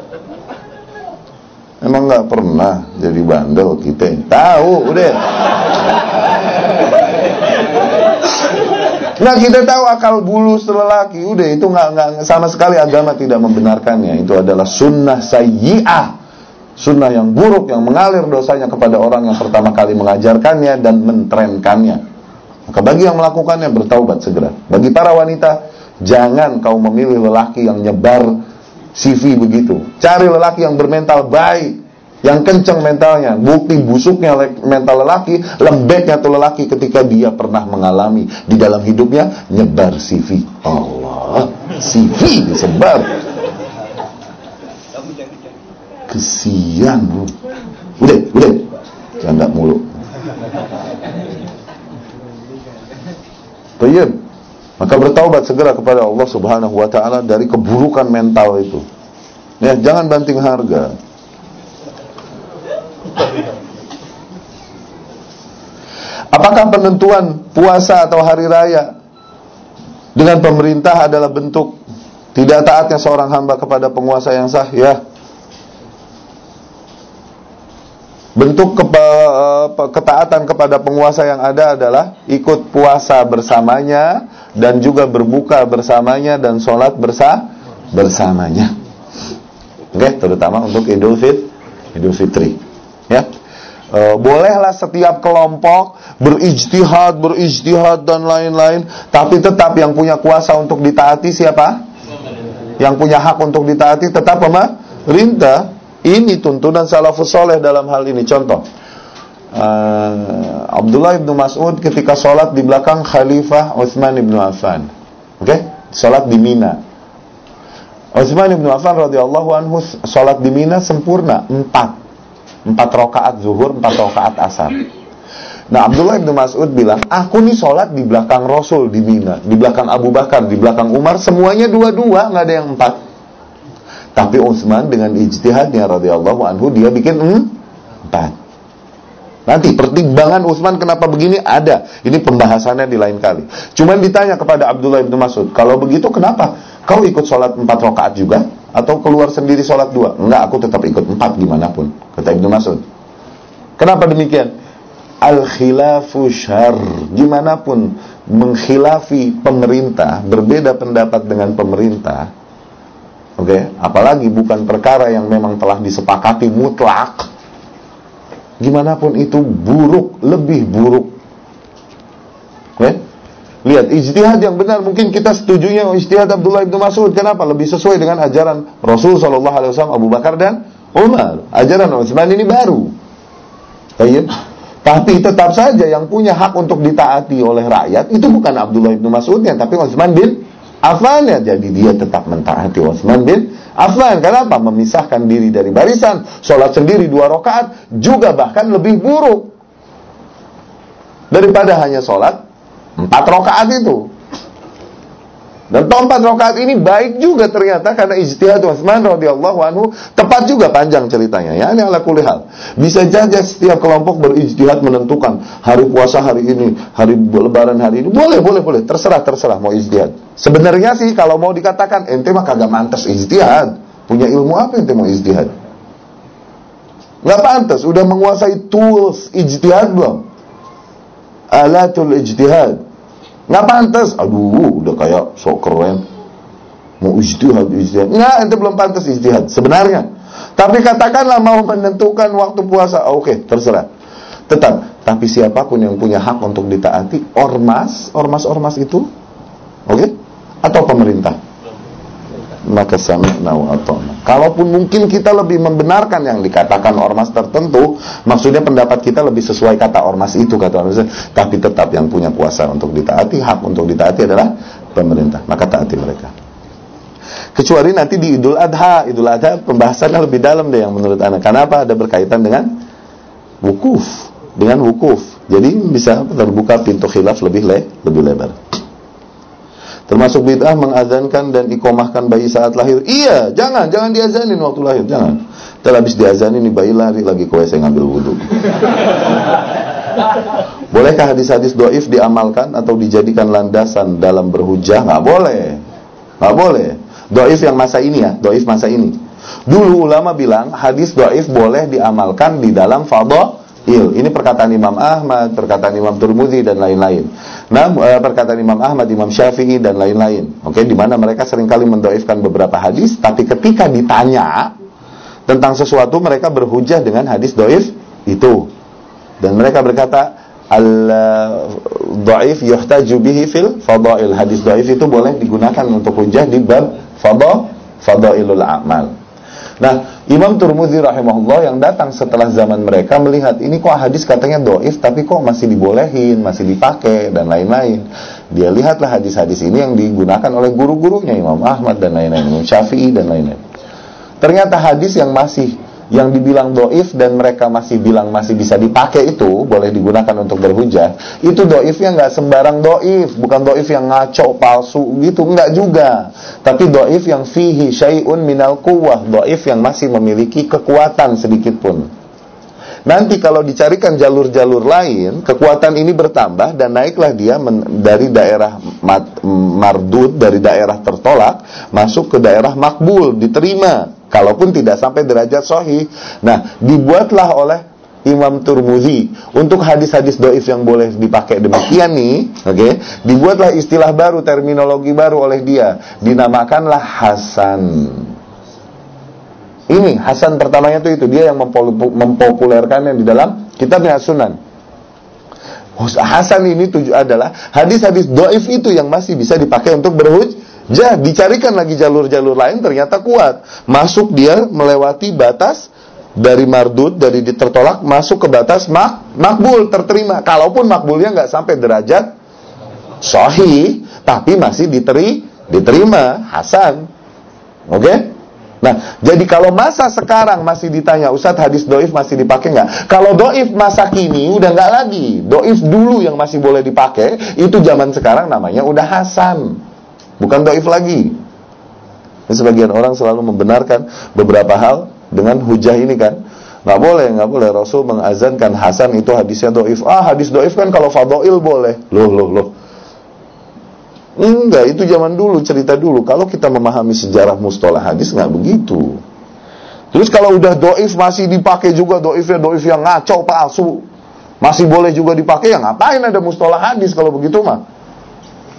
Emang nggak pernah jadi bandel kita. Tahu, udah. Nah kita tahu akal bulus lelaki, udah itu nggak nggak sama sekali agama tidak membenarkannya. Itu adalah sunnah sayyi'ah, sunnah yang buruk yang mengalir dosanya kepada orang yang pertama kali mengajarkannya dan mentrenkannya. Maka bagi yang melakukannya bertaubat segera. Bagi para wanita, jangan kau memilih lelaki yang nyebar CV begitu. Cari lelaki yang bermental baik, yang kenceng mentalnya, bukti busuknya mental lelaki, lembeknya tuh lelaki ketika dia pernah mengalami di dalam hidupnya nyebar CV. Allah, CV disebar. Kesian. Udah, udah. Canda mulu. Baik. Maka bertaubat segera kepada Allah Subhanahu wa taala dari keburukan mental itu. Ya, jangan banting harga. Apakah penentuan puasa atau hari raya dengan pemerintah adalah bentuk tidak taatnya seorang hamba kepada penguasa yang sah? Ya. Bentuk eh, ketaatan kepada penguasa yang ada adalah ikut puasa bersamanya dan juga berbuka bersamanya dan sholat bersa bersamanya. Oke, okay, terutama untuk Idul Fit, Idul Fitri ya. E, bolehlah setiap kelompok berijtihad berijtihad dan lain-lain tapi tetap yang punya kuasa untuk ditaati siapa? Yang punya hak untuk ditaati tetap pemerintah ini tuntunan salafus soleh dalam hal ini contoh uh, Abdullah ibnu Mas'ud ketika sholat di belakang Khalifah Utsman ibnu Affan oke okay? sholat di Mina Utsman ibnu Affan radhiyallahu anhu sholat di Mina sempurna empat Empat rakaat zuhur, empat rakaat asar. Nah Abdullah bin Mas'ud bilang, aku nih sholat di belakang Rasul di Mina, di belakang Abu Bakar, di belakang Umar, semuanya dua-dua, nggak ada yang empat. Tapi Utsman dengan ijtihadnya radhiyallahu anhu dia bikin hmm, empat. Nanti pertimbangan Utsman kenapa begini ada. Ini pembahasannya di lain kali. Cuman ditanya kepada Abdullah bin Mas'ud, kalau begitu kenapa kau ikut sholat empat rakaat juga? atau keluar sendiri sholat dua? Enggak, aku tetap ikut empat gimana pun. Kata Ibnu Mas'ud. Kenapa demikian? Al khilafu syar. Gimana pun mengkhilafi pemerintah, berbeda pendapat dengan pemerintah. Oke, okay? apalagi bukan perkara yang memang telah disepakati mutlak. Gimana pun itu buruk, lebih buruk. Oke? Okay? Lihat, ijtihad yang benar mungkin kita setujunya ijtihad Abdullah bin Mas'ud. Kenapa? Lebih sesuai dengan ajaran Rasul sallallahu alaihi wasallam Abu Bakar dan Umar. Ajaran Utsman ini baru. Baik. Tapi tetap saja yang punya hak untuk ditaati oleh rakyat itu bukan Abdullah bin Mas'udnya tapi Utsman bin Affan ya. Jadi dia tetap mentaati Utsman bin Affan. Kenapa? Memisahkan diri dari barisan, sholat sendiri dua rakaat juga bahkan lebih buruk daripada hanya sholat Empat rokaat itu. Dan toh empat rokaat ini baik juga ternyata karena ijtihad Utsman radhiyallahu anhu tepat juga panjang ceritanya ya ini ala kulihal. Bisa saja setiap kelompok berijtihad menentukan hari puasa hari ini, hari lebaran hari ini. Boleh, boleh, boleh. Terserah, terserah mau ijtihad. Sebenarnya sih kalau mau dikatakan ente mah kagak mantas ijtihad. Punya ilmu apa ente mau ijtihad? Nggak pantas, udah menguasai tools ijtihad belum? alatul ijtihad. Nggak pantas. Aduh, udah kayak sok keren. Mau ijtihad, ijtihad. Nggak, itu belum pantas ijtihad. Sebenarnya. Tapi katakanlah mau menentukan waktu puasa. Oke, okay, terserah. Tetap. Tapi siapa pun yang punya hak untuk ditaati, ormas, ormas-ormas itu, oke? Okay? Atau pemerintah maka sami'na wa ata'na. Kalaupun mungkin kita lebih membenarkan yang dikatakan ormas tertentu, maksudnya pendapat kita lebih sesuai kata ormas itu kata ormas, tapi tetap yang punya kuasa untuk ditaati, hak untuk ditaati adalah pemerintah. Maka taati mereka. Kecuali nanti di Idul Adha, Idul Adha pembahasannya lebih dalam deh yang menurut Anda. Kenapa ada berkaitan dengan wukuf, dengan wukuf. Jadi bisa terbuka pintu khilaf lebih le, lebih lebar. Termasuk bid'ah mengazankan dan ikomahkan bayi saat lahir. Iya, jangan, jangan diazanin waktu lahir, jangan. Setelah habis diazanin nih bayi lari lagi ke WC ngambil wudhu. Bolehkah hadis-hadis doif diamalkan atau dijadikan landasan dalam berhujah? Nggak boleh, nggak boleh. Doif yang masa ini ya, doif masa ini. Dulu ulama bilang hadis doif boleh diamalkan di dalam fadl il. Ini perkataan Imam Ahmad, perkataan Imam Turmudi dan lain-lain. Nah, eh, perkataan Imam Ahmad, Imam Syafi'i dan lain-lain. Oke, di mana mereka sering kali mendoifkan beberapa hadis, tapi ketika ditanya tentang sesuatu mereka berhujah dengan hadis doif itu. Dan mereka berkata, al doif yuhtaju bihi fil fadail. Hadis doif itu boleh digunakan untuk hujah di bab fadail fadailul amal. Nah, Imam Turmudi rahimahullah yang datang setelah zaman mereka melihat ini kok hadis katanya doif tapi kok masih dibolehin, masih dipakai dan lain-lain. Dia lihatlah hadis-hadis ini yang digunakan oleh guru-gurunya Imam Ahmad dan lain-lain, Imam Syafi'i dan lain-lain. Ternyata hadis yang masih yang dibilang doif dan mereka masih bilang masih bisa dipakai itu boleh digunakan untuk berhujah itu doifnya nggak sembarang doif. Bukan doif yang ngaco palsu gitu. Nggak juga. Tapi doif yang fihi syai'un minal kuwah doif yang masih memiliki kekuatan sedikit pun. Nanti kalau dicarikan jalur-jalur lain, kekuatan ini bertambah dan naiklah dia dari daerah mat, mardud, dari daerah tertolak, masuk ke daerah makbul, diterima. Kalaupun tidak sampai derajat sohi. Nah, dibuatlah oleh Imam Turmuzi untuk hadis-hadis doif yang boleh dipakai demikian nih, oke? Okay, dibuatlah istilah baru, terminologi baru oleh dia, dinamakanlah Hasan. Ini Hasan pertamanya itu itu dia yang mempopulerkannya di dalam kitabnya Sunan. Hasan ini tujuh adalah hadis-hadis doif itu yang masih bisa dipakai untuk berhujjah. Dicarikan lagi jalur-jalur lain ternyata kuat. Masuk dia melewati batas dari mardud, dari ditertolak masuk ke batas mak makbul terterima. Kalaupun makbulnya nggak sampai derajat sahih, tapi masih diteri diterima Hasan. Oke? Okay? Nah, jadi kalau masa sekarang masih ditanya, Ustadz hadis doif masih dipakai nggak? Kalau doif masa kini udah nggak lagi. Doif dulu yang masih boleh dipakai, itu zaman sekarang namanya udah Hasan. Bukan doif lagi. Sebagian orang selalu membenarkan beberapa hal dengan hujah ini kan. Nggak boleh, nggak boleh. Rasul mengazankan Hasan itu hadisnya doif. Ah, hadis doif kan kalau fadoil boleh. Loh, loh, loh. Enggak, itu zaman dulu, cerita dulu. Kalau kita memahami sejarah mustolah hadis, nggak begitu. Terus kalau udah doif masih dipakai juga doifnya doif yang ngaco palsu, masih boleh juga dipakai ya ngapain ada mustolah hadis kalau begitu mah?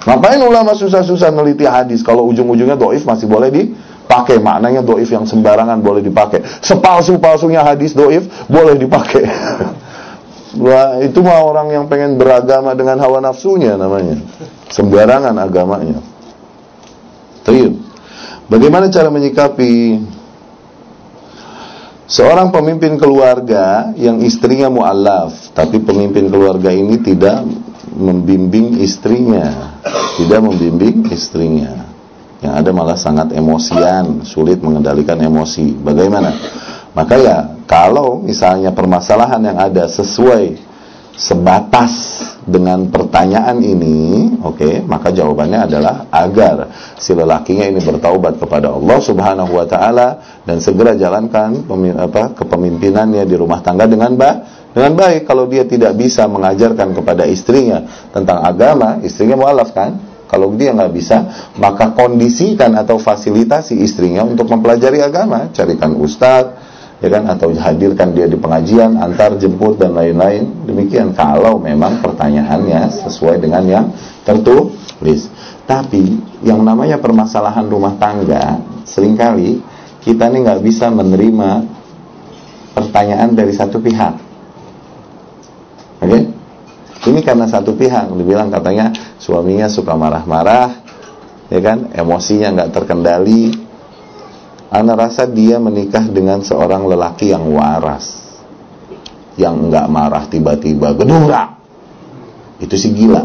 Ngapain ulama susah-susah neliti hadis kalau ujung-ujungnya doif masih boleh dipakai maknanya doif yang sembarangan boleh dipakai sepalsu-palsunya hadis doif boleh dipakai Wah, itu mah orang yang pengen beragama dengan hawa nafsunya namanya. Sembarangan agamanya. Tayyib. Bagaimana cara menyikapi seorang pemimpin keluarga yang istrinya mualaf, tapi pemimpin keluarga ini tidak membimbing istrinya, tidak membimbing istrinya. Yang ada malah sangat emosian, sulit mengendalikan emosi. Bagaimana? Maka ya kalau misalnya permasalahan yang ada sesuai sebatas dengan pertanyaan ini, oke, okay, maka jawabannya adalah agar si lelakinya ini bertaubat kepada Allah Subhanahu wa taala dan segera jalankan apa kepemimpinannya di rumah tangga dengan baik dengan baik kalau dia tidak bisa mengajarkan kepada istrinya tentang agama, istrinya mualaf kan? Kalau dia nggak bisa, maka kondisikan atau fasilitasi istrinya untuk mempelajari agama, carikan ustadz, ya kan? Atau hadirkan dia di pengajian antar jemput dan lain-lain. Demikian kalau memang pertanyaannya sesuai dengan yang tertulis. Tapi yang namanya permasalahan rumah tangga sering kali kita ini nggak bisa menerima pertanyaan dari satu pihak oke okay? ini karena satu pihak dibilang katanya suaminya suka marah-marah ya kan emosinya nggak terkendali Anda rasa dia menikah dengan seorang lelaki yang waras Yang enggak marah tiba-tiba Gedura Itu sih gila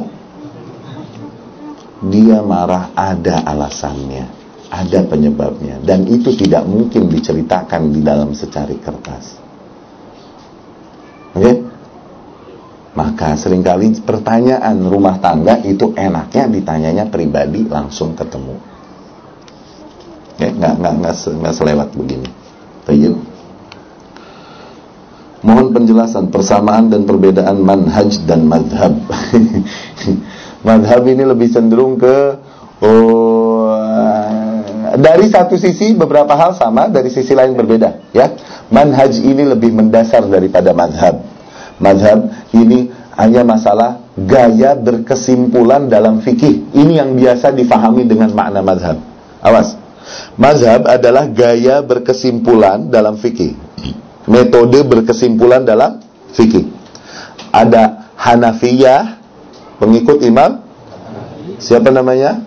Dia marah ada alasannya Ada penyebabnya Dan itu tidak mungkin diceritakan di dalam secari kertas Oke? Okay? Maka sering kali pertanyaan rumah tangga itu enaknya ditanyanya pribadi langsung ketemu. Ya, nggak nggak nggak, nggak selewat begini. Tayyib. Mohon penjelasan persamaan dan perbedaan manhaj dan madhab. madhab ini lebih cenderung ke oh, dari satu sisi beberapa hal sama, dari sisi lain berbeda. Ya, manhaj ini lebih mendasar daripada madhab madhab ini hanya masalah gaya berkesimpulan dalam fikih. Ini yang biasa difahami dengan makna madhab. Awas. Mazhab adalah gaya berkesimpulan dalam fikih. Metode berkesimpulan dalam fikih. Ada Hanafiyah, pengikut Imam siapa namanya?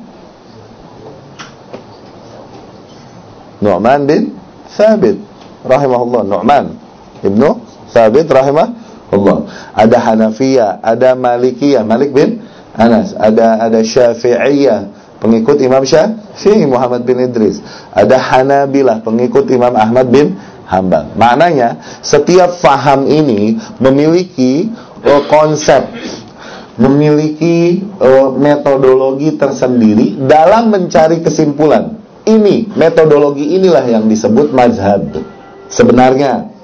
Nu'man bin Thabit rahimahullah. Nu'man Ibnu Thabit rahimah Allah. Ada Hanafiyah, ada Malikiyah, Malik bin Anas, ada ada Syafi'iyah, pengikut Imam Syafi'i Muhammad bin Idris. Ada Hanabilah, pengikut Imam Ahmad bin Hambal. Maknanya setiap faham ini memiliki uh, konsep memiliki uh, metodologi tersendiri dalam mencari kesimpulan. Ini metodologi inilah yang disebut mazhab. Sebenarnya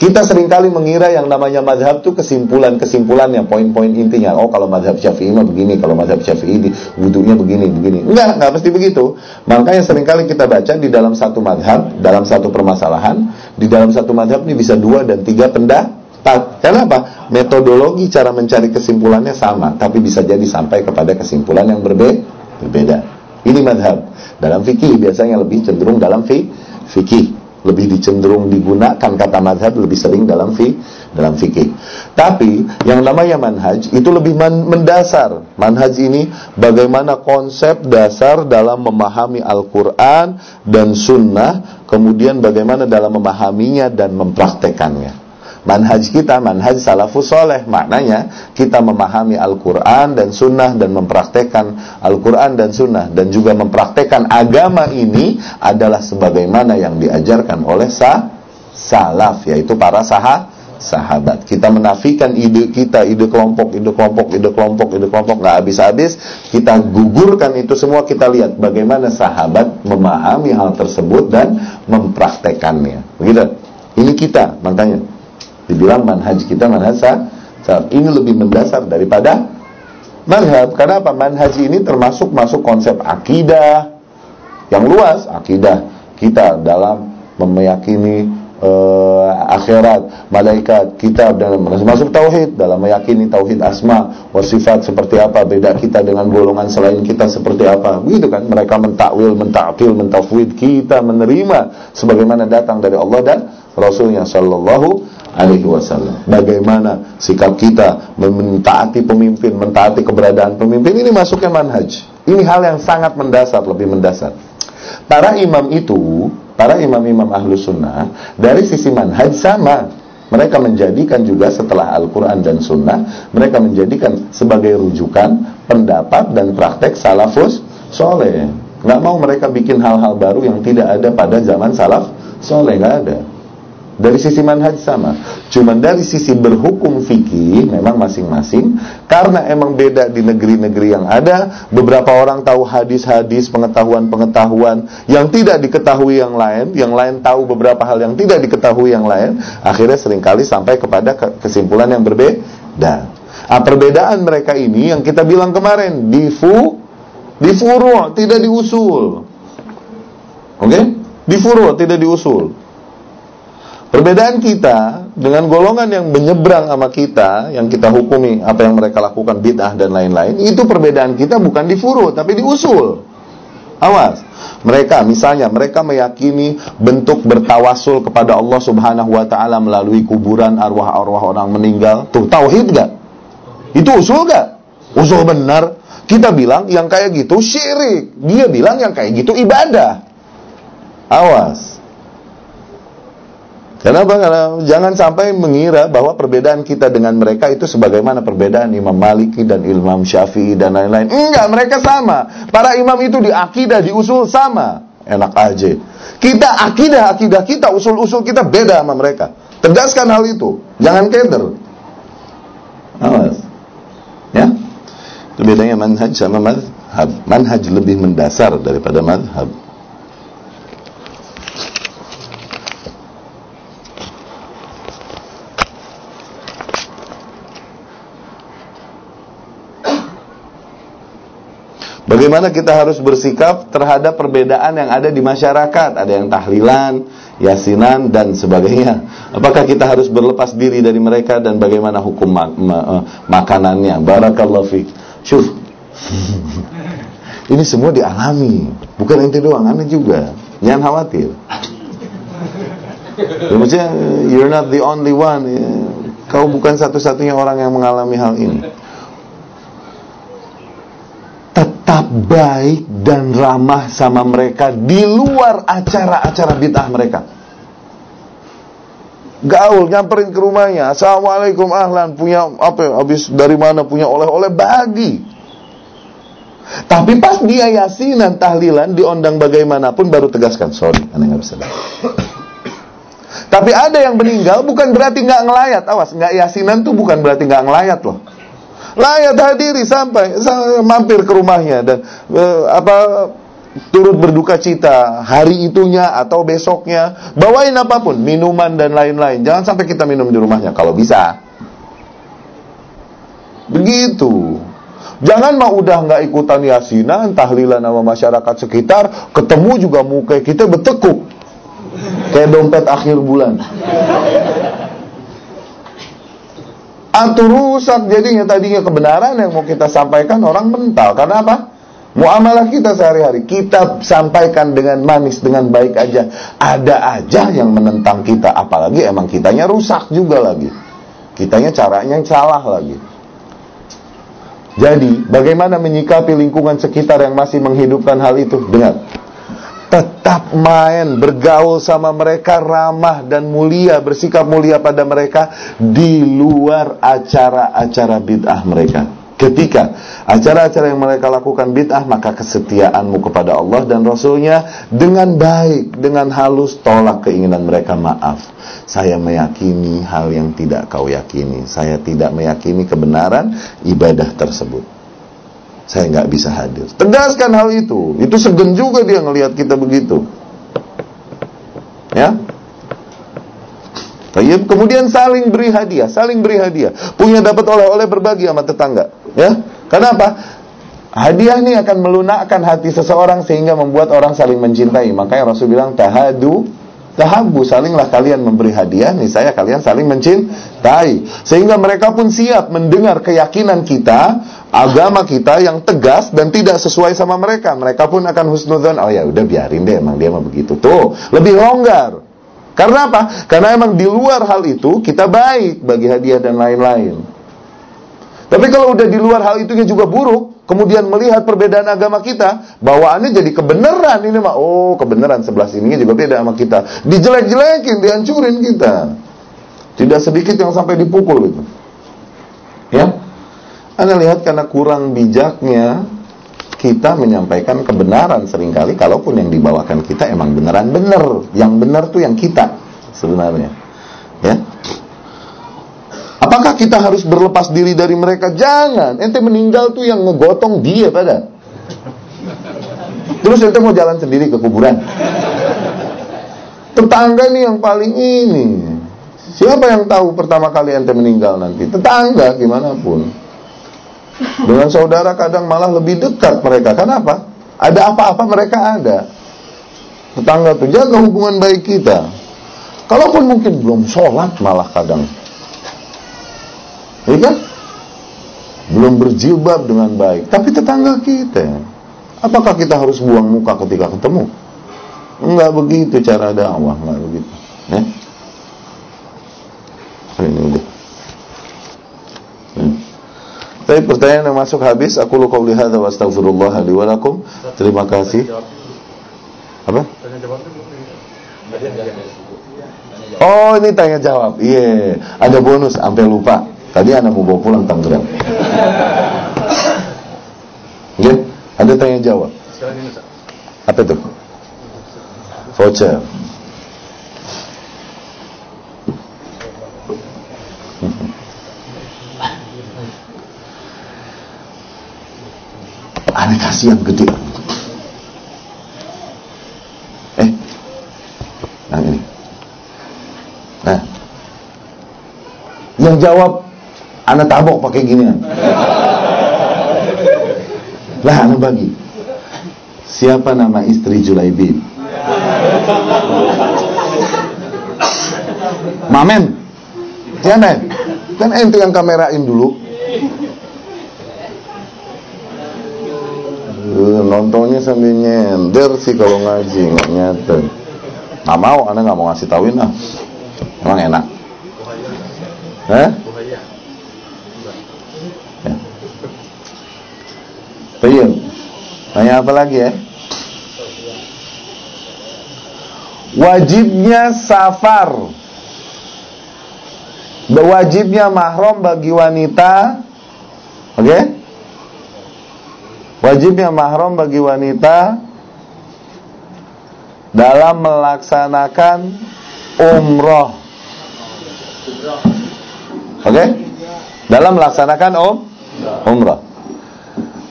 kita sering kali mengira yang namanya madhab itu kesimpulan-kesimpulan yang poin-poin intinya. Oh kalau madhab syafi'i mah begini, kalau madhab syafi'i wudhunya begini, begini. Enggak, enggak pasti begitu. Makanya sering kali kita baca di dalam satu madhab, dalam satu permasalahan, di dalam satu madhab ini bisa dua dan tiga pendapat. Kenapa? Metodologi cara mencari kesimpulannya sama, tapi bisa jadi sampai kepada kesimpulan yang berbe berbeda. Ini madhab. Dalam fikih biasanya lebih cenderung dalam fi fikih lebih dicenderung digunakan kata madhab lebih sering dalam fi dalam fikih. Tapi yang namanya manhaj itu lebih man, mendasar. Manhaj ini bagaimana konsep dasar dalam memahami Al-Quran dan Sunnah, kemudian bagaimana dalam memahaminya dan mempraktekannya. Manhaj kita, manhaj salafus soleh. Maknanya kita memahami Al-Quran dan Sunnah Dan mempraktekkan Al-Quran dan Sunnah. Dan juga mempraktekkan agama ini Adalah sebagaimana yang diajarkan oleh sa salaf Yaitu para sah sahabat. Kita menafikan ide kita Ide kelompok, ide kelompok, ide kelompok, ide kelompok Nggak habis-habis. Kita gugurkan itu semua Kita lihat bagaimana sahabat memahami hal tersebut Dan mempraktekannya. Begitu. Ini kita makanya Dibilang manhaj kita manhaj salaf. Ini lebih mendasar daripada manhaj. Karena apa? Manhaj ini termasuk masuk konsep akidah yang luas. Akidah kita dalam meyakini uh, akhirat, malaikat, kitab dan masuk tauhid dalam meyakini tauhid asma wa sifat seperti apa beda kita dengan golongan selain kita seperti apa. Begitu kan? Mereka mentakwil, mentaktil, mentafwid, kita menerima sebagaimana datang dari Allah dan Rasulnya sallallahu alaihi wasallam. Bagaimana sikap kita mentaati pemimpin, mentaati keberadaan pemimpin ini masuknya manhaj. Ini hal yang sangat mendasar, lebih mendasar. Para imam itu, para imam-imam ahlu sunnah, dari sisi manhaj sama. Mereka menjadikan juga setelah Al-Quran dan Sunnah, mereka menjadikan sebagai rujukan, pendapat dan praktek salafus soleh. Nggak mau mereka bikin hal-hal baru yang tidak ada pada zaman salaf soleh, nggak ada. Dari sisi manhaj sama. Cuma dari sisi berhukum fikih memang masing-masing karena emang beda di negeri-negeri yang ada. Beberapa orang tahu hadis-hadis, pengetahuan-pengetahuan yang tidak diketahui yang lain, yang lain tahu beberapa hal yang tidak diketahui yang lain, akhirnya sering kali sampai kepada kesimpulan yang berbeda. Nah, perbedaan mereka ini yang kita bilang kemarin di fu di furu tidak diusul. Oke? Okay? Di furu tidak diusul. Perbedaan kita dengan golongan yang menyeberang sama kita, yang kita hukumi apa yang mereka lakukan bid'ah dan lain-lain, itu perbedaan kita bukan di furu tapi di usul. Awas. Mereka misalnya mereka meyakini bentuk bertawasul kepada Allah Subhanahu wa taala melalui kuburan arwah-arwah orang meninggal. Tuh tauhid gak? Itu usul gak? Usul benar. Kita bilang yang kayak gitu syirik. Dia bilang yang kayak gitu ibadah. Awas. Kenapa? Karena jangan sampai mengira bahwa perbedaan kita dengan mereka itu sebagaimana perbedaan Imam Maliki dan Imam Syafi'i dan lain-lain. Enggak, mereka sama. Para imam itu di akidah, di usul sama. Enak aja. Kita akidah, akidah kita, usul-usul kita beda sama mereka. Tegaskan hal itu. Jangan keder. Awas. Ya. Itu bedanya manhaj sama madhab. Manhaj lebih mendasar daripada madhab. Bagaimana kita harus bersikap terhadap perbedaan yang ada di masyarakat? Ada yang tahlilan, yasinan dan sebagainya. Apakah kita harus berlepas diri dari mereka dan bagaimana hukum ma ma uh, makanannya? Barakallahu fiik. Syuf. Ini semua dialami, bukan ente doang, aneh juga. Jangan khawatir. Ya, maksudnya you're not the only one. Ya. Kau bukan satu-satunya orang yang mengalami hal ini. Tetap baik dan ramah sama mereka di luar acara-acara bid'ah mereka. Gaul nyamperin ke rumahnya, assalamualaikum ahlan punya apa? ya, Habis dari mana punya oleh-oleh bagi. Tapi pas dia yasinan tahlilan diondang bagaimanapun baru tegaskan sorry, aneh nggak bisa. Tapi ada yang meninggal bukan berarti nggak ngelayat, awas nggak yasinan tuh bukan berarti nggak ngelayat loh. Layat hadiri sampai mampir ke rumahnya dan eh, apa turut berduka cita hari itunya atau besoknya. Bawain apa pun minuman dan lain-lain. Jangan sampai kita minum di rumahnya kalau bisa. Begitu. Jangan mau udah nggak ikutan yasinan tahlilan sama masyarakat sekitar ketemu juga muka kita betekuk kayak dompet akhir bulan atau rusak jadinya tadinya kebenaran yang mau kita sampaikan orang mental. Karena apa? Muamalah kita sehari-hari kita sampaikan dengan manis dengan baik aja. Ada aja yang menentang kita apalagi emang kitanya rusak juga lagi. Kitanya caranya yang salah lagi. Jadi bagaimana menyikapi lingkungan sekitar yang masih menghidupkan hal itu? Dengan tetap main, bergaul sama mereka, ramah dan mulia, bersikap mulia pada mereka di luar acara-acara bid'ah mereka. Ketika acara-acara yang mereka lakukan bid'ah, maka kesetiaanmu kepada Allah dan Rasulnya dengan baik, dengan halus, tolak keinginan mereka. Maaf, saya meyakini hal yang tidak kau yakini. Saya tidak meyakini kebenaran ibadah tersebut saya nggak bisa hadir. Tegaskan hal itu. Itu segen juga dia ngelihat kita begitu. Ya. Tayyib. Kemudian saling beri hadiah, saling beri hadiah. Punya dapat oleh-oleh berbagi sama tetangga. Ya. Kenapa? Hadiah ini akan melunakkan hati seseorang sehingga membuat orang saling mencintai. Makanya Rasul bilang tahadu tahabu salinglah kalian memberi hadiah nih saya kalian saling mencintai sehingga mereka pun siap mendengar keyakinan kita agama kita yang tegas dan tidak sesuai sama mereka. Mereka pun akan husnudzon, oh ya udah biarin deh emang dia mah begitu. Tuh, lebih longgar. Karena apa? Karena emang di luar hal itu kita baik bagi hadiah dan lain-lain. Tapi kalau udah di luar hal itu juga buruk, kemudian melihat perbedaan agama kita, bawaannya jadi kebenaran ini mah. Oh, kebenaran sebelah sininya juga beda sama kita. Dijelek-jelekin, dihancurin kita. Tidak sedikit yang sampai dipukul itu. Ya, anda lihat karena kurang bijaknya kita menyampaikan kebenaran sering kali kalaupun yang dibawakan kita emang beneran bener. Yang benar tuh yang kita sebenarnya. Ya. Apakah kita harus berlepas diri dari mereka? Jangan. Ente meninggal tuh yang ngegotong dia pada. Terus ente mau jalan sendiri ke kuburan. Tetangga nih yang paling ini. Siapa yang tahu pertama kali ente meninggal nanti? Tetangga gimana pun. Dengan saudara kadang malah lebih dekat mereka. Kenapa? Ada apa-apa mereka ada. Tetangga tuh jaga hubungan baik kita. Kalaupun mungkin belum sholat malah kadang. Iya kan? Belum berjilbab dengan baik. Tapi tetangga kita. Apakah kita harus buang muka ketika ketemu? Enggak begitu cara dakwah, enggak begitu. Ya? Ini udah. Tapi pertanyaan yang masuk habis, aku lu qauli hadza wa astaghfirullah li wa lakum. Terima kasih. Apa? Oh, ini tanya jawab. Iya, yeah. ada bonus sampai lupa. Tadi anak mau bawa pulang Tangerang. Ya, yeah. ada tanya jawab. Apa itu? Voucher. Kasih yang gede. Eh, yang ini. Nah, yang jawab anak tabok pakai ginian. Lah, anak bagi. Siapa nama istri Julaibib? Mamen. Jangan. Kan ente yang kamerain dulu. Eh, Nontonnya sambil nyender sih kalau ngaji nggak nyatet. Nggak mau, anda nggak mau ngasih tauin lah. Emang enak. Hah? Ya. Baik. Tanya apa lagi ya? Wajibnya safar Wajibnya mahram bagi wanita Oke okay? Wajibnya mahram bagi wanita Dalam melaksanakan umroh. Oke? Okay? Dalam melaksanakan um, umroh.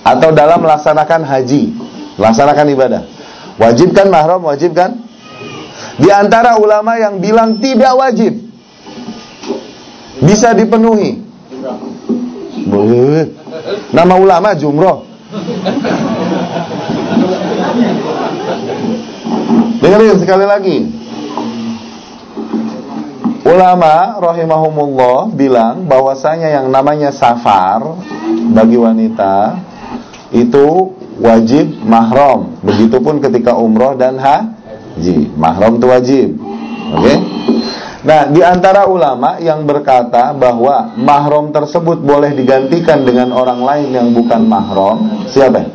Atau dalam melaksanakan haji. Melaksanakan ibadah. Wajib kan mahram, wajib kan? Di antara ulama yang bilang tidak wajib. Bisa dipenuhi. Nama ulama Jumroh Dengerin sekali lagi Ulama rahimahumullah bilang bahwasanya yang namanya safar bagi wanita itu wajib mahram. Begitupun ketika umroh dan haji. Mahram itu wajib. Oke? Okay? Nah, di antara ulama yang berkata bahwa mahram tersebut boleh digantikan dengan orang lain yang bukan mahram, siapa?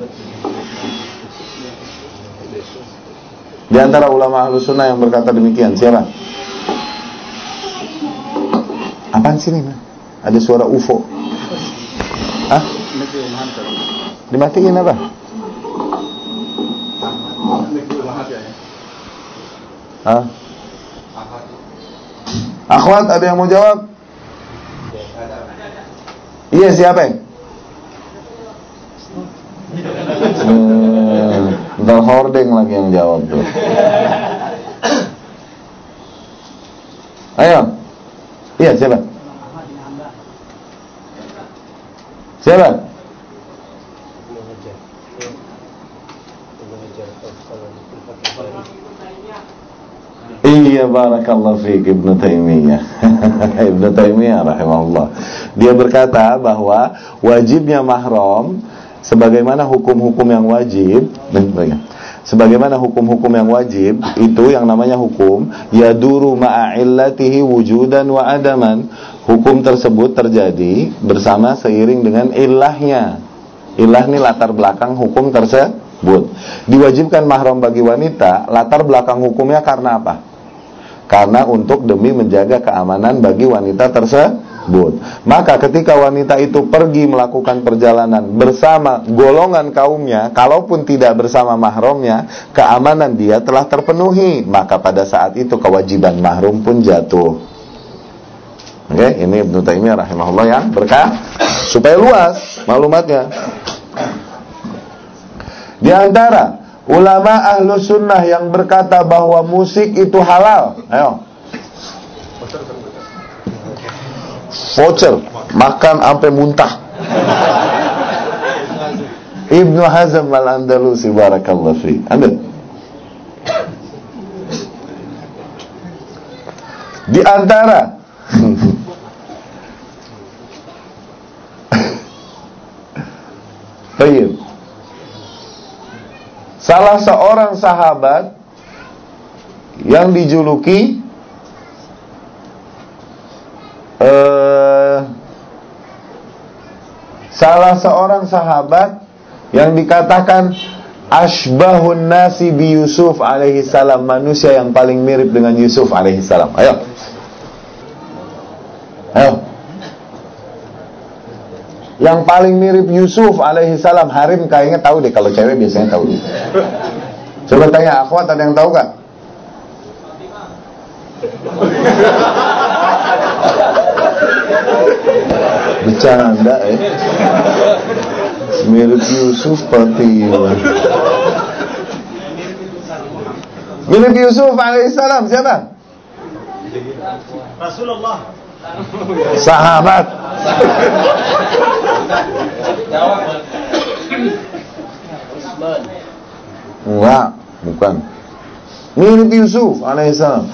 Di antara ulama ahlu yang berkata demikian, siapa? Apaan sini? Ada suara UFO. Hah? Dimatiin apa? Hah? Akhwat ada yang mau jawab? Iya siapa? Hmm, ntar hordeng lagi yang jawab tuh. Ayo. Iya siapa? Siapa? Iya barakallahu fiik Ibnu Taimiyah. Ibnu Taimiyah rahimahullah. Dia berkata bahwa wajibnya mahram sebagaimana hukum-hukum yang wajib sebagaimana hukum-hukum yang wajib itu yang namanya hukum yaduru ma'illatihi wujudan wa adaman. Hukum tersebut terjadi bersama seiring dengan ilahnya ilah ini latar belakang hukum tersebut. Diwajibkan mahram bagi wanita latar belakang hukumnya karena apa karena untuk demi menjaga keamanan bagi wanita tersebut. Maka ketika wanita itu pergi melakukan perjalanan bersama golongan kaumnya, kalaupun tidak bersama mahramnya, keamanan dia telah terpenuhi. Maka pada saat itu kewajiban mahrum pun jatuh. Oke, ini Ibnu Taimiyah rahimahullah yang berkah supaya luas maklumatnya. Di antara ulama ahlu sunnah yang berkata bahwa musik itu halal. Ayo. Voucher, makan sampai muntah. Ibnu Hazm al-Andalusi barakallahu fi. Anda Di antara Baik. Salah seorang sahabat yang dijuluki eh, salah seorang sahabat yang dikatakan asbahun nasi bi Yusuf alaihi salam manusia yang paling mirip dengan Yusuf alaihi salam. Ayo. Ayo. Yang paling mirip Yusuf alaihi salam Harim kayaknya tahu deh kalau cewek biasanya tahu. Coba tanya akhwat ada yang tahu gak? Bercanda eh. Mirip Yusuf seperti Mirip Yusuf alaihissalam siapa? Rasulullah. Sahabat. Enggak, bukan. Mirip Yusuf alaihissalam.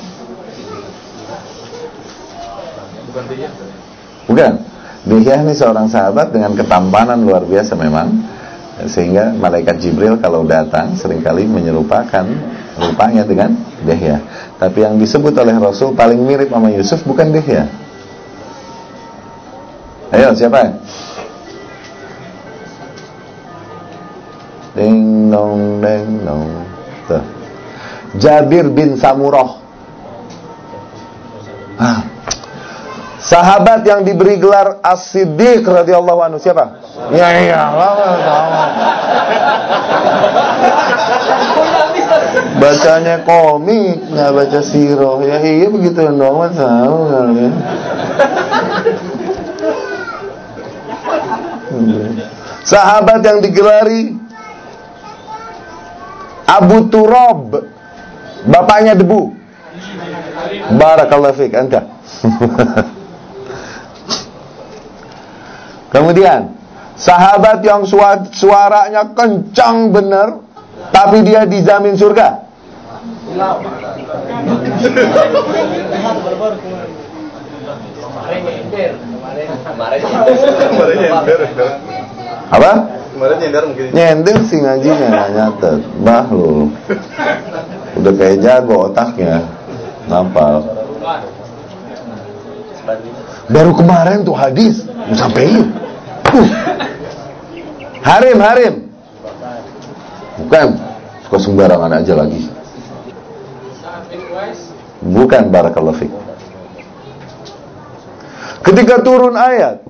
Bukan. Dihya ini seorang sahabat dengan ketampanan luar biasa memang sehingga malaikat Jibril kalau datang sering kali menyerupakan rupanya dengan Dihya. Tapi yang disebut oleh Rasul paling mirip sama Yusuf bukan Dihya. Ayo siapa? Ding dong ding dong. Tuh. Jabir bin Samurah. Ah. Sahabat yang diberi gelar As-Siddiq radhiyallahu anhu siapa? Ya iya. Bacanya komik, nggak baca sirah. Ya iya begitu dong, tahu kali. Sahabat yang digelari Abu Turab Bapaknya debu. Barakallahu fiqh Anta Kemudian Sahabat yang suaranya kencang benar Tapi dia dijamin surga Apa? Kemarin nyender mungkin. Nyender sih ngajinya nggak nyatet. Bah lu. Udah kayak jago otaknya. Nampal. Baru kemarin tuh hadis. Sampai. Harim, harim. Bukan. Suka sembarangan aja lagi. Bukan barakallahu fiqh Ketika turun ayat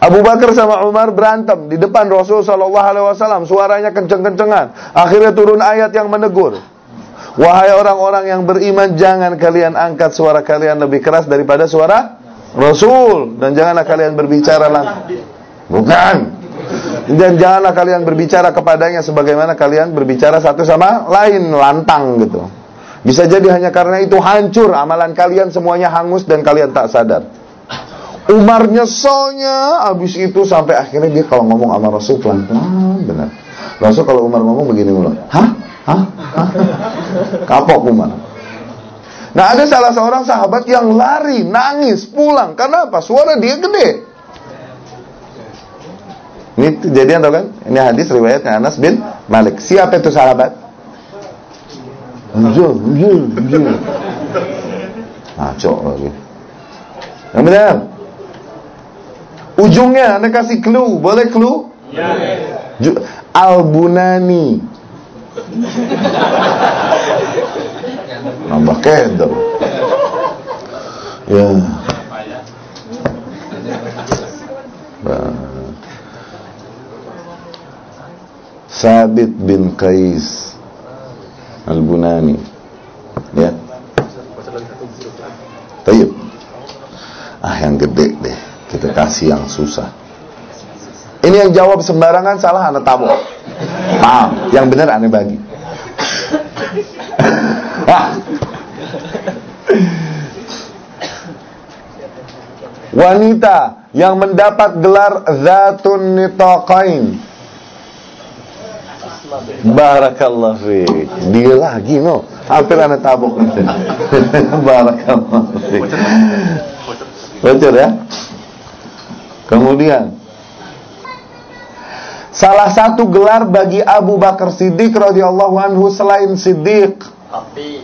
Abu Bakar sama Umar berantem di depan Rasul Shallallahu Alaihi Wasallam, suaranya kenceng-kencengan. Akhirnya turun ayat yang menegur. Wahai orang-orang yang beriman, jangan kalian angkat suara kalian lebih keras daripada suara Rasul dan janganlah kalian berbicara langsung. Bukan. Dan janganlah kalian berbicara kepadanya sebagaimana kalian berbicara satu sama lain lantang gitu. Bisa jadi hanya karena itu hancur amalan kalian semuanya hangus dan kalian tak sadar. Umar nyeselnya habis itu sampai akhirnya dia kalau ngomong sama Rasul pelan-pelan benar. Rasul kalau Umar ngomong begini mulu. Hah? Hah? Hah? Kapok Umar. Nah ada salah seorang sahabat yang lari, nangis, pulang. Karena apa? Suara dia gede. Ini kejadian tau kan? Ini hadis riwayat Anas bin Malik. Siapa itu sahabat? Anjir, anjir, anjir. Ngaco lagi. Yang benar. Ujungnya Anda kasih clue, boleh clue? Ya. Al-Bunani. Nambah kedel. Ya. Sabit bin Qais Al-Bunani. Ya. Tayyib. Ah yang gede deh. Kita kasih yang susah. Ini yang jawab sembarangan salah anak tamu. Paham? Yang benar aneh bagi. Wanita yang mendapat gelar Zatun Nitaqain Barakallah fi Dia lagi no Hampir anak tabuk Barakallah fi Bocor ya Kemudian Salah satu gelar bagi Abu Bakar Siddiq radhiyallahu anhu selain Siddiq. Ati.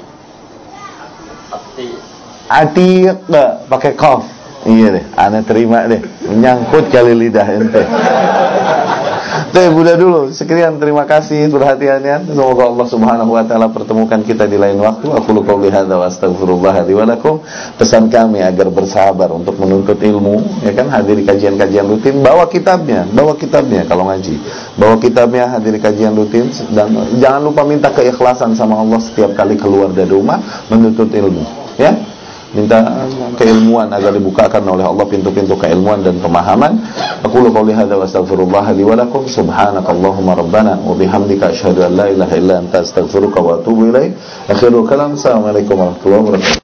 Ati. Atiq pakai qaf. Iya deh, ana terima deh. Menyangkut kali lidah ente. Tuh, Buddha dulu. Sekian terima kasih perhatiannya. Semoga Allah Subhanahu wa taala pertemukan kita di lain waktu. Aku qouli hadza wa astaghfirullah li. Pesan kami agar bersabar untuk menuntut ilmu, ya kan? Hadiri kajian-kajian rutin, bawa kitabnya, bawa kitabnya kalau ngaji. Bawa kitabnya, hadiri kajian rutin dan jangan lupa minta keikhlasan sama Allah setiap kali keluar dari rumah menuntut ilmu, ya. Minta keilmuan agar dibukakan oleh Allah pintu-pintu keilmuan dan pemahaman. Aku lu qouli hadza wa astaghfirullah li wa lakum subhanakallahumma rabbana wa bihamdika asyhadu an la ilaha illa anta astaghfiruka wa atubu ilaik. Akhirul kalam. Assalamualaikum warahmatullahi wabarakatuh.